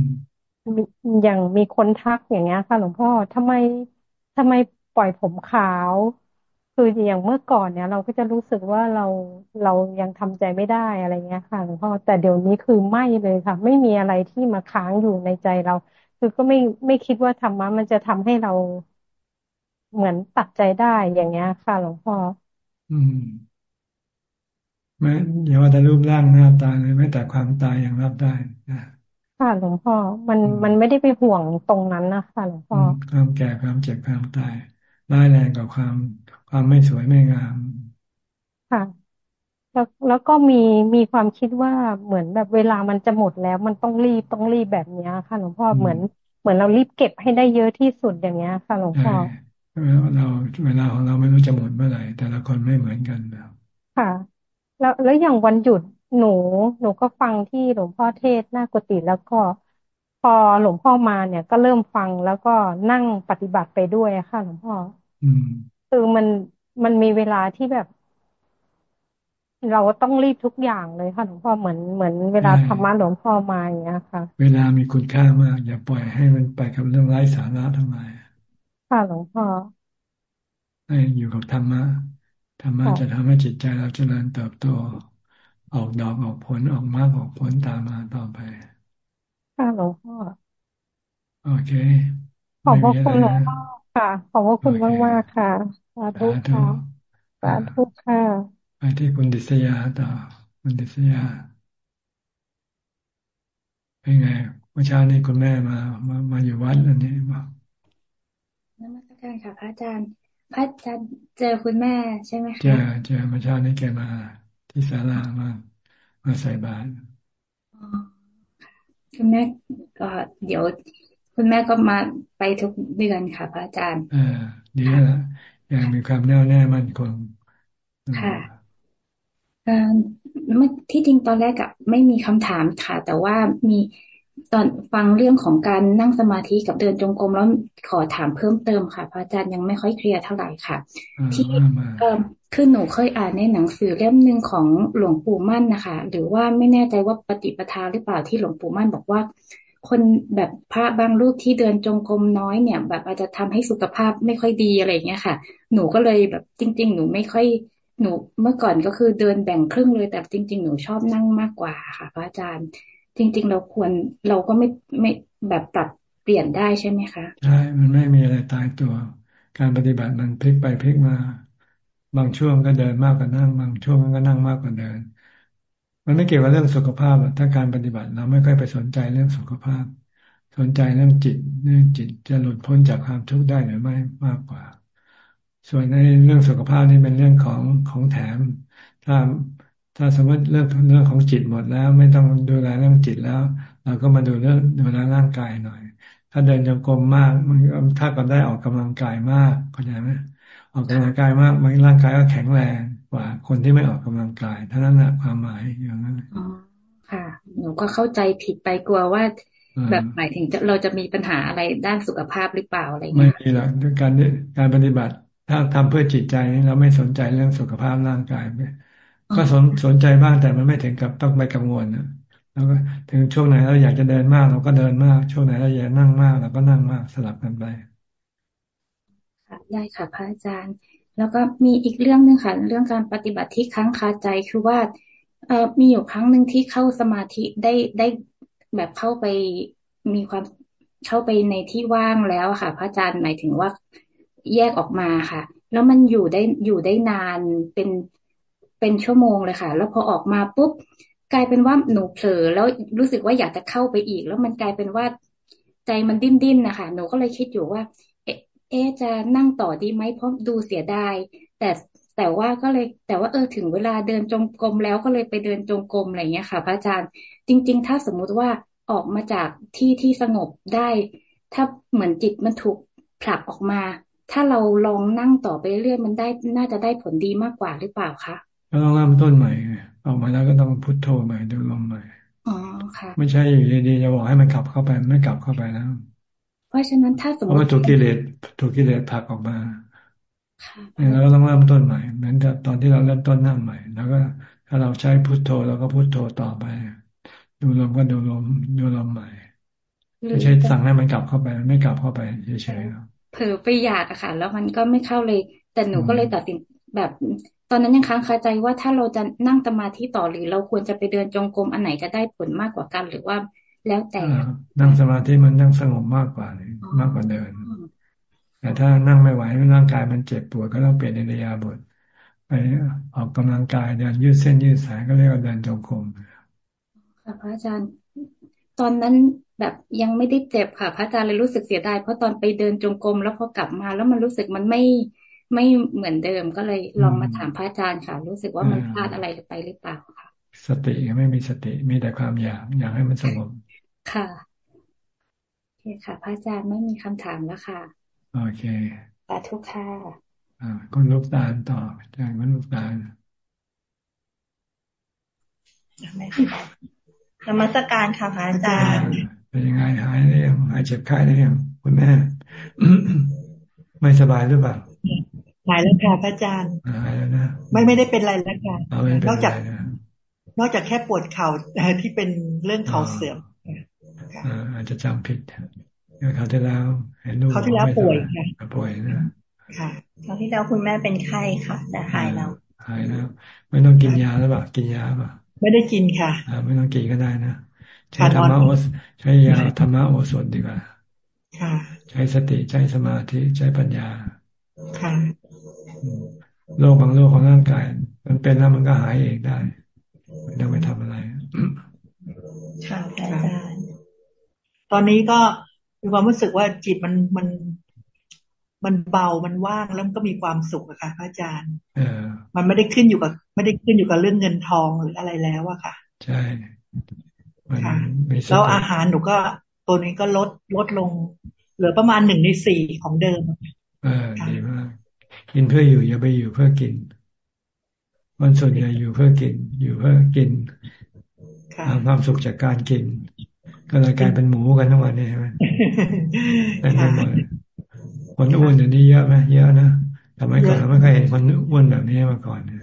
อย่างมีคนทักอย่างเงี้ยค่ะ หลวงพ่อทำไมทำไมปล่อยผมขาว คืออย่างเมื่อก่อนเนี่ย เราก็จะรู้สึกว่าเราเรายังทำใจไม่ได้อะไรเงี้ยค่ะหลวงพ่อแต่เดี๋ยวนี้คือไม่เลยค่ะ ไม่มีอะไรที่มาค้างอยู่ในใจเรา คือก็ไม่ไม่คิดว่าธรรมะมันจะทำให้เราเหมือนตัดใจได้อย่างเงี้ยค่ะ หลวงพ่อ อืมแม้อย่าว่าแต่รูปร่างหน้าตาเลยแม้แต่ความตายยังรับได้นะ ค่ะหลวงพ่อ มันมันไม่ได้ไปห่วงตรงนั้นนะคะหลวงพ่อความแก่ความเจ็บความตายร้ายแรงกับความความไม่สวยไม่งาม ค่ะแล้วแล้วก็มีมีความคิดว่าเหมือนแบบเวลามันจะหมดแล้ว มันต้องรีบต้องรีบแบบนี้ค่ะหลวงพ่อเหมือนเหมือนเรารีบเก็บให้ได้เยอะที่สุดอย่างเงี้ยค่ะหลวงพ่อเราเวลาของเราไม่รู้จะหมดเมื่อไหร่แต่ละคนไม่เหมือนกันแล้วค่ะ แล้วแล้วอย่างวันหยุด หนูหนูก็ฟังที่หลวงพ่อเทศหน้ากุฏิแล้วก็พอหลวงพ่อมาเนี่ยก็เริ่มฟังแล้วก็นั่งปฏิบัติไปด้วยค่ะ หลวงพ่อคือมันมันมีเวลาที่แบบ เราต้องรีบทุกอย่างเลยค่ะหลวงพ่อเหมือนเหมือนเวลาธรรมะหลวงพ่อมาอย่างเงี้ยค่ะ เวลามีคุณค่ามาก อย่าปล่อยให้มันไปกับเรื่องไร้สาระทั้งหลายค่ะหลวงพ่อให้อยู่กับธรรมะธรรมะจะทำให้จิตใจเราเจริญเติบโต ออกดอกออกผลออกมากออกผลตามมาต่อไปค่ะหลวงพ่อโอเค ขอบพระคุณหลวงพ่อค่ะ ขอบพระคุณมากมากค่ะสาธุค่ะสาธุค่ะไปที่คุณดิษยาต่อคุณดิษยาเป็นไงเมื่อเช้านี้คุณแม่มา มามาอยู่วัดอันนี้บอกนมัสการค่ะพระอาจารย์พระอาจารย์เจอคุณแม่ใช่ไหมคะเจอเจอเมื่อเช้านี้แกมา ที่ศาลามามาใส่บาตรคุณแม่ก็เดี๋ยว คุณแม่ก็มาไปทุกเดือนค่ะพระอาจารย์อ่าดีแล้วยังมีความแน่วแน่มั่นคงค่ะเมื่อที่จริงตอนแรกอะไม่มีคำถามค่ะ แต่ว่ามีตอนฟังเรื่องของการนั่งสมาธิกับเดินจงกรมแล้วขอถามเพิ่มเติมค่ะ พระอาจารย์ยังไม่ค่อยเคลียร์เท่าไหร่ค่ะ ที่ คือหนูเคยอ่านในหนังสือเล่มหนึ่งของหลวงปู่มั่นนะคะ หรือว่าไม่แน่ใจว่าปฏิปทาหรือเปล่าที่หลวงปู่มั่นบอกว่า คนแบบพระบางรูปที่เดินจงกรมน้อยเนี่ย แบบอาจจะทำให้สุขภาพไม่ค่อยดีอะไรเงี้ยค่ะ หนูก็เลยแบบจริง ๆ หนูไม่ค่อยหนูเมื่อก่อนก็คือเดินแบ่งครึ่งเลย แต่จริง ๆ หนูชอบนั่งมากกว่าค่ะพระอาจารย์ จริง ๆ เราควรเราก็ไม่ไม่แบบปรับเปลี่ยนได้ใช่ไหมคะ ใช่ มันไม่มีอะไรตายตัว การปฏิบัติมันพลิกไปพลิกมา บางช่วงก็เดินมากกว่านั่ง บางช่วงก็นั่งมากกว่าเดิน มันไม่เกี่ยวกับเรื่องสุขภาพถ้าการปฏิบัติเราไม่ค่อยไปสนใจเรื่องสุขภาพ สนใจเรื่องจิตเรื่องจิตจะหลุดพ้นจากความทุกข์ได้หรือไม่มากกว่า ส่วนในเรื่องสุขภาพนี่เป็นเรื่องของของแถม ถ้าถ้าสมมติเรื่องเรื่องของจิตหมดแล้ว ไม่ต้องดูแลเรื่องจิตแล้ว เราก็มาดูเรื่องดูแลร่างกายหน่อย ถ้าเดินจงกรมมากมันถ้าก็ได้ออกกำลังกายมากเข้าใจไหม ออกกำลังกายมากมันร่างกายก็แข็งแรงกว่า คนที่ไม่ออกกำลังกายเท่านั้นแหละความหมายอย่างนั้นอ๋อค่ะ หนูก็เข้าใจผิดไปกลัวว่าแบบหมายถึงเราจะมีปัญหาอะไรด้านสุขภาพหรือเปล่าอะไรเงี้ยไม่มีหรอกการการปฏิบัติ ถ้าทำเพื่อจิตใจนี่เราไม่สนใจเรื่องสุขภาพร่างกายไปก็สนสนใจบ้างแต่มันไม่ถึงกับต้องไปกังวลนะแล้วก็ถึงช่วงไหนเราอยากจะเดินมาก เราก็เดินมาก ช่วงไหนเราอยากนั่งมากเราก็นั่งมากสลับกันไปค่ะ ได้ค่ะพระอาจารย์ แล้วก็มีอีกเรื่องหนึ่งค่ะ เรื่องการปฏิบัติที่ค้างคาใจคือว่าเออมีอยู่ครั้งหนึ่งที่เข้าสมาธิได้ได้แบบเข้าไปมีความเข้าไปในที่ว่างแล้วค่ะ พระอาจารย์หมายถึงว่าแยกออกมาค่ะ แล้วมันอยู่ได้อยู่ได้นานเป็นเป็นชั่วโมงเลยค่ะ แล้วพอออกมาปุ๊บกลายเป็นว่าหนูเผลอแล้วรู้สึกว่าอยากจะเข้าไปอีก แล้วมันกลายเป็นว่าใจมันดิ้นดิ้นนะคะหนูก็เลยคิดอยู่ว่า เอ๊ะจะนั่งต่อดีไหมเพราะดูเสียดายแต่แต่ว่าก็เลย แต่ว่าเออถึงเวลาเดินจงกรมแล้วก็เลยไปเดินจงกรมอะไรเงี้ยค่ะ พระอาจารย์ จริง ๆ ถ้าสมมุติว่าออกมาจากที่ที่สงบได้ ถ้าเหมือนจิตมันถูกผลักออกมา ถ้าเราลองนั่งต่อไปเรื่อยมันได้น่าจะได้ผลดีมากกว่าหรือเปล่าคะก็ต้องเริ่มต้นใหม่ออกมาแล้วก็ต้องพุทโธใหม่ดูลมใหม่อ๋อค่ะ ไม่ใช่อยู่ดีๆจะบอกให้มันกลับเข้าไปไม่กลับเข้าไปแล้ว เพราะฉะนั้นถ้าสมมติเพราะถูกกิเลสถูกกิเลสผลักออกมาแล้วก็ต้องเริ่มต้นใหม่เหมือนตอนที่เราเริ่มต้นนั่งใหม่ แล้วก็ถ้าเราใช้พุทโธเราก็พุทโธต่อไป ดูลมก็ดูลมดูลมใหม่ไม่ใช่สั่งให้มันกลับเข้าไปไม่กลับเข้าไปเฉยๆเผลอไปอยากอะค่ะ แล้วมันก็ไม่เข้าเลย แต่หนูก็เลยตัดสินแบบตอนนั้นยังค้างคาใจว่าถ้าเราจะนั่งสมาธิต่อหรือเราควรจะไปเดินจงกรมอันไหนจะได้ผลมากกว่ากัน หรือว่า แล้วแต่ นั่งสมาธิมันนั่งสงบมากกว่าเลยมากกว่าเดิน แต่ถ้านั่งไม่ไหวร่างกายมันเจ็บปวดก็ต้องเปลี่ยนอิริยาบถไปออกกำลังกายเดินยืดเส้นยืดสายก็เรียกว่าเดินจงกรมค่ะพระอาจารย์ ตอนนั้นแบบยังไม่ได้เจ็บค่ะ พระอาจารย์เลยรู้สึกเสียดายเพราะตอนไปเดินจงกรมแล้วพอกลับมา แล้วมันรู้สึกมันไม่ไม่เหมือนเดิมก็เลยลองมาถามพระอาจารย์ค่ะ รู้สึกว่ามันพลาดอะไรไปหรือเปล่าค่ะ สติไม่มีสติมีแต่ความอยากอยากให้มันสงบ ค่ะโอเคค่ะ พระอาจารย์ไม่มีคำถามแล้วค่ะ โอเคสาธุค่ะอ่าคุณลูกตาลต่ออาจารย์คุณลูกตาลนมัสการค่ะพระอาจารย์เป็นยังไงหายได้ยังหายเจ็บไข้ได้ยังคุณแม่ ไม่สบายหรือเปล่าหายแล้วค่ะพระอาจารย์หายแล้วนะไม่ไม่ได้เป็นอะไรแล้วค่ะนอกจาก นอกจากแค่ปวดเข่าที่เป็นเรื่องเข่าเสื่อม อาจจะจำผิดเขาที่แล้วเห็นลูกเขาที่แล้วป่วยค่ะป่วยนะค่ะเขาที่แล้วคุณแม่เป็นไข้ค่ะ แต่หายแล้วหายแล้ว ไม่ต้องกินยาแล้วป่ะกินยาป่ะไม่ได้กินค่ะไม่ต้องกินก็ได้นะใช้ธรรมะโอใช้ยาธรรมะโอสถดีกว่าค่ะใช้สติใช้สมาธิใช้ปัญญาค่ะโรคบางโรคของร่างกาย มันเป็นแล้วมันก็หายเองได้ ไม่ต้องไปทำอะไรค่ะอาจารย์ ตอนนี้ก็มีความรู้สึกว่าจิตมันมันมันเบา มันว่างแล้วมันก็มีความสุขอะค่ะพระอาจารย์มันไม่ได้ขึ้นอยู่กับ ไม่ได้ขึ้นอยู่กับเรื่องเงินทองหรืออะไรแล้วอะค่ะ ใช่ค่ะแล้วอาหารหนูก็ตัวนี้ก็ลดลดลง เหลือประมาณหนึ่งในสี่ของเดิมเออดีมากกินเพื่ออยู่อย่าไปอยู่เพื่อกินวันส่วนใหญ่อยู่เพื่อกิน อยู่เพื่อกินหาความสุขจากการกิน ก็เลยกลายเป็นหมูกันทั้งวันนี้ใช่ไหมแต่ทั้งหมดคนอ้วนเดี๋ยวนี้เยอะไหมเยอะนะทำไมก่อนเราไม่เคยเห็นคนอ้วนแบบนี้มาก่อนเนี่ย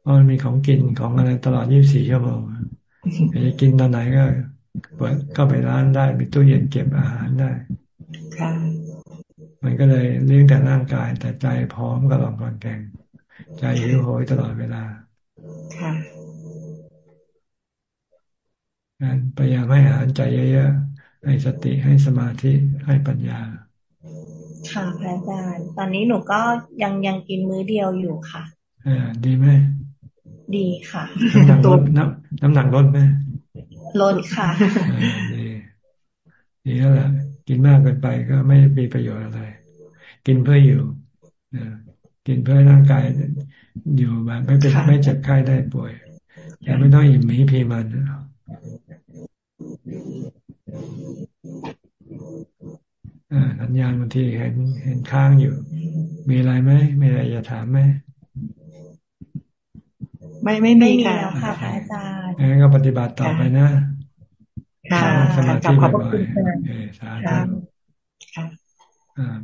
เพราะมันมีของกินของอะไรตลอดยี่สิบสี่ชั่วโมงจะกินตอนไหนก็เปิดก็ไปร้านได้มีตู้เย็นเก็บอาหารได้มันก็เลยเลี้ยงแต่ร่างกายแต่ใจพร้อมกับลองก่อนแกง ใจหิวโหยตลอดเวลา ค่ะการ พยายามให้อาหารใจเยอะๆให้สติให้สมาธิให้ปัญญา ค่ะพระอาจารย์ ตอนนี้หนูก็ยังยังกินมื้อเดียวอยู่ค่ะอ่าดีไหมดีค่ะน้ำหนักลดน้ำน้ำหนักลดไหมลดค่ะดีดีแล้วล่ะกินมากเกินไปก็ไม่มีประโยชน์อะไร กินเพื่ออยู่กินเพื่อร่างกายอยู่แบบไม่เป็นไม่เจ็บไข้ได้ป่วยแต่ไม่ต้องอิ่มมีพีมัน สัญญาณบางทีเห็นเห็นค้างอยู่ มีอะไรไหมมีอะไรจะถามไหมไม่ไม่มีค่ะค่ะอาจารย์งั้นก็ปฏิบัติต่อไปนะ ค่ะสมาธิบ่อยๆสาธุ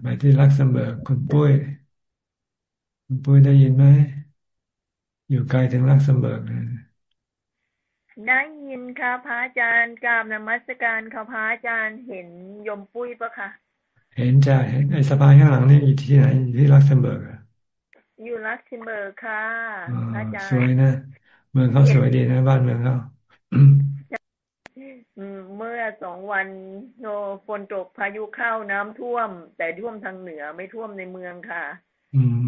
ไปที่ลักเซมเบิร์กคุณปุ้ย คุณปุ้ยได้ยินไหม อยู่ไกลถึงลักเซมเบิร์ก ได้ยินค่ะพระอาจารย์กราบนมัสการค่ะพระอาจารย์เห็นโยมปุ้ยปะคะเห็นจ้ะไอ้สบายข้างหลังนี่อยู่ที่ไหนอยู่ที่ลักเซมเบิร์กอะอยู่ลักเซมเบิร์กค่ะอาจารย์สวยนะเมืองเขาสวยดีนะบ้านเมืองเขาเมื่อสองวันโนฝนตกพายุเข้าน้ำท่วม แต่ท่วมทางเหนือไม่ท่วมในเมืองค่ะ อืม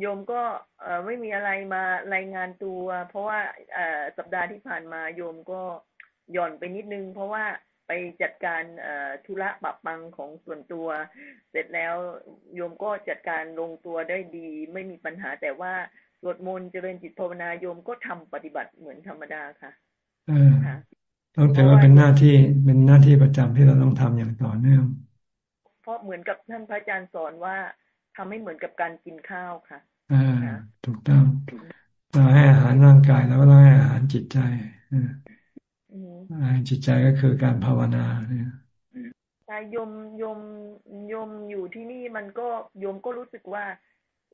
โยมก็เอไม่มีอะไรมารายงานตัว เพราะว่าเอสัปดาห์ที่ผ่านมาโยมก็หย่อนไปนิดนึง เพราะว่าไปจัดการธุระปรับปังของส่วนตัว เสร็จแล้วโยมก็จัดการลงตัวได้ดี ไม่มีปัญหาแต่ว่าสวดมนต์เจริญจิตภาวนาโยมก็ทำปฏิบัติเหมือนธรรมดาค่ะต้องถือว่าเป็นหน้าที่เป็นหน้าที่ประจำที่เราต้องทำอย่างต่อเนื่อง เพราะเหมือนกับท่านพระอาจารย์สอนว่า ทำให้เหมือนกับการกินข้าวค่ะอ่าถูกต้องเราให้อาหารร่างกายแล้วก็ต้องให้อาหารจิตใจอาหารจิตใจก็คือการภาวนาเนี่ยใช่ยมยมยมอยู่ที่นี่มันก็ยมก็รู้สึกว่า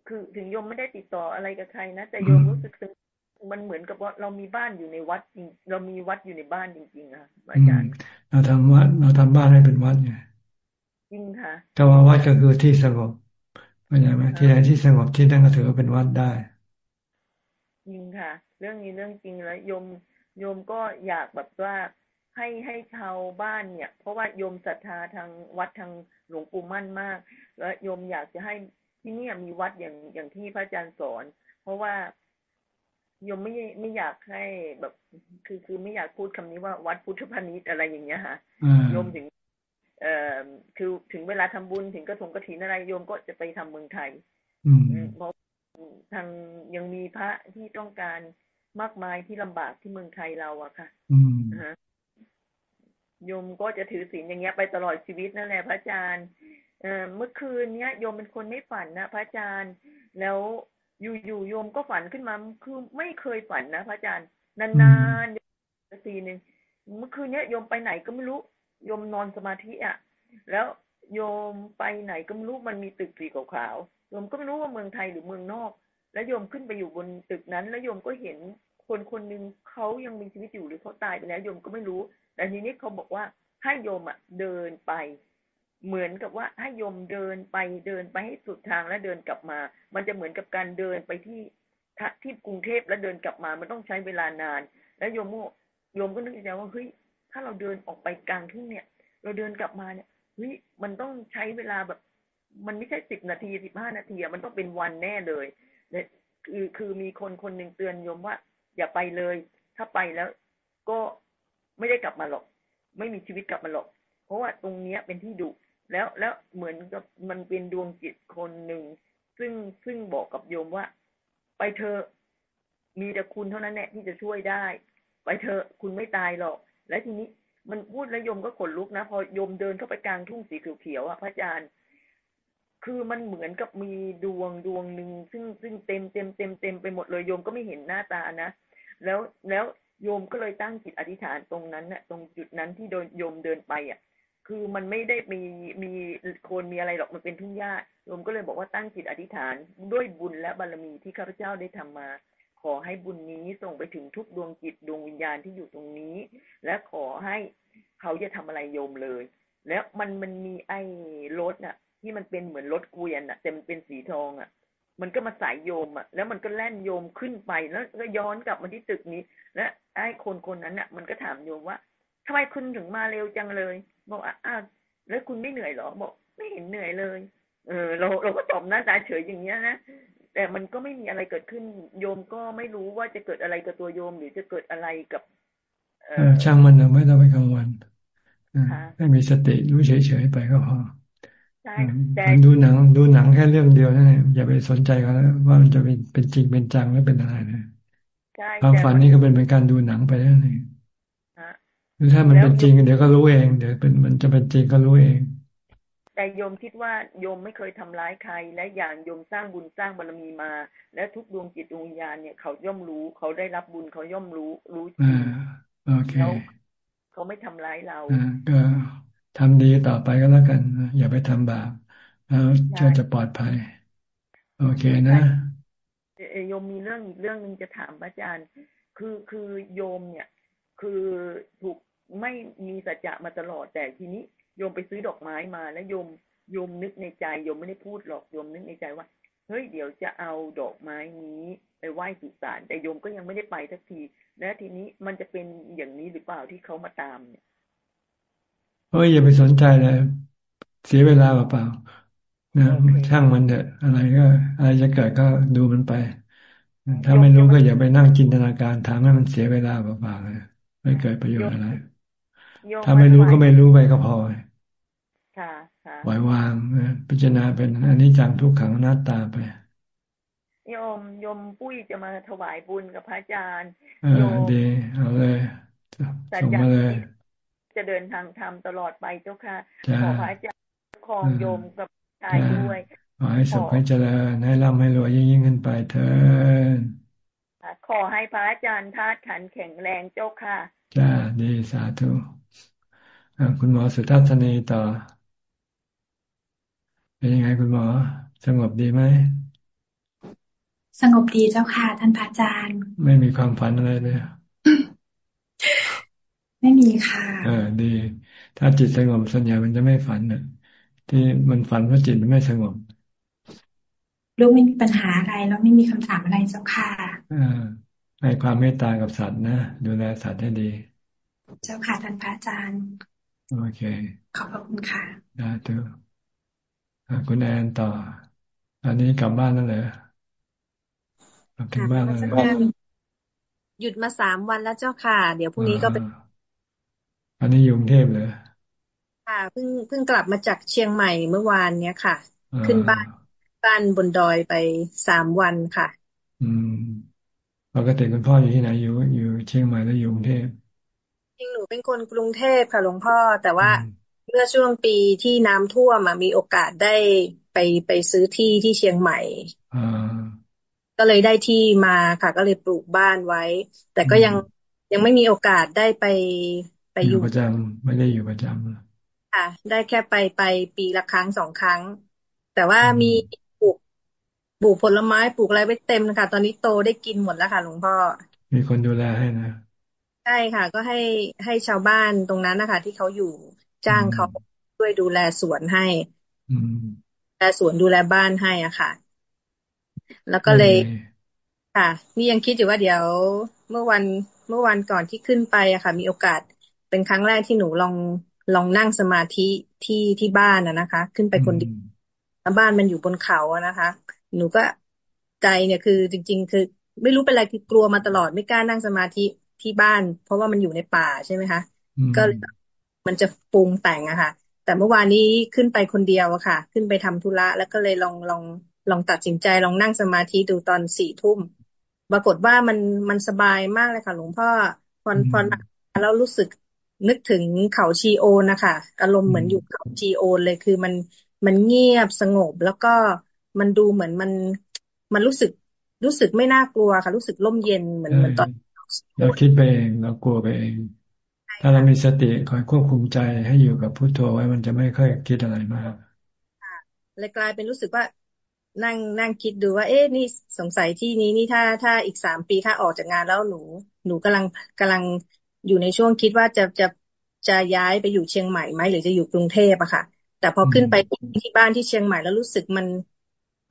คือถึงยมไม่ได้ติดต่ออะไรกับใครนะแต่ยมรู้สึกมันเหมือนกับว่าเรามีบ้านอยู่ในวัดจริง เรามีวัดอยู่ในบ้านจริงๆอะอาจารย์เราทำวัดเราทำบ้านให้เป็นวัดไงธรรมวัดก็คือที่สงบ เข้าใจไหมที่ไหนที่สงบที่นั่นก็ถือว่าเป็นวัดได้จริงค่ะ เรื่องนี้เรื่องจริงแล้วโยมโยมก็อยากแบบว่าให้ให้ชาวบ้านเนี่ย เพราะว่าโยมศรัทธาทางวัดทางหลวงปู่มั่นมาก แล้วโยมอยากจะให้ที่นี่มีวัดอย่างอย่างที่พระอาจารย์สอน เพราะว่าโยมไม่ไม่อยากให้แบบ คือคือไม่อยากพูดคำนี้ว่าวัดพุทธพณิชย์อะไรอย่างเงี้ยค่ะโยมถึง เอ่อคือถึงเวลาทำบุญถึงกระถงกระถินอะไรโยมก็จะไปทำเมืองไทยเพราะทางยังมีพระที่ต้องการมากมายที่ลำบากที่เมืองไทยเราอะค่ะโยมก็จะถือศีลอย่างเงี้ยไปตลอดชีวิตนั่นแหละพระอาจารย์เเมื่อคืนเนี้ยโยมเป็นคนไม่ฝันนะพระอาจารย์ แล้วอยู่ๆโยมก็ฝันขึ้นมาคือไม่เคยฝันนะพระอาจารย์ นานๆทีหนึ่งเมื่อคืนเนี้ยโยมไปไหนก็ไม่รู้ โยมนอนสมาธิอะ แล้วโยมไปไหนก็ไม่รู้มันมีตึกสีขาวๆโยมก็ไม่รู้ว่าเมืองไทยหรือเมืองนอก แล้วโยมขึ้นไปอยู่บนตึกนั้น แล้วโยมก็เห็นคนคนหนึ่งเขายังมีชีวิตอยู่หรือเขาตายไปแล้วโยมก็ไม่รู้ แต่ทีนี้เขาบอกว่าให้โยมอะเดินไป เหมือนกับว่าให้โยมเดินไปเดินไปให้สุดทางแล้วเดินกลับมา มันจะเหมือนกับการเดินไปที่ที่กรุงเทพแล้วเดินกลับมา มันต้องใช้เวลานาน แล้วโยมโยมก็นึกในใจว่าเฮ้ย ถ้าเราเดินออกไปกลางทุ่งเนี่ย เราเดินกลับมาเนี่ยเฮ้ยมันต้องใช้เวลาแบบ มันไม่ใช่สิบนาทีสิบห้านาทีอะมันต้องเป็นวันแน่เลยเนี่ยคือคือมีคนคนหนึ่งเตือนโยมว่า อย่าไปเลย ถ้าไปแล้ว ก็ไม่ได้กลับมาหรอก ไม่มีชีวิตกลับมาหรอก เพราะว่าตรงเนี้ยเป็นที่ดุแล้วแล้วเหมือนกับมันเป็นดวงจิตคนหนึ่งซึ่งซึ่งบอกกับโยมว่า ไปเธอมีแต่คุณเท่านั้นแหละที่จะช่วยได้ ไปเธอคุณไม่ตายหรอก และทีนี้มันพูดแล้วโยมก็ขนลุกนะ พอโยมเดินเข้าไปกลางทุ่งสีเขียวๆอะพระอาจารย์ คือมันเหมือนกับมีดวงดวงหนึ่งซึ่งซึ่งเต็มเต็มเต็มเต็มไปหมดเลยโยมก็ไม่เห็นหน้าตานะ แล้วแล้วโยมก็เลยตั้งจิตอธิษฐานตรงนั้นน่ะ ตรงจุดนั้นที่โดนโยมเดินไปอะ คือมันไม่ได้มีมีโคนมีอะไรหรอกมันเป็นทุ่งหญ้าโยมก็เลยบอกว่าตั้งจิตอธิษฐานด้วยบุญและบารมีที่ข้าพเจ้าได้ทำมา ขอให้บุญนี้ส่งไปถึงทุกดวงจิตดวงวิญญาณที่อยู่ตรงนี้ และขอให้เขาจะทำอะไรโยมเลย แล้วมันมันมีไอ้รถน่ะ ที่มันเป็นเหมือนรถเกวียนอะแต่มันเป็นสีทองอะ มันก็มาสายโยมอะ แล้วมันก็แล่นโยมขึ้นไปแล้วก็ย้อนกลับมาที่ตึกนี้ และไอ้คนคนนั้นอะ มันก็ถามโยมว่าทำไมคุณถึงมาเร็วจังเลยบอกอะแล้วคุณไม่เหนื่อยหรอบอก ไม่เห็นเหนื่อยเลย เออเราเราก็ตอบหน้าตาเฉยอย่างเงี้ยนะ แต่มันก็ไม่มีอะไรเกิดขึ้น โยมก็ไม่รู้ว่าจะเกิดอะไรกับตัวโยม หรือจะเกิดอะไรกับเออช่างมันเถอะไม่ต้องไปกังวลให้มีสติรู้เฉยๆไปก็พอใช่แต่ดูหนังดูหนังแค่เรื่องเดียวนั่นเองอย่าไปสนใจกันว่ามันจะเป็นเป็นจริงเป็นจังหรือเป็นอะไรนะความฝันนี่ก็เป็นเป็นการดูหนังไปนั่นเองหรือถ้ามันเป็นจริงเดี๋ยวก็รู้เอง เดี๋ยวเป็นมันจะเป็นจริงก็รู้เอง แต่โยมคิดว่าโยมไม่เคยทำร้ายใคร และอย่างโยมสร้างบุญสร้างบารมีมา และทุกดวงจิตดวงวิญญาณเนี่ยเขาย่อมรู้ เขาได้รับบุญเขาย่อมรู้รู้จริงแล้วเขาไม่ทำร้ายเราก็ทำดีต่อไปก็แล้วกัน อย่าไปทำบาปแล้วจะจะปลอดภัย โอเคนะโยมมีเรื่องอีกเรื่องหนึ่งจะถามอาจารย์ คือคือโยมเนี่ย คือถูกไม่มีสัจจะมาตลอดแต่ทีนี้ โยมไปซื้อดอกไม้มาแล้วโยมโยมนึกในใจโยมไม่ได้พูดหรอกโยมนึกในใจว่าเฮ้ยเดี๋ยวจะเอาดอกไม้นี้ไปไหว้สุสานแต่โยมก็ยังไม่ได้ไปทักที และทีนี้มันจะเป็นอย่างนี้หรือเปล่าที่เขามาตามเนี่ยเอ้ยอย่าไปสนใจเลยเสียเวลาเปล่าๆนะช่างมันเถอะอะไรก็อะไรจะเกิดก็ดูมันไป ถ้าไม่รู้ก็อย่าไปนั่งจินตนาการถามให้มันเสียเวลาเปล่าๆเลยไม่เกิดประโยชน์อะไร ถ้าไม่รู้ก็ไม่รู้ไปก็พอค่ะ ค่ะววางพิจารณาเป็นอันนี้จังทุกขังหน้าตาไปโยมโยมปุ้ยจะมาถวายบุญกับพระอาจารย์โยมดีเอาเลยส่งมาเลยจะเดินทางธรรมตลอดไปเจ้าค่ะขอพระอาจารย์คองโยมกับชายด้วยขอให้สุขให้เจริญให้ร่ำให้รวยยิ่งยิ่งขึ้นไปเถิดขอให้พระอาจารย์ธาตุขันแข็งแรงเจ้าค่ะ จ้าดีสาธุคุณหมอสุทัศนีต่อ เป็นยังไงคุณหมอ สงบดีไหม สงบดีเจ้าค่ะ ท่านพระอาจารย์ ไม่มีความฝันอะไรเลย ไม่มีค่ะ เออ ดี ถ้าจิตสงบส่วนใหญ่มันจะไม่ฝันเน่ะ ที่มันฝันว่าจิตมันไม่สงบลูกไม่มีปัญหาอะไร แล้วไม่มีคำถามอะไรเจ้าค่ะให้ความเมตตากับสัตว์นะ ดูแลสัตว์ให้ดี เจ้าค่ะท่านพระอาจารย์ โอเค ขอบคุณค่ะได้เถอะ คุณแอนต่อ อันนี้กลับบ้านแล้วเหรอกลับถึงบ้านแล้วหยุดมาสามวันแล้วเจ้าค่ะ เดี๋ยวพรุ่งนี้ก็เป็นอันนี้อยู่กรุงเทพเลยค่ะเพิ่งเพิ่งกลับมาจากเชียงใหม่เมื่อวานเนี้ยค่ะ ขึ้นบ้านบ้านบนดอยไปสามวันค่ะ อืมปกติคุณพ่ออยู่ที่ไหนอยู่อยู่เชียงใหม่แล้วอยู่กรุงเทพจริงหนูเป็นคนกรุงเทพค่ะหลวงพ่อแต่ว่า เมื่อช่วงปีที่น้ำท่วมมีโอกาสได้ไปไปซื้อที่ที่เชียงใหม่ก็เลยได้ที่มาค่ะ ก็เลยปลูกบ้านไว้ แต่ก็ยังยังไม่มีโอกาสได้ไปไปอยู่ประจำไม่ได้อยู่ประจำค่ะ ได้แค่ไปไปปีละครั้งสองครั้ง แต่ว่ามีปลูกปลูกผลไม้ปลูกอะไรไว้เต็มนะคะตอนนี้โตได้กินหมดแล้วค่ะหลวงพ่อ มีคนดูแลให้นะใช่ค่ะ ก็ให้ให้ชาวบ้านตรงนั้นนะคะที่เขาอยู่ จ้างเขาช่วยดูแลสวนให้ดูแลสวนดูแลบ้านให้อะค่ะ แล้วก็เลยค่ะ นี่ยังคิดอยู่ว่าเดี๋ยวเมื่อวันเมื่อวันก่อนที่ขึ้นไปอะค่ะ มีโอกาสเป็นครั้งแรกที่หนูลองลองนั่งสมาธิที่ที่บ้านอะนะคะ ขึ้นไปคนเดียวแล้วบ้านมันอยู่บนเขาอะนะคะ หนูก็ใจเนี่ยคือ จริง ๆ คือ ไม่รู้เป็นอะไรคือกลัวมาตลอดไม่กล้านั่งสมาธิที่บ้าน เพราะว่ามันอยู่ในป่าใช่ไหมคะก็ มันจะปรุงแต่งอะค่ะ แต่เมื่อวานนี้ขึ้นไปคนเดียวอะค่ะ ขึ้นไปทำธุระแล้วก็เลยลองลองลองตัดสินใจลองนั่งสมาธิดูตอนสี่ทุ่มปรากฏว่ามันมันสบายมากเลยค่ะ หลวงพ่อพอพอแล้วรู้สึกนึกถึงเขาชีโอนะคะอารมณ์เหมือนอยู่เขาชีโอเลยคือมันมันเงียบสงบ แล้วก็มันดูเหมือนมันมันรู้สึกรู้สึกไม่น่ากลัวค่ะ รู้สึกร่มเย็นเหมือนเหมือนตอนเราคิดไปเองเรากลัวไปเอง ถ้าเรามีสติคอยควบคุมใจให้อยู่กับพุโทโธไว้มันจะไม่ค่อยคิดอะไรมากเลยกลายเป็นรู้สึกว่านั่งนั่งคิดดูว่า เอ๊ะนี่สงสัยที่นี้นี่ถ้าถ้าอีกสามปีถ้าออกจากงานแล้วหนู หนูกำลังกำลังอยู่ในช่วงคิดว่าจะจะจะย้ายไปอยู่เชียงใหม่ไหมหรือจะอยู่กรุงเทพอะค่ะ แต่พอขึ้นไปที่บ้านที่เชียงใหม่แล้วรู้สึกมัน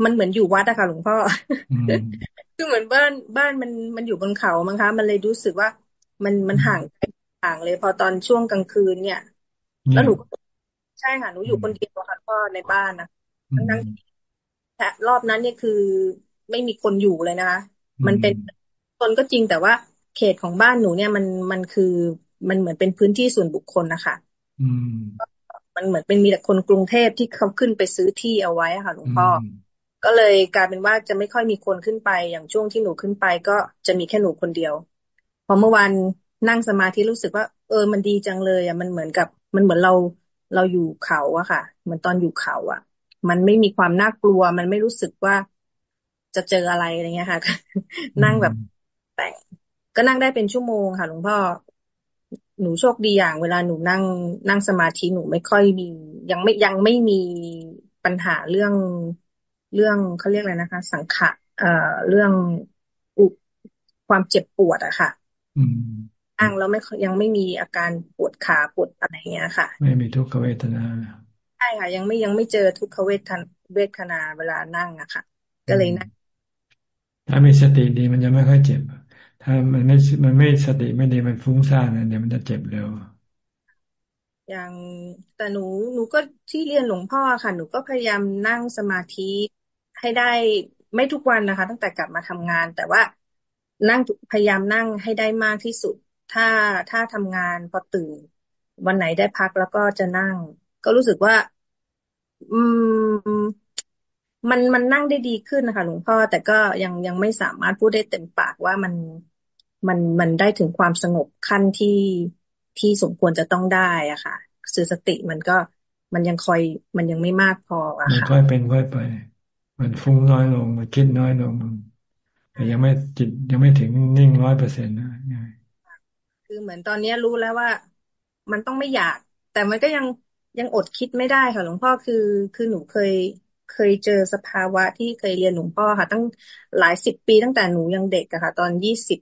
มันเหมือนอยู่วัดอะค่ะหลวงพ่อคือเหมือนบ้านบ้านมันมันอยู่บนเขามั้งคะ มันเลยรู้สึกว่ามันมันห่าง ห่างเลยพอตอนช่วงกลางคืนเนี่ย แล้วหนูใช่ค่ะหนูอยู่คนเดียวค่ะพ่อในบ้านนะทั้งทั้งรอบนั้นเนี่ยคือไม่มีคนอยู่เลยนะคะมันเป็นคนก็จริงแต่ว่าเขตของบ้านหนูเนี่ยมันมันคือมันเหมือนเป็นพื้นที่ส่วนบุคคลนะคะมันเหมือนเป็นมีแต่คนกรุงเทพที่เขาขึ้นไปซื้อที่เอาไว้ค่ะหลวงพ่อก็เลยกลายเป็นว่าจะไม่ค่อยมีคนขึ้นไปอย่างช่วงที่หนูขึ้นไป ก็จะมีแค่หนูคนเดียว พอเมื่อวาน นั่งสมาธิรู้สึกว่า เออมันดีจังเลยอะมันเหมือนกับ มันเหมือนเราเราอยู่เขาอะค่ะ เหมือนตอนอยู่เขาอะมันไม่มีความน่ากลัว มันไม่รู้สึกว่าจะเจออะไรอะไรเงี้ยค่ะ นั่งแบบแต่งก็นั่งได้เป็นชั่วโมงค่ะหลวงพ่อหนูโชคดีอย่างเวลาหนูนั่งนั่งสมาธิหนูไม่ค่อยมียังไม่ยังไม่มีปัญหาเรื่องเรื่องเขาเรียกอะไรนะคะ สังขะเอ่อเรื่องอุความเจ็บปวดอะค่ะ นั่งแล้วไม่ยังไม่มีอาการปวดขาปวดอะไรเงี้ยค่ะ ไม่มีทุกขเวทนาใช่ค่ะ ยังไม่ยังไม่เจอทุกขเวทนาเวทนาเวลานั่งอะค่ะ ก็เลยนั่งถ้ามีสติดีมันจะไม่ค่อยเจ็บ ถ้ามันไม่มันไม่สติไม่ดีมันฟุ้งซ่านเนี่ยมันจะเจ็บเร็วอย่างแต่หนูหนูก็ที่เรียนหลวงพ่อค่ะ หนูก็พยายามนั่งสมาธิให้ได้ไม่ทุกวันนะคะ ตั้งแต่กลับมาทำงาน แต่ว่านั่งพยายามนั่งให้ได้มากที่สุด ถ้าถ้าทำงานพอตื่น วันไหนได้พักแล้วก็จะนั่ง ก็รู้สึกว่า อืม มันมันนั่งได้ดีขึ้นนะคะหลวงพ่อ แต่ก็ยังยังไม่สามารถพูดได้เต็มปากว่ามันมันมันได้ถึงความสงบขั้นที่ที่สมควรจะต้องได้อะค่ะสื่อสติมันก็มันยังคอยมันยังไม่มากพออะค่ะมันค่อยเป็นค่อยไป มันฟุ้งน้อยลง มันคิดน้อยลง แต่ยังไม่จิตยังไม่ถึงนิ่งร้อยเปอร์เซ็นต์นะ คือเหมือนตอนนี้รู้แล้วว่า มันต้องไม่อยาก แต่มันก็ยังยังอดคิดไม่ได้ค่ะหลวงพ่อคือคือหนูเคยเคยเจอสภาวะที่เคยเรียนหลวงพ่อค่ะ ตั้งหลายสิบปีตั้งแต่หนูยังเด็กอะค่ะ ตอนยี่สิบ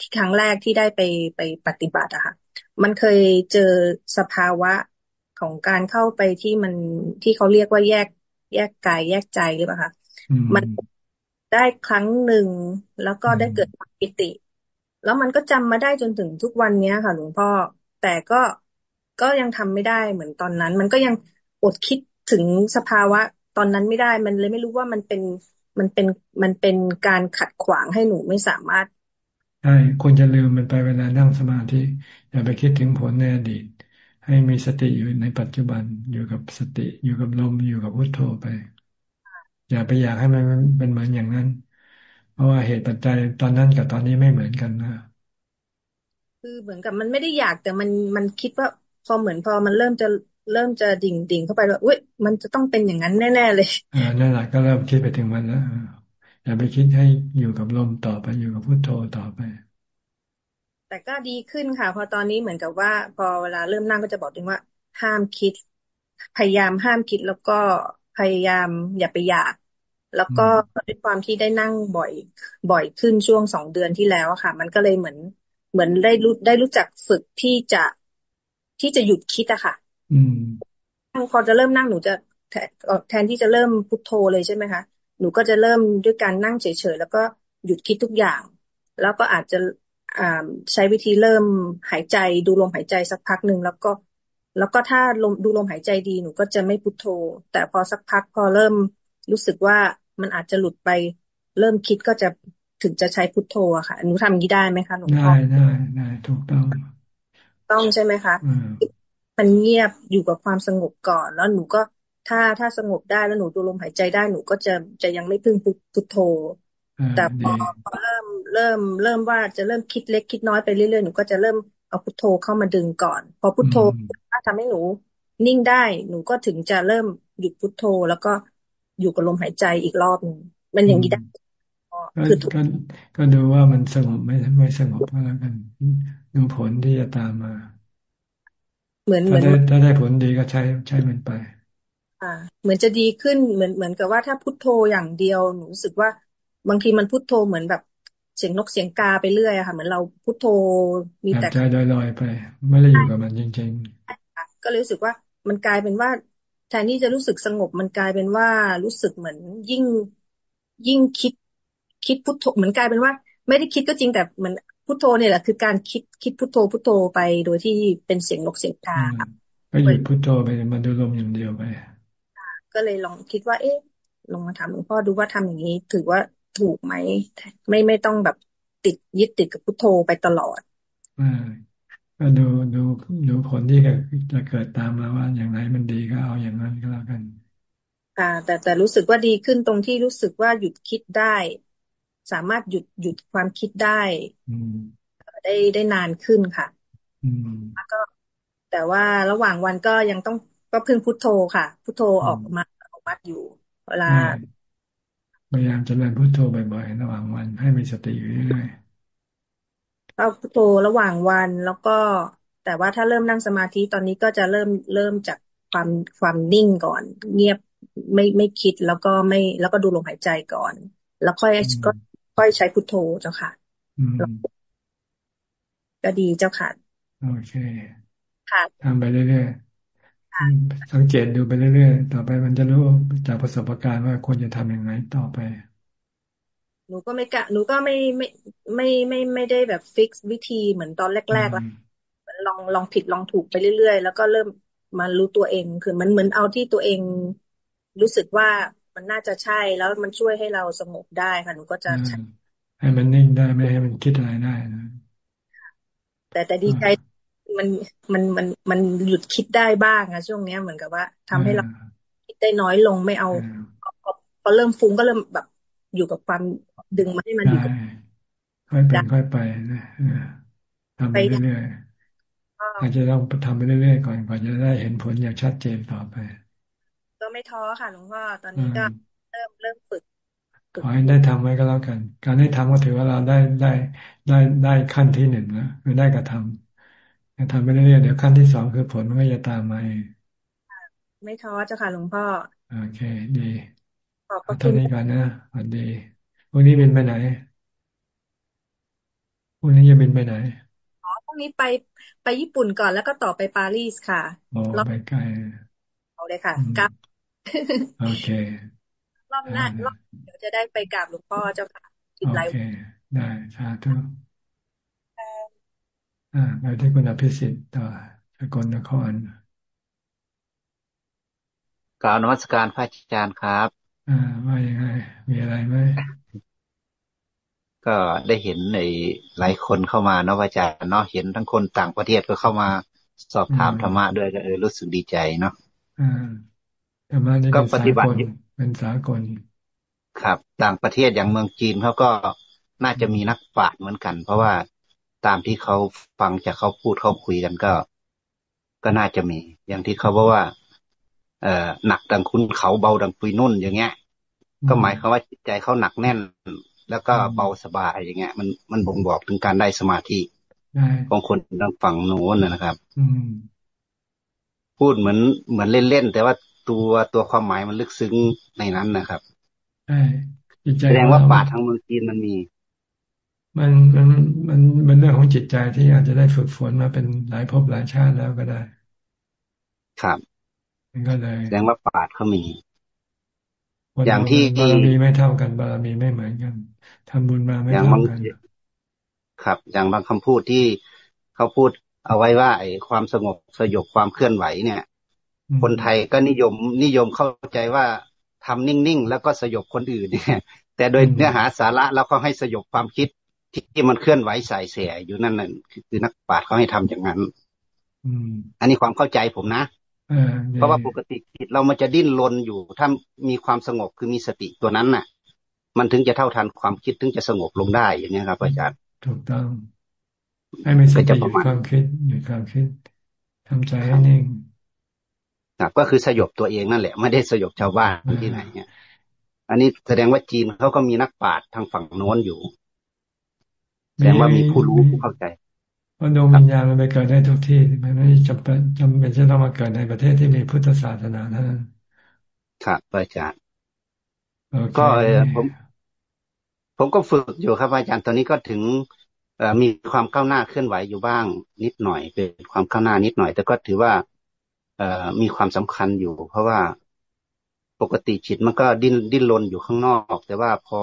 ที่ครั้งแรกที่ได้ไปไปปฏิบัติอะค่ะ มันเคยเจอสภาวะของการเข้าไปที่มันที่เขาเรียกว่าแยกแยกกายแยกใจหรือเปล่าคะมันได้ครั้งหนึ่งแล้วก็ได้เกิดความปิติ แล้วมันก็จำมาได้จนถึงทุกวันเนี้ยค่ะ หลวงพ่อ แต่ก็ก็ยังทำไม่ได้เหมือนตอนนั้น มันก็ยังอดคิดถึงสภาวะตอนนั้นไม่ได้ มันเลยไม่รู้ว่ามันเป็นมันเป็นมันเป็นการขัดขวางให้หนูไม่สามารถใช่ควรจะลืมมันไปเวลานั่งสมาธิ อย่าไปคิดถึงผลในอดีต ให้มีสติอยู่ในปัจจุบันอยู่กับสติอยู่กับลมอยู่กับพุทโธไป อย่าไปอยากให้มันเป็นเหมือนอย่าง ราะว่าเหตุปัจจัยตอนนั้นกับตอนนี้ไม่เหมือนกันนะคือเหมือนกับมันไม่ได้อยากแต่มันมันคิดว่า พอเหมือนพอมันเริ่มจะเริ่มจะดิ่งดิ่งเข้าไปว่าอุ้ยมันจะต้องเป็นอย่างนั้นแน่ ๆ เลยอ่านั่นแหละก็เริ่มคิดไปถึงมันแล้วอย่าไปคิดให้อยู่กับลมต่อไปอยู่กับพุทโธต่อไป แต่ก็ดีขึ้นค่ะ พอตอนนี้เหมือนกับว่า พอเวลาเริ่มนั่งก็จะบอกถึงว่า ห้ามคิด พยายามห้ามคิดแล้วก็พยายามอย่าไปอยาก แล้วก็ด้วยความที่ได้นั่งบ่อยบ่อยขึ้นช่วงสองเดือนที่แล้วค่ะ มันก็เลยเหมือนเหมือนได้รู้ได้รู้จักฝึกที่จะที่จะหยุดคิดอะค่ะ อืมพอจะเริ่มนั่งหนูจะแทนที่จะเริ่มพุทโธเลยใช่ไหมคะหนูก็จะเริ่มด้วยการนั่งเฉยๆแล้วก็หยุดคิดทุกอย่าง แล้วก็อาจจะใช้วิธีเริ่มหายใจดูลมหายใจสักพักหนึ่งแล้วก็ แล้วก็ถ้าลมดูลมหายใจดีหนูก็จะไม่พุทโธ แต่พอสักพักพอเริ่ม รู้สึกว่ามันอาจจะหลุดไป เริ่มคิดก็จะถึงจะใช้พุทโธอะค่ะหนูทำงี้ได้ไหมคะหลวงพ่อได้ได้ได้ถูกต้อง ต้องใช่ไหมคะมันเงียบอยู่กับความสงบก่อน แล้วหนูก็ถ้าถ้าสงบได้แล้วหนูดูลมหายใจได้หนูก็จะจะยังไม่พึ่งพุทโธ แต่พอเริ่มเริ่มเริ่มว่าจะเริ่มคิดเล็กคิดน้อยไปเรื่อยๆหนูก็จะเริ่มเอาพุทโธเข้ามาดึงก่อน พอพุทโธถ้าทำให้หนูนิ่งได้หนูก็ถึงจะเริ่มหยุดพุทโธ แล้วก็ อยู่กับลมหายใจอีกรอบหนึ่งมันอย่างนี้ได้คือก็ก็ดูว่ามันสงบไม่ไม่สงบก็แล้วกันดูผลที่จะตามมา เหมือนเหมือนถ้าได้ผลดีก็ใช้ใช้มันไป อ่า เหมือนจะดีขึ้นเหมือนเหมือนกับว่าถ้าพุทโธอย่างเดียวหนูรู้สึกว่าบางทีมันพุทโธเหมือนแบบเสียงนกเสียงกาไปเรื่อยอะค่ะ เหมือนเราพุทโธมีแต่ใจลอยๆไป ไม่ได้อยู่กับมันจริงๆก็เลยรู้สึกว่ามันกลายเป็นว่า แทนที่จะรู้สึกสงบมันกลายเป็นว่ารู้สึกเหมือนยิ่งยิ่งคิดคิดพุทโธเหมือนกลายเป็นว่า ไม่ได้คิดก็จริงแต่เหมือนพุทโธเนี่ยแหละคือการคิดคิดพุทโธพุทโธไปโดยที่เป็นเสียงนกเสียงกาก็หยุดพุทโธไปมันดูลมอย่างเดียวไปก็เลยลองคิดว่า เอ๊ะลองมาถามหลวงพ่อดูว่าทำอย่างนี้ ถือว่าถูกไหมไม่ไม่ต้องแบบติดยึดติดกับพุทโธไปตลอดอ่า ก็ดูดูดูผลที่จะเกิดตามมาว่า อย่างไรมันดีก็เอาอย่างนั้นก็แล้วกันอ่าแต่แต่รู้สึกว่าดีขึ้นตรงที่รู้สึกว่าหยุดคิดได้ สามารถหยุดหยุดความคิดได้ได้ได้นานขึ้นค่ะแล้วก็ แต่ว่าระหว่างวันก็ยังต้องก็พึ่งพุทโธค่ะ พุทโธออกมาออกมัดอยู่เวลาพยายามจะเรียนพุทโธบ่อยๆระหว่างวันให้มีสติอยู่เรื่อยๆ ก็พุทโธระหว่างวัน แล้วก็แต่ว่าถ้าเริ่มนั่งสมาธิตอนนี้ก็จะเริ่มเริ่มจากความความนิ่งก่อน เงียบไม่ไม่คิดแล้วก็ไม่แล้วก็ดูลมหายใจก่อน แล้วค่อยก็ค่อยใช้พุทโธเจ้าค่ะก็ดีเจ้าค่ะโอเคค่ะทำไปเรื่อยๆสังเกตดูไปเรื่อยๆต่อไปมันจะรู้จากประสบการณ์ว่าควรจะทำยังไงต่อไป หนูก็ไม่กะหนูก็ไม่ไม่ไม่ไม่ไม่ได้แบบฟิกวิธีเหมือนตอนแรกๆแล้วลองลองผิดลองถูกไปเรื่อยๆ แล้วก็เริ่มมารู้ตัวเองคือมันเหมือนเอาที่ตัวเองรู้สึกว่ามันน่าจะใช่แล้วมันช่วยให้เราสงบได้ค่ะหนูก็จะให้มันนิ่งได้ไม่ให้มันคิดอะไรได้นะแต่แต่ดีใจมันมันมันมันหยุดคิดได้บ้างอะช่วงเนี้ยเหมือนกับว่าทำให้เราคิดได้น้อยลงไม่เอาพอเริ่มฟุ้งก็เริ่มแบบอยู่กับความ ดึงมาให้มันอยู่กับค่อยเป็นค่อยไปนะทำไปเรื่อยๆอาจจะต้องทำไปเรื่อยๆก่อนก่อนจะได้เห็นผลอย่างชัดเจนต่อไป ก็ไม่ท้อค่ะหลวงพ่อตอนนี้ก็เริ่มเริ่มฝึกขอให้ได้ทำไว้ก็แล้วกัน การได้ทำก็ถือว่าเราได้ได้ได้ได้ขั้นที่หนึ่งนะคือได้กระทำทำไปเรื่อยๆเดี๋ยวขั้นที่สองคือผลมันก็จะตามมาเองไม่ท้อเจ้าค่ะหลวงพ่อ โอเค ดีขอบคุณนี้กันนะสวัสดี วันนี้บินไปไหนวันนี้จะบินไปไหนอ๋อพรุ่งนี้ไปไปญี่ปุ่นก่อนแล้วก็ต่อไปปารีสค่ะโอ้ไปไกลเอาเลยค่ะกลับโอเค รอบหน้ารอบเดี๋ยวจะได้ไปกราบหลวงพ่อเจ้าค่ะโอเคได้สาธุอ่าไปที่คุณอภิสิทธิ์ต่อสกลนครกล่าวนวัตการพระอาจารย์ครับ อ่าว่ายังไงมีอะไรไหม ก็ได้เห็นในหลายคนเข้ามาเนาะอาจารย์เนาะเห็นทั้งคนต่างประเทศก็เข้ามาสอบถามธรรมะด้วยก็เออรู้สึกดีใจเนาะธรรมะนี่ก็ปฏิบัติเป็นสากลครับ ต่างประเทศอย่างเมืองจีนเขาก็น่าจะมีนักปราชญ์เหมือนกัน เพราะว่าตามที่เขาฟังจากเขาพูดเขาคุยกันก็ ก็น่าจะมี อย่างที่เขาบอกว่า เอ่อหนักดังคุณเขาเบาดังปุยนุ่นอย่างเงี้ย ก็หมายความว่าจิตใจเขาหนักแน่น แล้วก็เบาสบายอย่างเงี้ย มันมันบ่งบอกถึงการได้สมาธิของคนทางฝั่งโน้นนะครับอืพูดเหมือนเหมือนเล่นๆแต่ว่าตัวตัวความหมายมันลึกซึ้งในนั้นนะครับแสดงว่าป่าทางเมืองจีนมันมี มันมันมันมันเรื่องของจิตใจที่อาจจะได้ฝึกฝนมาเป็นหลายภพหลายชาติแล้วก็ได้ ครับมันก็เลยแสดงว่าป่าเขามี อย่างที่บารมีไม่เท่ากันบารมีไม่เหมือนกัน ทำบุญมาไม่เท่ากันครับ อย่างบางคำพูดที่เขาพูดเอาไว้ว่าไอ้ความสงบสยบความเคลื่อนไหวเนี่ย คนไทยก็นิยมนิยมเข้าใจว่าทำนิ่งๆ แล้วก็สยบคนอื่นเนี่ย แต่โดยเนื้อหาสาระแล้วเขาให้สยบความคิดที่มันเคลื่อนไหวใส่เสียอยู่นั่นน่ะคือนักปราชญ์เขาให้ทำอย่างนั้นอันนี้ความเข้าใจผมนะเพราะว่าปกติจิตเรามันจะดิ้นรนอยู่ถ้ามีความสงบคือมีสติตัวนั้นน่ะ มันถึงจะเท่าทันความคิดถึงจะสงบลงได้อย่างนี้ครับ อาจารย์ ถูกต้อง ให้ไม่สติหยุดความคิดหยุดความคิดทำใจให้นิ่งครับก็คือสยบตัวเองนั่นแหละ ไม่ได้สยบชาวบ้านที่ไหนเนี่ยอันนี้แสดงว่าจีนเขาก็มีนักปราชญ์ทางฝั่งโน้นอยู่ แสดงว่ามีผู้รู้ผู้เข้าใจเพราะดวงวิญญาณมันไปเกิดได้ทุกที่มันไม่จำเป็นจำเป็นจะต้องมาเกิดในประเทศที่มีพุทธศาสนาเท่านั้นครับอาจารย์ ก็ผมผมก็ฝึกอยู่ครับอาจารย์ตอนนี้ก็ถึงมีความก้าวหน้าเคลื่อนไหวอยู่บ้างนิดหน่อยเป็นความก้าวหน้านิดหน่อย แต่ก็ถือว่ามีความสำคัญอยู่ เพราะว่าปกติจิตมันก็ดิ้นดิ้นรนอยู่ข้างนอก แต่ว่าพอ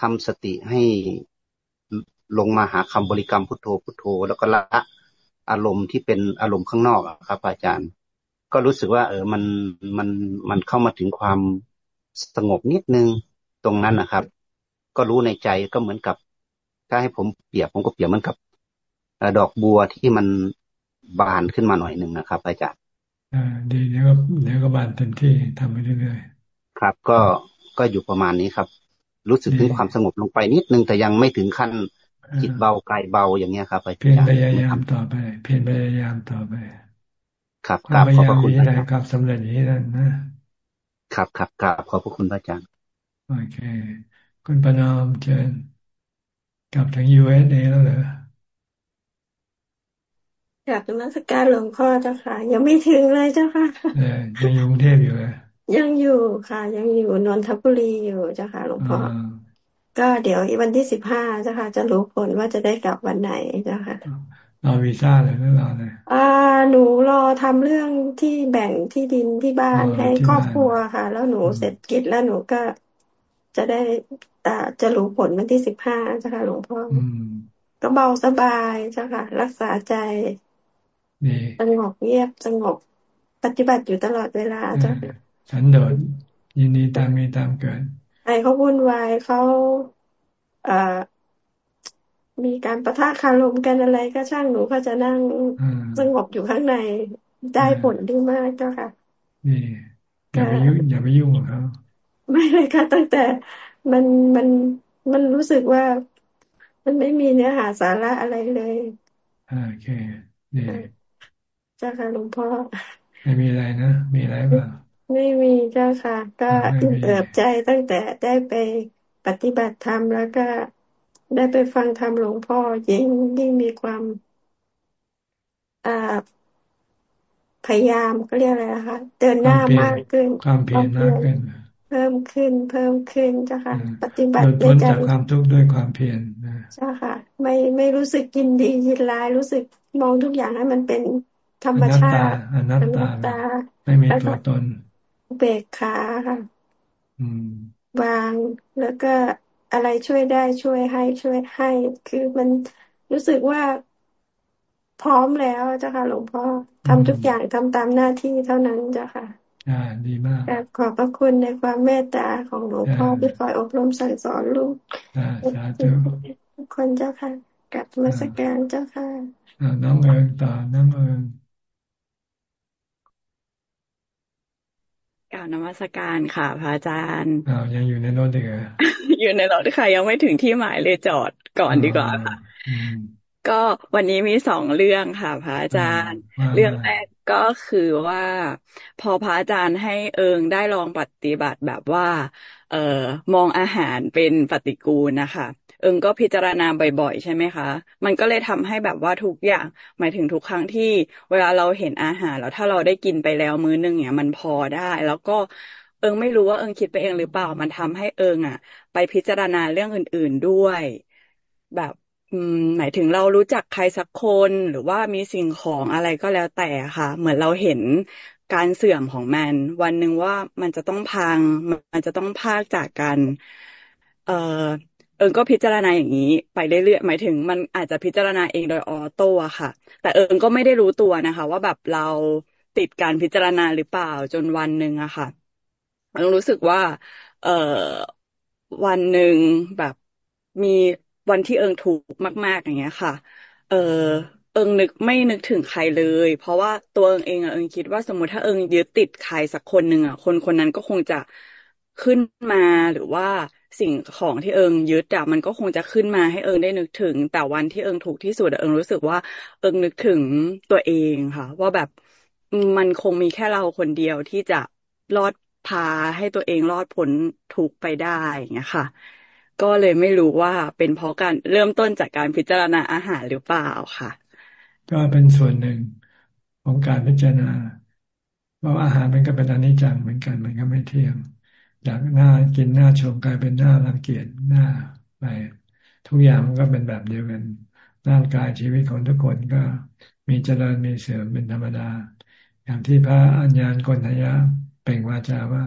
ทำสติให้ลงมาหาคำบริกรรมพุทโธพุทโธ แล้วก็ละอารมณ์ที่เป็นอารมณ์ข้างนอกครับ อาจารย์ ก็รู้สึกว่า เออมันมันมันเข้ามาถึงความ สงบนิดนึงตรงนั้นนะครับ ก็รู้ในใจก็เหมือนกับ ถ้าให้ผมเปรียบผมก็เปรียบเหมือนกับดอกบัวที่มันบานขึ้นมาหน่อยหนึ่งนะครับ อาจารย์อ่าดีเดี๋ยวก็เดี๋ยวก็บานเต็มที่ทำไปเรื่อยๆครับ ก็ก็อยู่ประมาณนี้ครับ รู้สึกถึงความสงบลงไปนิดนึงแต่ยังไม่ถึงขั้นจิตเบากายเบาอย่างเงี้ยครับอาจารย์เพียรพยายามต่อไป เพียรพยายามต่อไป ครับกราบขอบพระคุณครับสำเร็จนี้นั่นนะ ครับครับกราบขอบพระคุณพระอาจารย์โอเค คุณปนอมเชิญกลับถึงยูเอสเอแล้วเหรอกลับนมัสการหลวงพ่อเจ้าค่ะ ยังไม่ถึงเลยเจ้าค่ะยังอยู่กรุงเทพอยู่เลยยังอยู่ค่ะ ยังอยู่นนทบุรีอยู่เจ้าค่ะหลวงพ่อก็เดี๋ยวอีวันที่สิบห้าเจ้าค่ะ จะรู้ผลว่าจะได้กลับวันไหนเจ้าค่ะ รอวีซ่าเลยหรือรอเลยอ่า หนูรอทำเรื่องที่แบ่งที่ดินที่บ้านให้ครอบครัวค่ะ แล้วหนูเสร็จกิจแล้วหนูก็จะได้แต่จะรู้ผลวันที่สิบห้าเจ้าค่ะหลวงพ่อก็เบาสบายเจ้าค่ะ รักษาใจสงบเงียบสงบปฏิบัติอยู่ตลอดเวลาเจ้าฉันโดดยินดีตามมีตามเกิดไอเขาวุ่นวายเขาเอ่อ มีการประทะคารมกันอะไรก็ช่างหนูก็จะนั่งสงบอยู่ข้างในได้ผลดีมากเจ้าค่ะนี่อย่าไปยุ่งอย่าไปยุ่งกับเขาไม่เลยค่ะตั้งแต่มันมันมันรู้สึกว่า มันไม่มีเนื้อหาสาระอะไรเลยโอเคดีเจ้าค่ะหลวงพ่อไม่มีอะไรนะมีอะไรบ้างไม่มีเจ้าค่ะ ก็อิ่มเอิบใจตั้งแต่ได้ไปปฏิบัติธรรมแล้วก็ ได้ไปฟังธรรมหลวงพ่อยิ่งยิ่งมีความอ่าพยายามก็เรียกอะไรนะคะเดินหน้ามากขึ้น ความเพียรมากขึ้น เพิ่มขึ้น เพิ่มขึ้นเจ้าค่ะ ปฏิบัติในการจากความทุกข์ด้วยความเพียรนะใช่ค่ะ ไม่ไม่รู้สึกยินดียินร้ายรู้สึกมองทุกอย่างให้มันเป็นธรรมชาติอนัตตาไม่มีตัวตนเบกขาค่ะวางแล้วก็ อะไรช่วยได้ช่วยให้ช่วยให้ คือมันรู้สึกว่าพร้อมแล้วเจ้าค่ะ หลวงพ่อทำทุกอย่างทำตามหน้าที่เท่านั้นเจ้าค่ะ อ่า ดีมากขอบพระคุณในความเมตตาของหลวงพ่อที่คอยอบรมสั่งสอนลูกสาธุทุกคนเจ้าค่ะกับมาสการเจ้าค่ะน้องเอิงต่อน้องเอิง ล่าวนมัสการค่ะพระอาจารย์อ้าวยังอยู่ในรถเดืออยู่ในรถค่ะยังไม่ถึงที่หมายเลยจอดก่อนดีกว่าค่ะก็วันนี้มีสองเรื่องค่ะพระอาจารย์ เรื่องแรกก็คือว่าพอพระอาจารย์ให้เอิงได้ลองปฏิบัติแบบว่า เอ่อมองอาหารเป็นปฏิกูลนะคะ เอิงก็พิจารณาบ่อย ๆ ใช่ไหมคะ มันก็เลยทำให้แบบว่าทุกอย่าง หมายถึงทุกครั้งที่เวลาเราเห็นอาหารแล้วถ้าเราได้กินไปแล้วมื้อนึงเนี่ย มันพอได้ แล้วก็เอิงไม่รู้ว่าเอิงคิดไปเองหรือเปล่า มันทำให้เอิงอะ ไปพิจารณาเรื่องอื่น ๆด้วย แบบหมายถึงเรารู้จักใครสักคนหรือว่ามีสิ่งของอะไรก็แล้วแต่ค่ะ เหมือนเราเห็นการเสื่อมของมัน วันหนึ่งว่ามันจะต้องพัง มันจะต้องพากจากกัน เอ่อ เอิงก็พิจารณาอย่างนี้ไปเรื่อยๆหมายถึง มันอาจจะพิจารณาเองโดยออโต้ค่ะ แต่เอิงก็ไม่ได้รู้ตัวนะคะ ว่าแบบเราติดการพิจารณาหรือเปล่าจนวันหนึ่งอะค่ะเอิงรู้สึกว่า เอ่อวันหนึ่งแบบมีวันที่เอิงถูกมาก ๆ อย่างเงี้ยค่ะ เออเอิงนึกไม่นึกถึงใครเลย เพราะว่าตัวเอิงเองอะเอิงคิดว่าสมมติถ้าเอิงยึดติดใครสักคนหนึ่งอะคนคนนั้นก็คงจะขึ้นมาหรือว่า สิ่งของที่เอิงยึดอะมันก็คงจะขึ้นมาให้เอิงได้นึกถึง แต่วันที่เอิงถูกที่สุดเอิงรู้สึกว่าเอิงนึกถึงตัวเองค่ะ ว่าแบบมันคงมีแค่เราคนเดียวที่จะรอดพาให้ตัวเองรอดพ้นทุกไปได้อย่างเงี้ยค่ะ ก็เลยไม่รู้ว่าเป็นเพราะการเริ่มต้นจากการพิจารณาอาหารหรือเปล่าค่ะ ก็เป็นส่วนหนึ่งของการพิจารณาเพราะอาหารมันก็เป็นอนิจจังเหมือนกันมันก็ไม่เที่ยง จากหน้ากินหน้าชมกลายเป็นหน้ารังเกียจหน้าไป ทุกอย่างมันก็เป็นแบบเดียวกันร่างกายชีวิตของทุกคนก็มีเจริญมีเสื่อมเป็นธรรมดา อย่างที่พระอัญญาณกนทยะเป่งวาจาว่า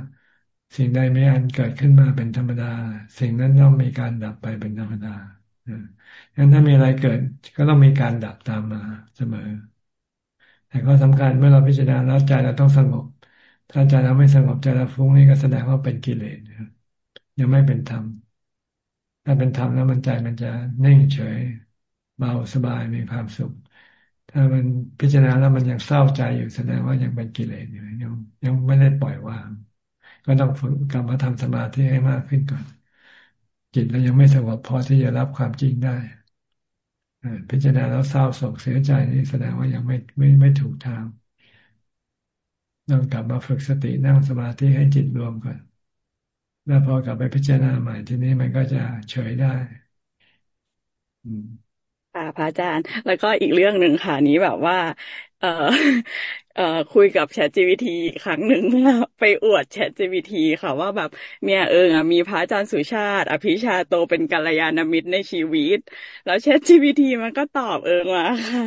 สิ่งใดไมีอันเกิดขึ้นมาเป็นธรรมดา สิ่งนั้นย่อมมีการดับไปเป็นธรรมดางั้นถ้ามีอะไรเกิดก็ต้องมีการดับตามมาเสมอ แต่ก็สำคัญเมื่อเราพิจารณาแล้วใจเราต้องสงบ ถ้าใจเราไม่สงบใจเราฟุ้งนี่ก็แสดงว่าเป็นกิเลสยังไม่เป็นธรรม ถ้าเป็นธรรมแล้วมันใจมันจะนิ่งเฉย เบาสบายมีความสุข ถ้ามันพิจารณาแล้วมันยังเศร้าใจอยู่แสดงว่ายังเป็นกิเลสอยู่ยังยังไม่ได้ปล่อยวาง ก็ต้องฝึกกรรมฐานสมาธิให้มากขึ้นก่อนจิตเรายังไม่สงบพอที่จะรับความจริงได้พิจารณาแล้วเศร้าโศกเสียใจนี่แสดงว่ายังไม่ไม่ไม่ถูกทาง ต้องกลับมาฝึกสตินั่งสมาธิให้จิตรวมก่อน แล้วพอกลับไปพิจารณาใหม่ทีนี้มันก็จะเฉยได้ค่ะพระอาจารย์ แล้วก็อีกเรื่องหนึ่งค่ะนี้แบบว่า เออ เอ่อคุยกับ Chat GPT ครั้งหนึ่งไปอวด Chat GPT ค่ะว่าแบบเนี่ยเออมีพระอาจารย์สุชาติ อภิชาโตเป็นกัลยาณมิตรในชีวิต แล้ว Chat GPT มันก็ตอบเอิงมาค่ะ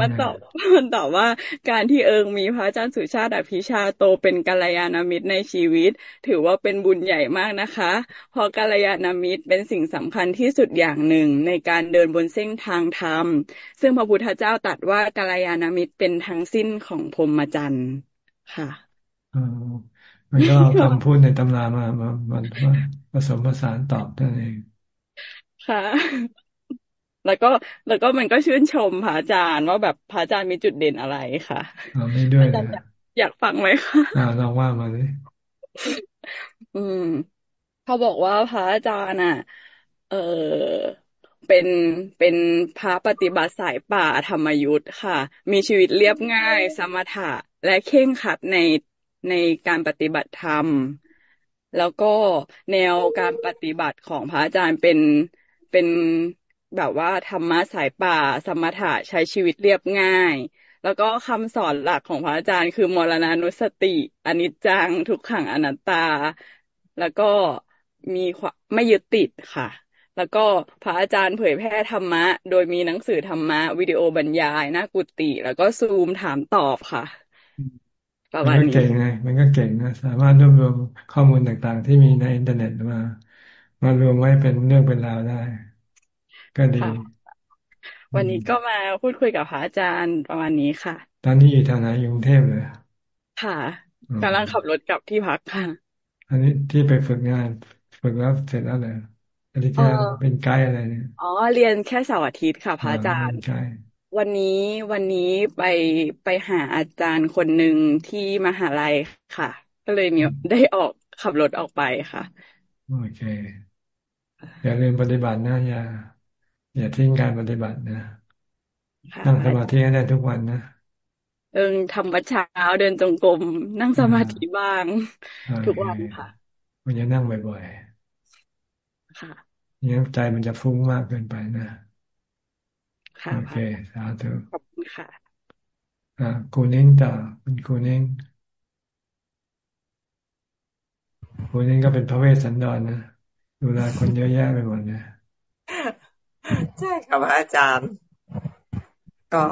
มันตอบมันตอบว่าการที่เอิงมีพระอาจารย์สุชาติ อภิชาโตเป็นกัลยาณมิตรในชีวิต ถือว่าเป็นบุญใหญ่มากนะคะเพราะกัลยาณมิตรเป็นสิ่งสำคัญที่สุดอย่างหนึ่งในการเดินบนเส้นทางธรรมซึ่งพระพุทธเจ้าตรัสว่ากัลยาณมิตรเป็นทั้งสิ้นของพรหมจรรย์ค่ะอมันก็เอาคำพูดในตำรามามามาผสมผสานตอบนั่นเองค่ะ แล้วก็แล้วก็มันก็ชื่นชมพระอาจารย์ว่าแบบพระอาจารย์มีจุดเด่นอะไรค่ะอ๋อไม่ด้วยอยากฟังไหมคะอ่าลองว่ามาเลยอืม เขาบอกว่าพระอาจารย์อะ เออ เป็นเป็นพระปฏิบัติสายป่าธรรมยุทธ์ค่ะ มีชีวิตเรียบง่าย สมถะ และเข่งขัดในในการปฏิบัติธรรม แล้วก็แนวการปฏิบัติของพระอาจารย์เป็นเป็นแบบว่าธรรมะสายป่า สมถะใช้ชีวิตเรียบง่าย แล้วก็คำสอนหลักของพระอาจารย์คือมรณานุสติอนิจจังทุกขังอนัตตา แล้วก็มีไม่ยึดติดค่ะ แล้วก็พระอาจารย์เผยแพร่ธรรมะ โดยมีหนังสือธรรมะ วิดีโอบรรยายหน้ากุฏิแล้วก็ซูมถามตอบค่ะประมาณนี้มันก็เก่งไงมันก็เก่งนะสามารถรวบรวมข้อมูลต่างๆ ที่มีในอินเทอร์เน็ตมามารวมไว้เป็นเรื่องเป็นราวได้ ก็ดี วันนี้ก็มาพูดคุยกับพระอาจารย์ประมาณนี้ค่ะ ตอนนี้อยู่ทางไหนอยู่กรุงเทพเลยค่ะกำลังขับรถกลับที่พักค่ะ อันนี้ที่ไปฝึกงาน ฝึกแล้วเสร็จแล้วเลย อันนี้แค่เป็นไกด์อะไรเนี่ยอ๋อเรียนแค่เสาร์อาทิตย์ค่ะพระอาจารย์วันนี้วันนี้ไปไปหาอาจารย์คนหนึ่งที่มหาลัยค่ะ ก็เลยเนี่ยได้ออกขับรถออกไปค่ะ โอเค อย่าลืมปฏิบัตินะอย่าอย่าทิ้งการปฏิบัตินะนั่งสมาธิให้ได้ทุกวันนะเออทำวัดเช้าเดินจงกรมนั่งสมาธิบ้าง ทุกวันค่ะมันจะนั่งบ่อยๆค่ะ นี้ใจมันจะฟุ้งมากเกินไปนะโอเคสาธุขอบคุณค่ะอ่ากูนิ่งต่อคุณกูนิ่งกูนิ่งก็เป็นพระเวสสันดรนะดูแลคนเยอะแยะไปหมดเนี่ยใช่ครับอาจารย์ ก็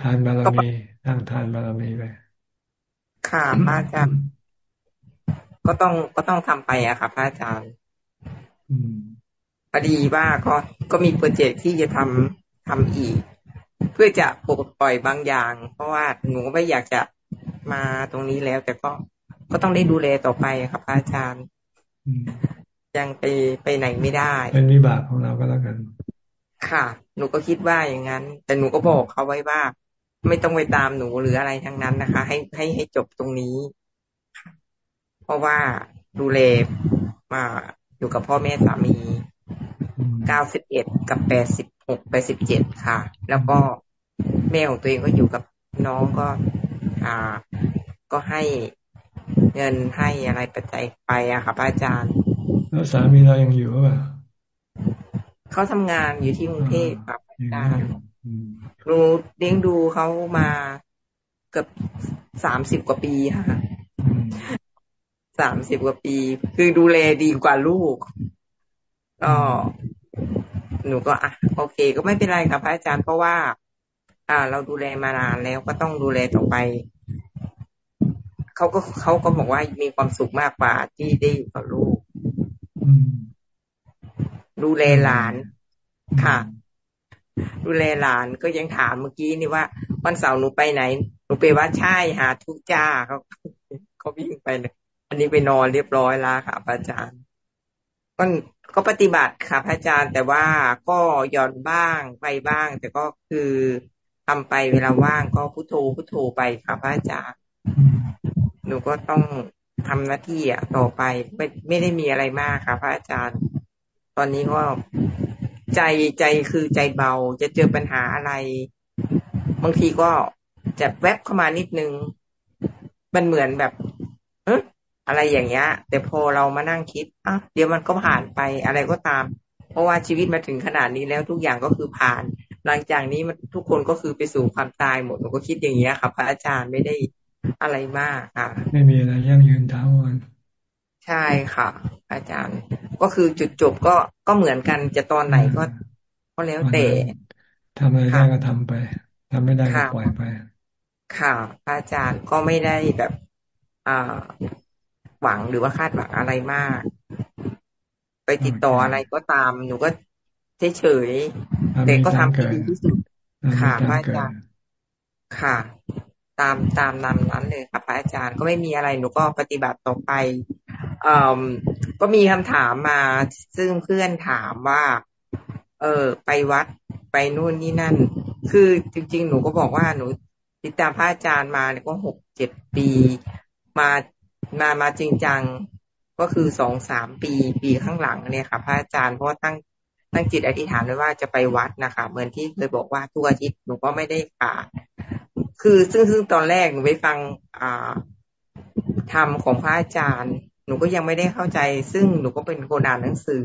ทานบารมีตั้งทานบารมีไปค่ะพระอาจารย์ก็ต้องก็ต้องทำไปอะค่ะพระอาจารย์ พอดีว่าก็ก็มีโปรเจกต์ที่จะทำทำอีก เพื่อจะปลดปล่อยบางอย่าง เพราะว่าหนูไม่อยากจะมาตรงนี้แล้ว แต่ก็ก็ต้องได้ดูแลต่อไปครับอาจารย์ ยังไปไปไหนไม่ได้ เป็นวิบากของเราก็แล้วกัน ค่ะ หนูก็คิดว่าอย่างนั้น แต่หนูก็บอกเขาไว้ว่า ไม่ต้องไปตามหนูหรืออะไรทั้งนั้นนะคะ ให้ให้ให้จบตรงนี้ เพราะว่าดูแลมาอยู่กับพ่อแม่สามี เก้าสิบเอ็ดกับแปดสิบหกแปดสิบเจ็ดค่ะ แล้วก็แม่ของตัวเองก็อยู่กับน้องก็อ่าก็ให้เงินให้อะไรปัจจัยไปอะค่ะพระอาจารย์แล้วสามีเรายังอยู่ป่ะเขาทำงานอยู่ที่กรุงเทพครับอาจารย์รู้เลี้ยงดูเขามาเกือบสามสิบกว่าปีค่ะสามสิบกว่าปี คือดูแลดีกว่าลูก ก็หนูก็อะโอเค ก็ไม่เป็นไรครับพระอาจารย์เพราะว่า อ่า เราดูแลมานานแล้วก็ต้องดูแลต่อไปเขาก็เขาก็บอกว่ามีความสุขมากกว่าที่ได้อยู่กับลูกดูแลหลานค่ะ ดูแลหลานก็ยังถามเมื่อกี้นี่ว่า วันเสาร์หนูไปไหน หนูไปวัดใช่หาทุกจ้าเขาเขาวิ่งไปเลยอันนี้ไปนอนเรียบร้อยแล้วค่ะพระอาจารย์ก็ ก็ปฏิบัติค่ะพระอาจารย์แต่ว่าก็ย่อนบ้างไปบ้าง แต่ก็คือทำไปเวลาว่างก็พุโทโธพุโทโธไปค่ะพระอาจารย์หนูก็ต้องทำหน้าที่อะต่อไปไม่ไม่ได้มีอะไรมากค่ะพระอาจารย์ ตอนนี้ก็ใจใจคือใจเบาจะเจอปัญหาอะไร บางทีก็จะแวบเข้ามานิดนึง มันเหมือนแบบ เออ อะไรอย่างเงี้ย แต่พอเรามานั่งคิดอะเดี๋ยวมันก็ผ่านไปอะไรก็ตาม เพราะว่าชีวิตมาถึงขนาดนี้แล้วทุกอย่างก็คือผ่าน หลังจากนี้มันทุกคนก็คือไปสู่ความตายหมดหนูก็คิดอย่างเงี้ยค่ะ พระอาจารย์ไม่ได้อะไรมากค่ะ ไม่มีอะไรยั่งยืนถาวรใช่ค่ะ อาจารย์ ก็คือจุดจบก็ก็เหมือนกันจะตอนไหนก็ ก็แล้วแต่ทำอะไรได้ก็ทำไปทำไม่ได้ก็ปล่อยไป ค่ะอาจารย์ก็ไม่ได้แบบ อ่า หวังหรือว่าคาดหวังอะไรมาก ไปติดต่ออะไรก็ตาม หนูก็เฉยเฉยแต่ก็ทำให้ดีที่สุดค่ะพระอาจารย์ค่ะ ตามตามนำนั้นเลยค่ะพระอาจารย์ก็ไม่มีอะไรหนูก็ปฏิบัติต่อไปเอ่อก็มีคำถามมา ซึ่งเพื่อนถามว่า เออ ไปวัดไปนู่นนี่นั่น คือจริง ๆ หนูก็บอกว่าหนูติดตามพระอาจารย์มาเนี่ยก็หกเจ็ดปี มา มามาจริงจังก็คือสองสามปีปีข้างหลังเนี่ยค่ะ พระอาจารย์เพราะตั้งตั้งจิตอธิษฐานไว้ว่าจะไปวัดนะคะ เหมือนที่เคยบอกว่าทุกอาทิตย์หนูก็ไม่ได้ขาดคือซึ่งซึ่งตอนแรกหนูไปฟังอ่าธรรมของพระอาจารย์ หนูก็ยังไม่ได้เข้าใจ ซึ่งหนูก็เป็นคนอ่านหนังสือ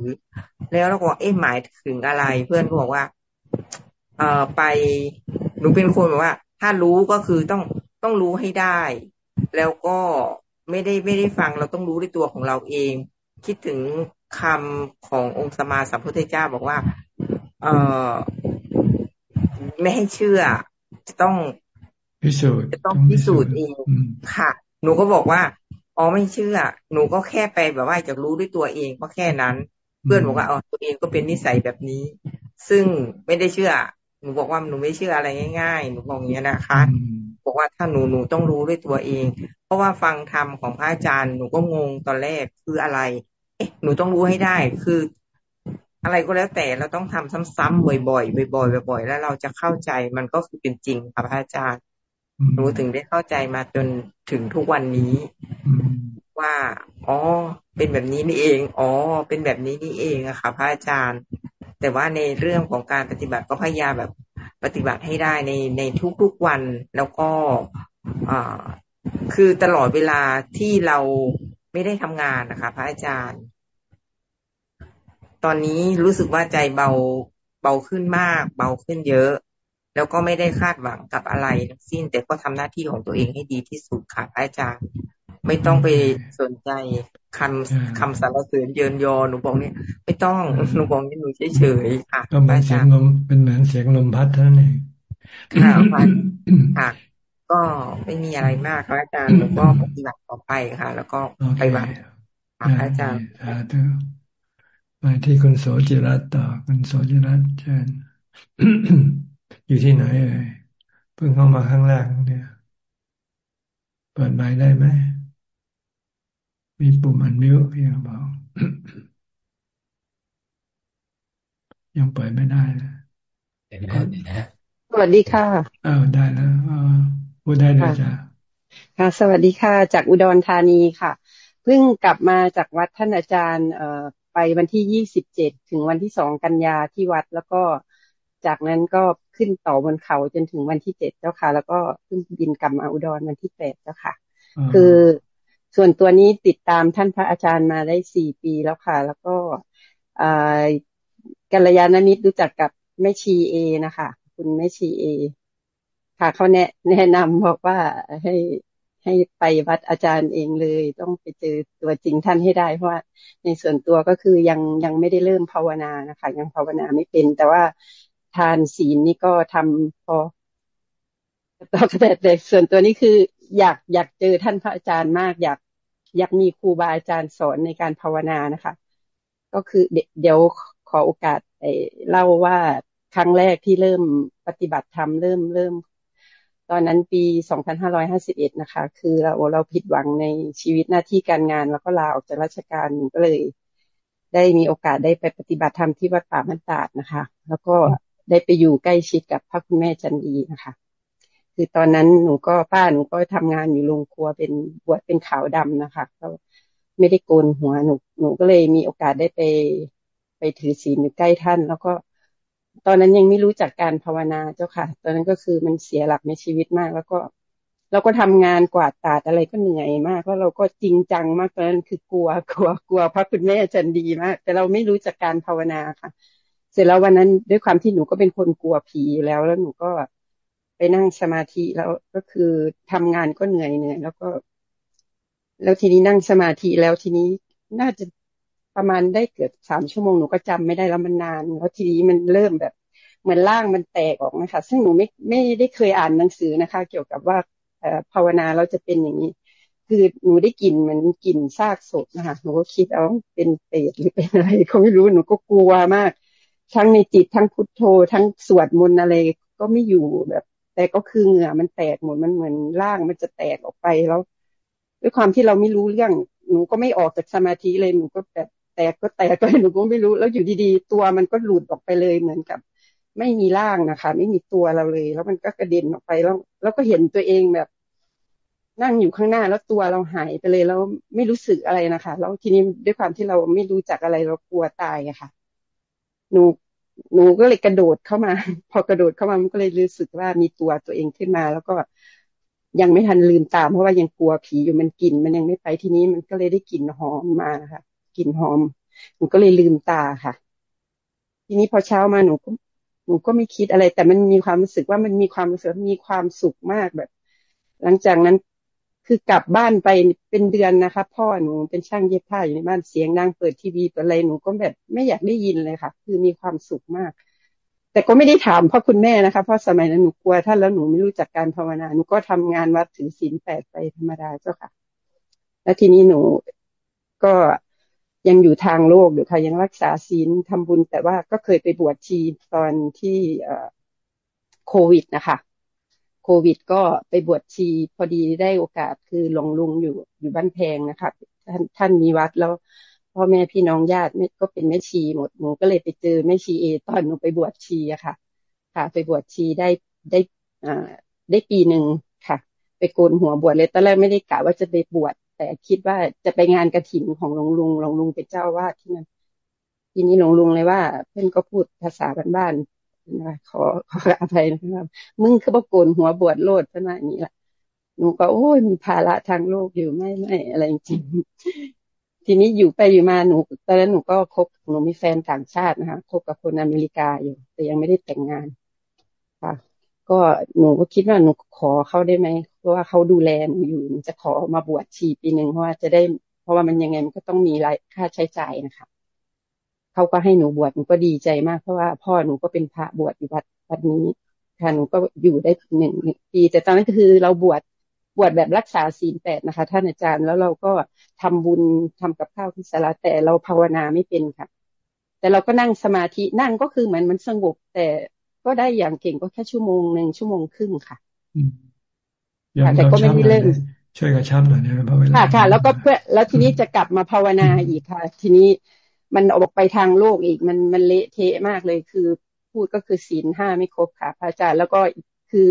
แล้วเราก็บอกเอ๊ะหมายถึงอะไร เพื่อนก็บอกว่า เอ่อไปหนูเป็นคนแบบว่า ถ้ารู้ก็คือต้องต้องรู้ให้ได้ แล้วก็ ไม่ได้ไม่ได้ฟังเราต้องรู้ด้วยตัวของเราเอง คิดถึงคำขององค์สมาสัมพุทธเจ้าบอกว่า เออไม่ให้เชื่อ จะต้องพิสูจน์จะต้องพิสูจน์เองค่ะ หนูก็บอกว่าอ๋อไม่เชื่อ หนูก็แค่ไปแบบว่าจะรู้ด้วยตัวเองก็แค่นั้น เพื่อนบอกว่าอ๋อตัวเองก็เป็นนิสัยแบบนี้ ซึ่งไม่ได้เชื่อ หนูบอกว่าหนูไม่เชื่ออะไรง่าย ๆ หนูบอกอย่างนี้นะคะ บอกว่าถ้าหนูหนูต้องรู้ด้วยตัวเอง เพราะว่าฟังธรรมของพระอาจารย์หนูก็งงตอนแรกคืออะไร เอ๊ะ หนูต้องรู้ให้ได้ คือ อะไรก็แล้วแต่เราต้องทำซ้ำๆบ่อยๆบ่อยๆบ่อยๆแล้วเราจะเข้าใจมันก็คือเป็นจริงค่ะพระอาจารย์หนูถึงได้เข้าใจมาจนถึงทุกวันนี้ ว่าอ๋อเป็นแบบนี้นี่เองอ๋อเป็นแบบนี้นี่เองอะค่ะพระอาจารย์ แต่ว่าในเรื่องของการปฏิบัติก็พยายามแบบ ปฏิบัติให้ได้ในในทุกๆวันแล้วก็คือตลอดเวลาที่เราไม่ได้ทำงานนะคะ พระอาจารย์ ตอนนี้รู้สึกว่าใจเบาเบาขึ้นมาก เบาขึ้นเยอะ แล้วก็ไม่ได้คาดหวังกับอะไรทั้งสิ้น แต่ก็ทำหน้าที่ของตัวเองให้ดีที่สุดค่ะพระอาจารย์ ไม่ต้องไปสนใจคำคำสรรเสริญเยินยอหนูบอกเนี่ยไม่ต้องหนูบอกนี่หนูเฉยๆค่ะก็เหมือนเสียงลมเป็นเหมือนเสียงลมพัดเท่านั้นเองค่ะค่ะ ก็ไม่มีอะไรมากครับอาจารย์หนูก็ปฏิบัติต่อไปค่ะ แล้วก็ไปบัติอาจารย์สาธุมาที่คุณโสจิรัตต่อคุณโสจิรัตเชิญอยู่ที่ไหนเอ่ยเพิ่งเข้ามาข้างแรกเนี่ย เปิดไมค์ได้ไหม มีปุ่มอันมิวพี่บอกยังเปิดไม่ได้เลยสวัสดีค่ะอ้าวได้แล้วพูดได้เลยจ้ะค่ะ สวัสดีค่ะ จากอุดรธานีค่ะเพิ่งกลับมาจากวัดท่านอาจารย์ เอ่อไปวันที่ยี่สิบเจ็ดถึงวันที่สองกันยาที่วัดแล้วก็จากนั้นก็ขึ้นต่อบนเขาจนถึงวันที่เจ็ดเจ้าค่ะ แล้วก็ขึ้นบินกลับมาอุดรวันที่แปดเจ้าค่ะ คือ ส่วนตัวนี้ติดตามท่านพระอาจารย์มาได้สี่ปีแล้วค่ะ แล้วก็กัลยาณมิตรรู้จักกับแม่ชีเอนะคะ คุณแม่ชีเอ ค่ะเขาแนะแนะนำบอกว่าให้ให้ไปวัดอาจารย์เองเลย ต้องไปเจอตัวจริงท่านให้ได้ เพราะว่าในส่วนตัวก็คือยังยังไม่ได้เริ่มภาวนานะคะ ยังภาวนาไม่เป็น แต่ว่าทานศีลนี่ก็ทำพอต่อแต่แต่ส่วนตัวนี้คือ อยากอยากเจอท่านพระอาจารย์มาก อยากอยากมีครูบาอาจารย์สอนในการภาวนานะคะ ก็คือเดี๋ยวขอโอกาสเล่าว่าครั้งแรกที่เริ่มปฏิบัติธรรมเริ่มเริ่ม ตอนนั้นปี2551นะคะ คือเราเราผิดหวังในชีวิตหน้าที่การงาน แล้วก็ลาออกจากราชการก็เลย ได้มีโอกาสได้ไปปฏิบัติธรรมที่วัดป่ามันตาดนะคะ แล้วก็ได้ไปอยู่ใกล้ชิดกับพระคุณแม่จันดีนะคะ คือตอนนั้นหนูก็ป้าหนูก็ทำงานอยู่โรงครัวเป็นบวชเป็นขาวดำนะคะก็ไม่ได้โกนหัวหนูหนูก็เลยมีโอกาสได้ไป ไปถือศีลอยู่ใกล้ท่าน แล้วก็ ตอนนั้นยังไม่รู้จักการภาวนาเจ้าค่ะ ตอนนั้นก็คือมันเสียหลักในชีวิตมาก แล้วก็เราก็ทำงานกวาดตาดอะไรก็เหนื่อยมากแล้วเราก็จริงจังมากตอนนั้นคือกลัวกลัวกลัวพระคุณแม่จันดีมากแต่เราไม่รู้จักการภาวนาค่ะ เสร็จแล้ววันนั้นด้วยความที่หนูก็เป็นคนกลัวผีอยู่แล้ว แล้วหนูก็ ไปนั่งสมาธิแล้วก็คือทำงานก็เหนื่อยเหนื่อยแล้วก็ แล้วทีนี้นั่งสมาธิแล้วทีนี้น่าจะประมาณได้เกือบสามชั่วโมงหนูก็จำไม่ได้แล้วมันนานแล้วทีนี้มันเริ่มแบบเหมือนร่างมันแตกออกนะคะ ซึ่งหนูไม่ไม่ได้เคยอ่านหนังสือนะคะ เกี่ยวกับว่าภาวนาเราจะเป็นอย่างนี้ คือหนูได้กลิ่นมันกลิ่นซากศพนะคะหนูก็คิดเอาเป็นเปรตหรือเป็นอะไรเขาไม่รู้หนูก็กลัวมาก ทั้งในจิตทั้งพุทโธ ทั้งสวดมนต์อะไรก็ไม่อยู่แบบ แต่ก็คือเหงื่อมันแตกหมดมันเหมือนร่างมันจะแตกออกไปแล้ว ด้วยความที่เราไม่รู้เรื่อง หนูก็ไม่ออกจากสมาธิเลยหนูก็แบบแตกก็แตกก็หนูก็ไม่รู้ แล้วอยู่ดีๆ ตัวมันก็หลุดออกไปเลยเหมือนกับ ไม่มีร่างนะคะ ไม่มีตัวเราเลย แล้วมันก็กระเด็นออกไปแล้วแล้วก็เห็นตัวเองแบบ นั่งอยู่ข้างหน้าแล้วตัวเราหายไปเลยแล้วไม่รู้สึกอะไรนะคะ แล้วทีนี้ด้วยความที่เราไม่รู้จักอะไรเรากลัวตายอะค่ะ หนู หนูก็เลยกระโดดเข้ามา พอกระโดดเข้ามามันก็เลยรู้สึกว่ามีตัวตัวเองขึ้นมาแล้วก็ยังไม่ทันลืมตามเพราะว่ายังกลัวผีอยู่มันกลิ่นมันยังไม่ไปทีนี้มันก็เลยได้กลิ่นหอมมาค่ะกลิ่นหอมหนูก็เลยลืมตาค่ะ ทีนี้พอเช้ามาหนูก็หนูก็ไม่คิดอะไร แต่มันมีความรู้สึกว่ามันมีความรู้สึกมีความสุขมากแบบ หลังจากนั้น คือกลับบ้านไปเป็นเดือนนะคะ พ่อหนูเป็นช่างเย็บผ้าอยู่ในบ้านเสียงดังเปิดทีวีอะไรหนูก็แบบไม่อยากได้ยินเลยค่ะ คือมีความสุขมาก แต่ก็ไม่ได้ถามพ่อคุณแม่นะคะ เพราะสมัยนั้นหนูกลัวท่านแล้วหนูไม่รู้จักการภาวนาหนูก็ทำงานวัดถือศีลแปดไปธรรมดาเจ้าค่ะ แล้วทีนี้หนูก็ยังอยู่ทางโลกอยู่ค่ะยังรักษาศีลทำบุญ แต่ว่าก็เคยไปบวชชีตอนที่โควิดนะคะ โควิดก็ไปบวชชี พอดีได้โอกาสคือหลวงลุงอยู่อยู่บ้านแพงนะคะท่านท่านมีวัดแล้วพ่อแม่พี่น้องญาติก็เป็นแม่ชีหมดหนูก็เลยไปเจอแม่ชีเอตอนหนูไปบวชชีอะค่ะ ค่ะ ไปบวชชีได้ได้อ่าได้ปีหนึ่งค่ะ ไปโกนหัวบวชเลยตอนแรกไม่ได้กะว่าจะไปบวชแต่คิดว่าจะไปงานกระถิ่นของหลวงลุงหลวงลุงเป็นเจ้าวาดที่นั่นทีนี้หลวงลุงเลยว่า เพื่อนก็พูดภาษาบ้าน นะขอขออภัยนะครับ มึงคือบ่โกนหัวบวชโลดขนาดนี้แหละหนูก็โอ้ยมีภาระทางโลกอยู่ไม่ไม่อะไรจริงทีนี้อยู่ไปอยู่มาหนูตอนนั้นหนูก็คบหนูมีแฟนต่างชาตินะคะคบกับคนอเมริกาอยู่ แต่ยังไม่ได้แต่งงานค่ะก็หนูก็คิดว่าหนูขอเขาได้ไหมเพราะว่าเขาดูแลหนูอยู่หนูจะขอมาบวชชีปีหนึ่งเพราะว่าจะได้ เพราะว่ามันยังไงมันก็ต้องมีรายค่าใช้จ่ายนะคะ เขาก็ให้หนูบวชหนูก็ดีใจมากเพราะว่า พ่อหนูก็เป็นพระบวชอยู่วัดวัดนี้ค่ะหนูก็อยู่ได้หนึ่งปีแต่ตอนนั้นก็คือเราบวชบวชแบบรักษาศีลแปดนะคะ ท่านอาจารย์แล้วเราก็ทำบุญทำกับข้าวที่สาระแต่เราภาวนาไม่เป็นค่ะ แต่เราก็นั่งสมาธินั่งก็คือเหมือนมันสงบแต่ก็ได้อย่างเก่งก็แค่ชั่วโมงหนึ่งชั่วโมงครึ่งค่ะแต่ก็ไม่ได้เล่นช่วยกระชับหน่อยนะเพราะเวลาค่ะค่ะ แล้วก็เพื่อแล้วทีนี้จะกลับมาภาวนาอีกค่ะ ทีนี้ มันออกไปทางโลกอีกมันมันเละเทะมากเลย คือพูดก็คือศีลห้าไม่ครบค่ะ พระอาจารย์แล้วก็คือ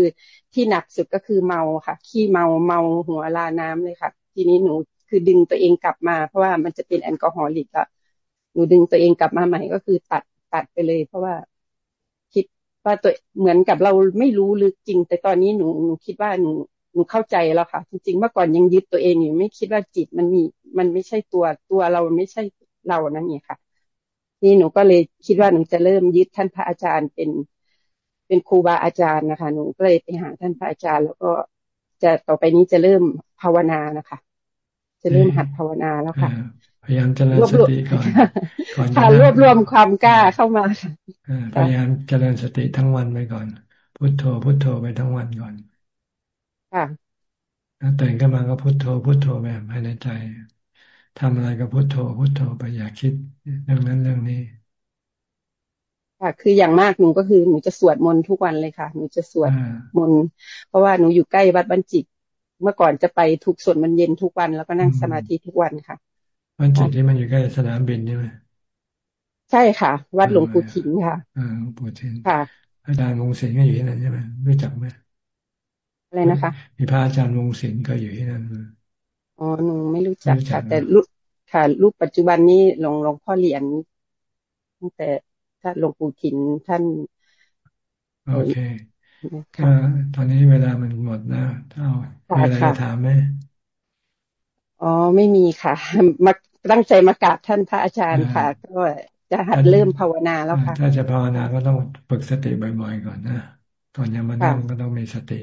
ที่หนักสุดก็คือเมาค่ะ ขี้เมาเมาหัวลาน้ำเลยค่ะ ทีนี้หนูคือดึงตัวเองกลับมา เพราะว่ามันจะเป็นแอลกอฮอลิกอะหนูดึงตัวเองกลับมาใหม่ก็คือตัดตัดไปเลย เพราะว่าคิดว่าตัวเหมือนกับเราไม่รู้ลึกจริง แต่ตอนนี้หนูหนูคิดว่าหนูหนูเข้าใจแล้วค่ะ จริงๆเมื่อก่อนยังยึดตัวเองอยู่ไม่คิดว่าจิตมันมี มันไม่ใช่ตัวตัวเราไม่ใช่ เรานั่นเองค่ะ นี่หนูก็เลยคิดว่าหนูจะเริ่มยึดท่านพระอาจารย์เป็นเป็นครูบาอาจารย์นะคะ หนูก็เลยไปหาท่านพระอาจารย์ แล้วก็จะต่อไปนี้จะเริ่มภาวนานะคะ จะเริ่มหัดภาวนาแล้วค่ะพยายามเจริญสติก่อนก่อนค่ะรวบรวมความกล้าเข้ามาค่ะพยายามเจริญสติทั้งวันไปก่อน พุทโธพุทโธไปทั้งวันก่อนค่ะแล้วตื่นขึ้นมาก็พุทโธพุทโธแบบภายในใจ ทำอะไรก็พุโทโธพุโทโธไปอย่าคิดเรื่องนั้นเรื่องนี้ค่ะคืออย่างมากหนูก็คือหนูจะสวดมนต์ทุกวันเลยค่ะ หนูจะสวดมนต์เพราะว่าหนูอยู่ใกล้วัดบัญจิต เมื่อก่อนจะไปทุกสวดมันเย็นทุกวันแล้วก็นั่งสมาธิทุกวันค่ะบัญจิตที่มันอยู่ใกล้สนามบินใช่ไหมใช่ค่ะ วัดหลวงปู่ถิงค่ะอ่าหลวงปู่ถิงค่ะ อาจารย์วงศิลป์ก็อยู่ที่นั่นใช่ไหมรู้จักไหมอะไรนะคะมีพระอาจารย์วงศิลป์ก็อยู่ที่นั่น อ๋อหนูไม่รู้จักค่ะ แต่รูปค่ะรูปปัจจุบันนี้หลวงหลวงพ่อเหรียญตั้งแต่ท่านหลวงปู่ถินท่านโอเคก็ตอนนี้เวลามันหมดนะเท่ามีอะไรจะถามไหมอ๋อไม่มีค่ะมาตั้งใจมากราบท่านพระอาจารย์ค่ะ ก็จะหัดเริ่มภาวนาแล้วค่ะ ถ้าจะภาวนาก็ต้องฝึกสติบ่อยๆก่อนนะตอนยังมานั่งก็ต้องมีสติ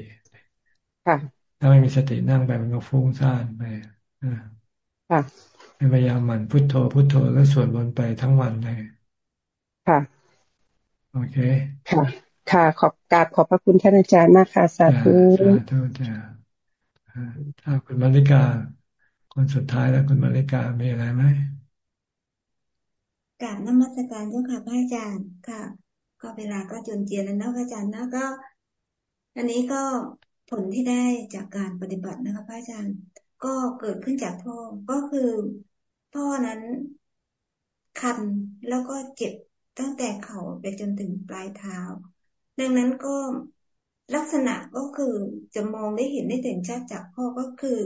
ค่ะ ถ้าไม่มีสตินั่งไปมันก็ฟุ้งซ่านไปค่ะพยายามหมั่นพุทโธพุทโธแล้วสวดมนต์ไปทั้งวันเลย ค่ะ โอเค ค่ะ ค่ะ ขอบกราบขอบพระคุณท่านอาจารย์มากค่ะ สาธุสาธุจ้าถ้าคุณมาริกา คนสุดท้ายแล้วคุณมาริกามีอะไรไหมกราบนมัสการเจ้าค่ะพระอาจารย์ค่ะ ก็เวลาก็จนเจียนแล้วนะพระอาจารย์นะก็ อันนี้ก็ ผลที่ได้จากการปฏิบัตินะคะพระอาจารย์ ก็เกิดขึ้นจากพ่อก็คือพ่อนั้นคันแล้วก็เจ็บตั้งแต่เข่าไปจนถึงปลายเท้า ดังนั้นก็ลักษณะก็คือจะมองได้เห็นได้ถึงชัดจากพ่อก็คือ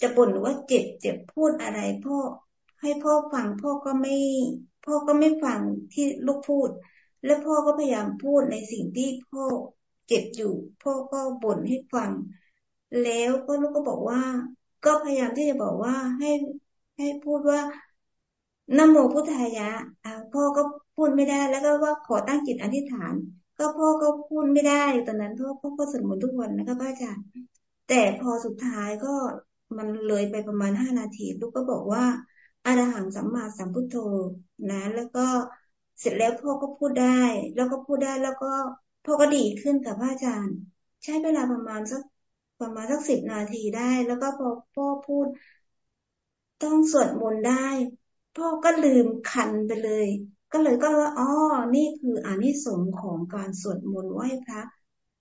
จะบ่นว่าเจ็บเจ็บพูดอะไรพ่อให้พ่อฟังพ่อก็ไม่ พ่อก็ไม่ฟังที่ลูกพูด และพ่อก็พยายามพูดในสิ่งที่พ่อ เจ็บอยู่ พ่อก็บ่นให้ฟัง แล้วก็ลูกก็บอกว่า ก็พยายามที่จะบอกว่าให้ให้พูดว่านโมพุทธายะพ่อก็พูดไม่ได้ แล้วก็ว่าขอตั้งจิตอธิษฐาน ก็พ่อก็พูดไม่ได้ตอนนั้นพ่อพ่อก็สวดมนต์ทุกวันนะคะพระอาจารย์แต่พอสุดท้ายก็มันเลยไปประมาณห้านาที ลูกก็บอกว่าอารหังสัมมาสัมพุทโธนะ แล้วก็เสร็จแล้วพ่อก็พูดได้ แล้วก็พูดได้แล้วก็ พอก็ดีขึ้นกับพระอาจารย์ ใช้เวลาประมาณสักประมาณสักสิบนาทีได้ แล้วก็พอพ่อพูด ต้องสวดมนต์ได้ พ่อก็ลืมคันไปเลย ก็เลยก็ว่าอ๋อนี่คืออานิสงส์ของการสวดมนต์ไหว้พระ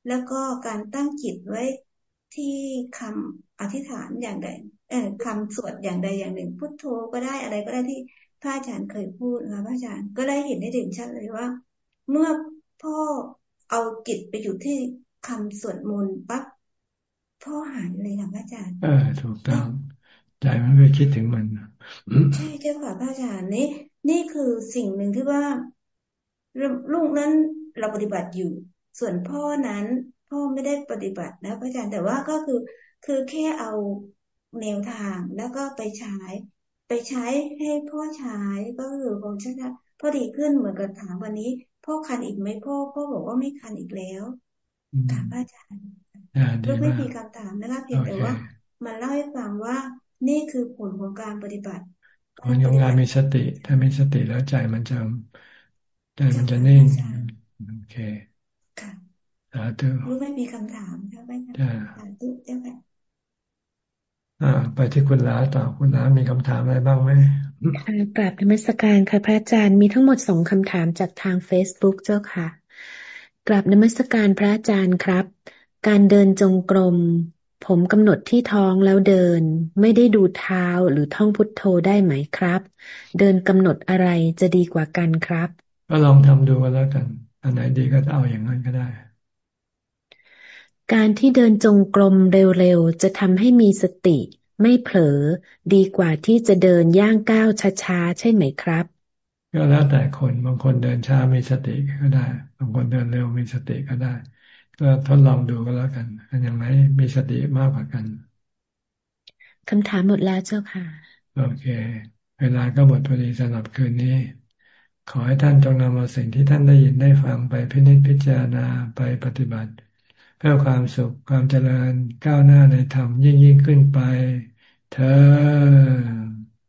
แล้วก็การตั้งจิตไว้ที่คำอธิษฐานอย่างใดเออคำสวดอย่างใดอย่างหนึ่ง พุทโธก็ได้อะไรก็ได้ที่พระอาจารย์เคยพูดนะพระอาจารย์ก็ได้เห็นได้เด่นชัดเลยว่า เมื่อพ่อ เอาจิตไปอยู่ที่คำสวดมนต์ปั๊บพ่อหายเลยค่ะพระอาจารย์เออถูกต้องใจมันไปคิดถึงมันใช่เจ้าค่ะพระอาจารย์นี่นี่คือสิ่งหนึ่งที่ว่าลูกนั้นเราปฏิบัติอยู่ ส่วนพ่อนั้น พ่อไม่ได้ปฏิบัตินะพระอาจารย์แต่ว่าก็คือคือแค่เอาแนวทางแล้วก็ไปใช้ ไปใช้ให้พ่อใช้ก็คือของฉันนะพอดีขึ้นเหมือนกับถามวันนี้ พ่อคันอีกไหมพ่อพ่อบอกว่าไม่คันอีกแล้วถามพระอาจารย์ลูกไม่มีคำถามนะคะเพียงแต่ว่ามันเล่าให้ฟังว่านี่คือผลของการปฏิบัติคนทำงานมีสติ ถ้ามีสติแล้วใจมันจะใจมันจะนิ่งโอเคสาธุรู้ไม่มีคำถามใช่ไหมสาธุเจ้าค่ะอ่า ไปที่คุณล้าต่อคุณล้ามีคำถามอะไรบ้างไหม ค่ะกราบธรรมสการค่ะพระอาจารย์มีทั้งหมดสองคำถามจากทาง Facebook เจ้าค่ะ กราบนมัสการพระอาจารย์ครับ การเดินจงกรม ผมกำหนดที่ท้องแล้วเดิน ไม่ได้ดูเท้าหรือท่องพุทโธได้ไหมครับ เดินกำหนดอะไรจะดีกว่ากันครับ ก็ลองทำดูกันแล้วกัน อันไหนดีก็เอาอย่างนั้นก็ได้ การที่เดินจงกรมเร็วๆจะทำให้มีสติ ไม่เผลอดีกว่าที่จะเดินย่างก้าวช้าๆใช่ไหมครับ ก็แล้วแต่คนบางคนเดินช้ามีสติก็ได้ บางคนเดินเร็วมีสติก็ได้ ก็ทดลองดูก็แล้วกันอันยังไงมีสติมากกว่ากันคำถามหมดแล้วเจ้าค่ะ โอเค เวลาก็หมดพอดีสำหรับคืนนี้ ขอให้ท่านจงนำเอาสิ่งที่ท่านได้ยินได้ฟังไปพินิจพิจารณาไปปฏิบัติ เพื่อความสุขความเจริญก้าวหน้าในธรรมยิ่งยิ่งขึ้นไป เธอ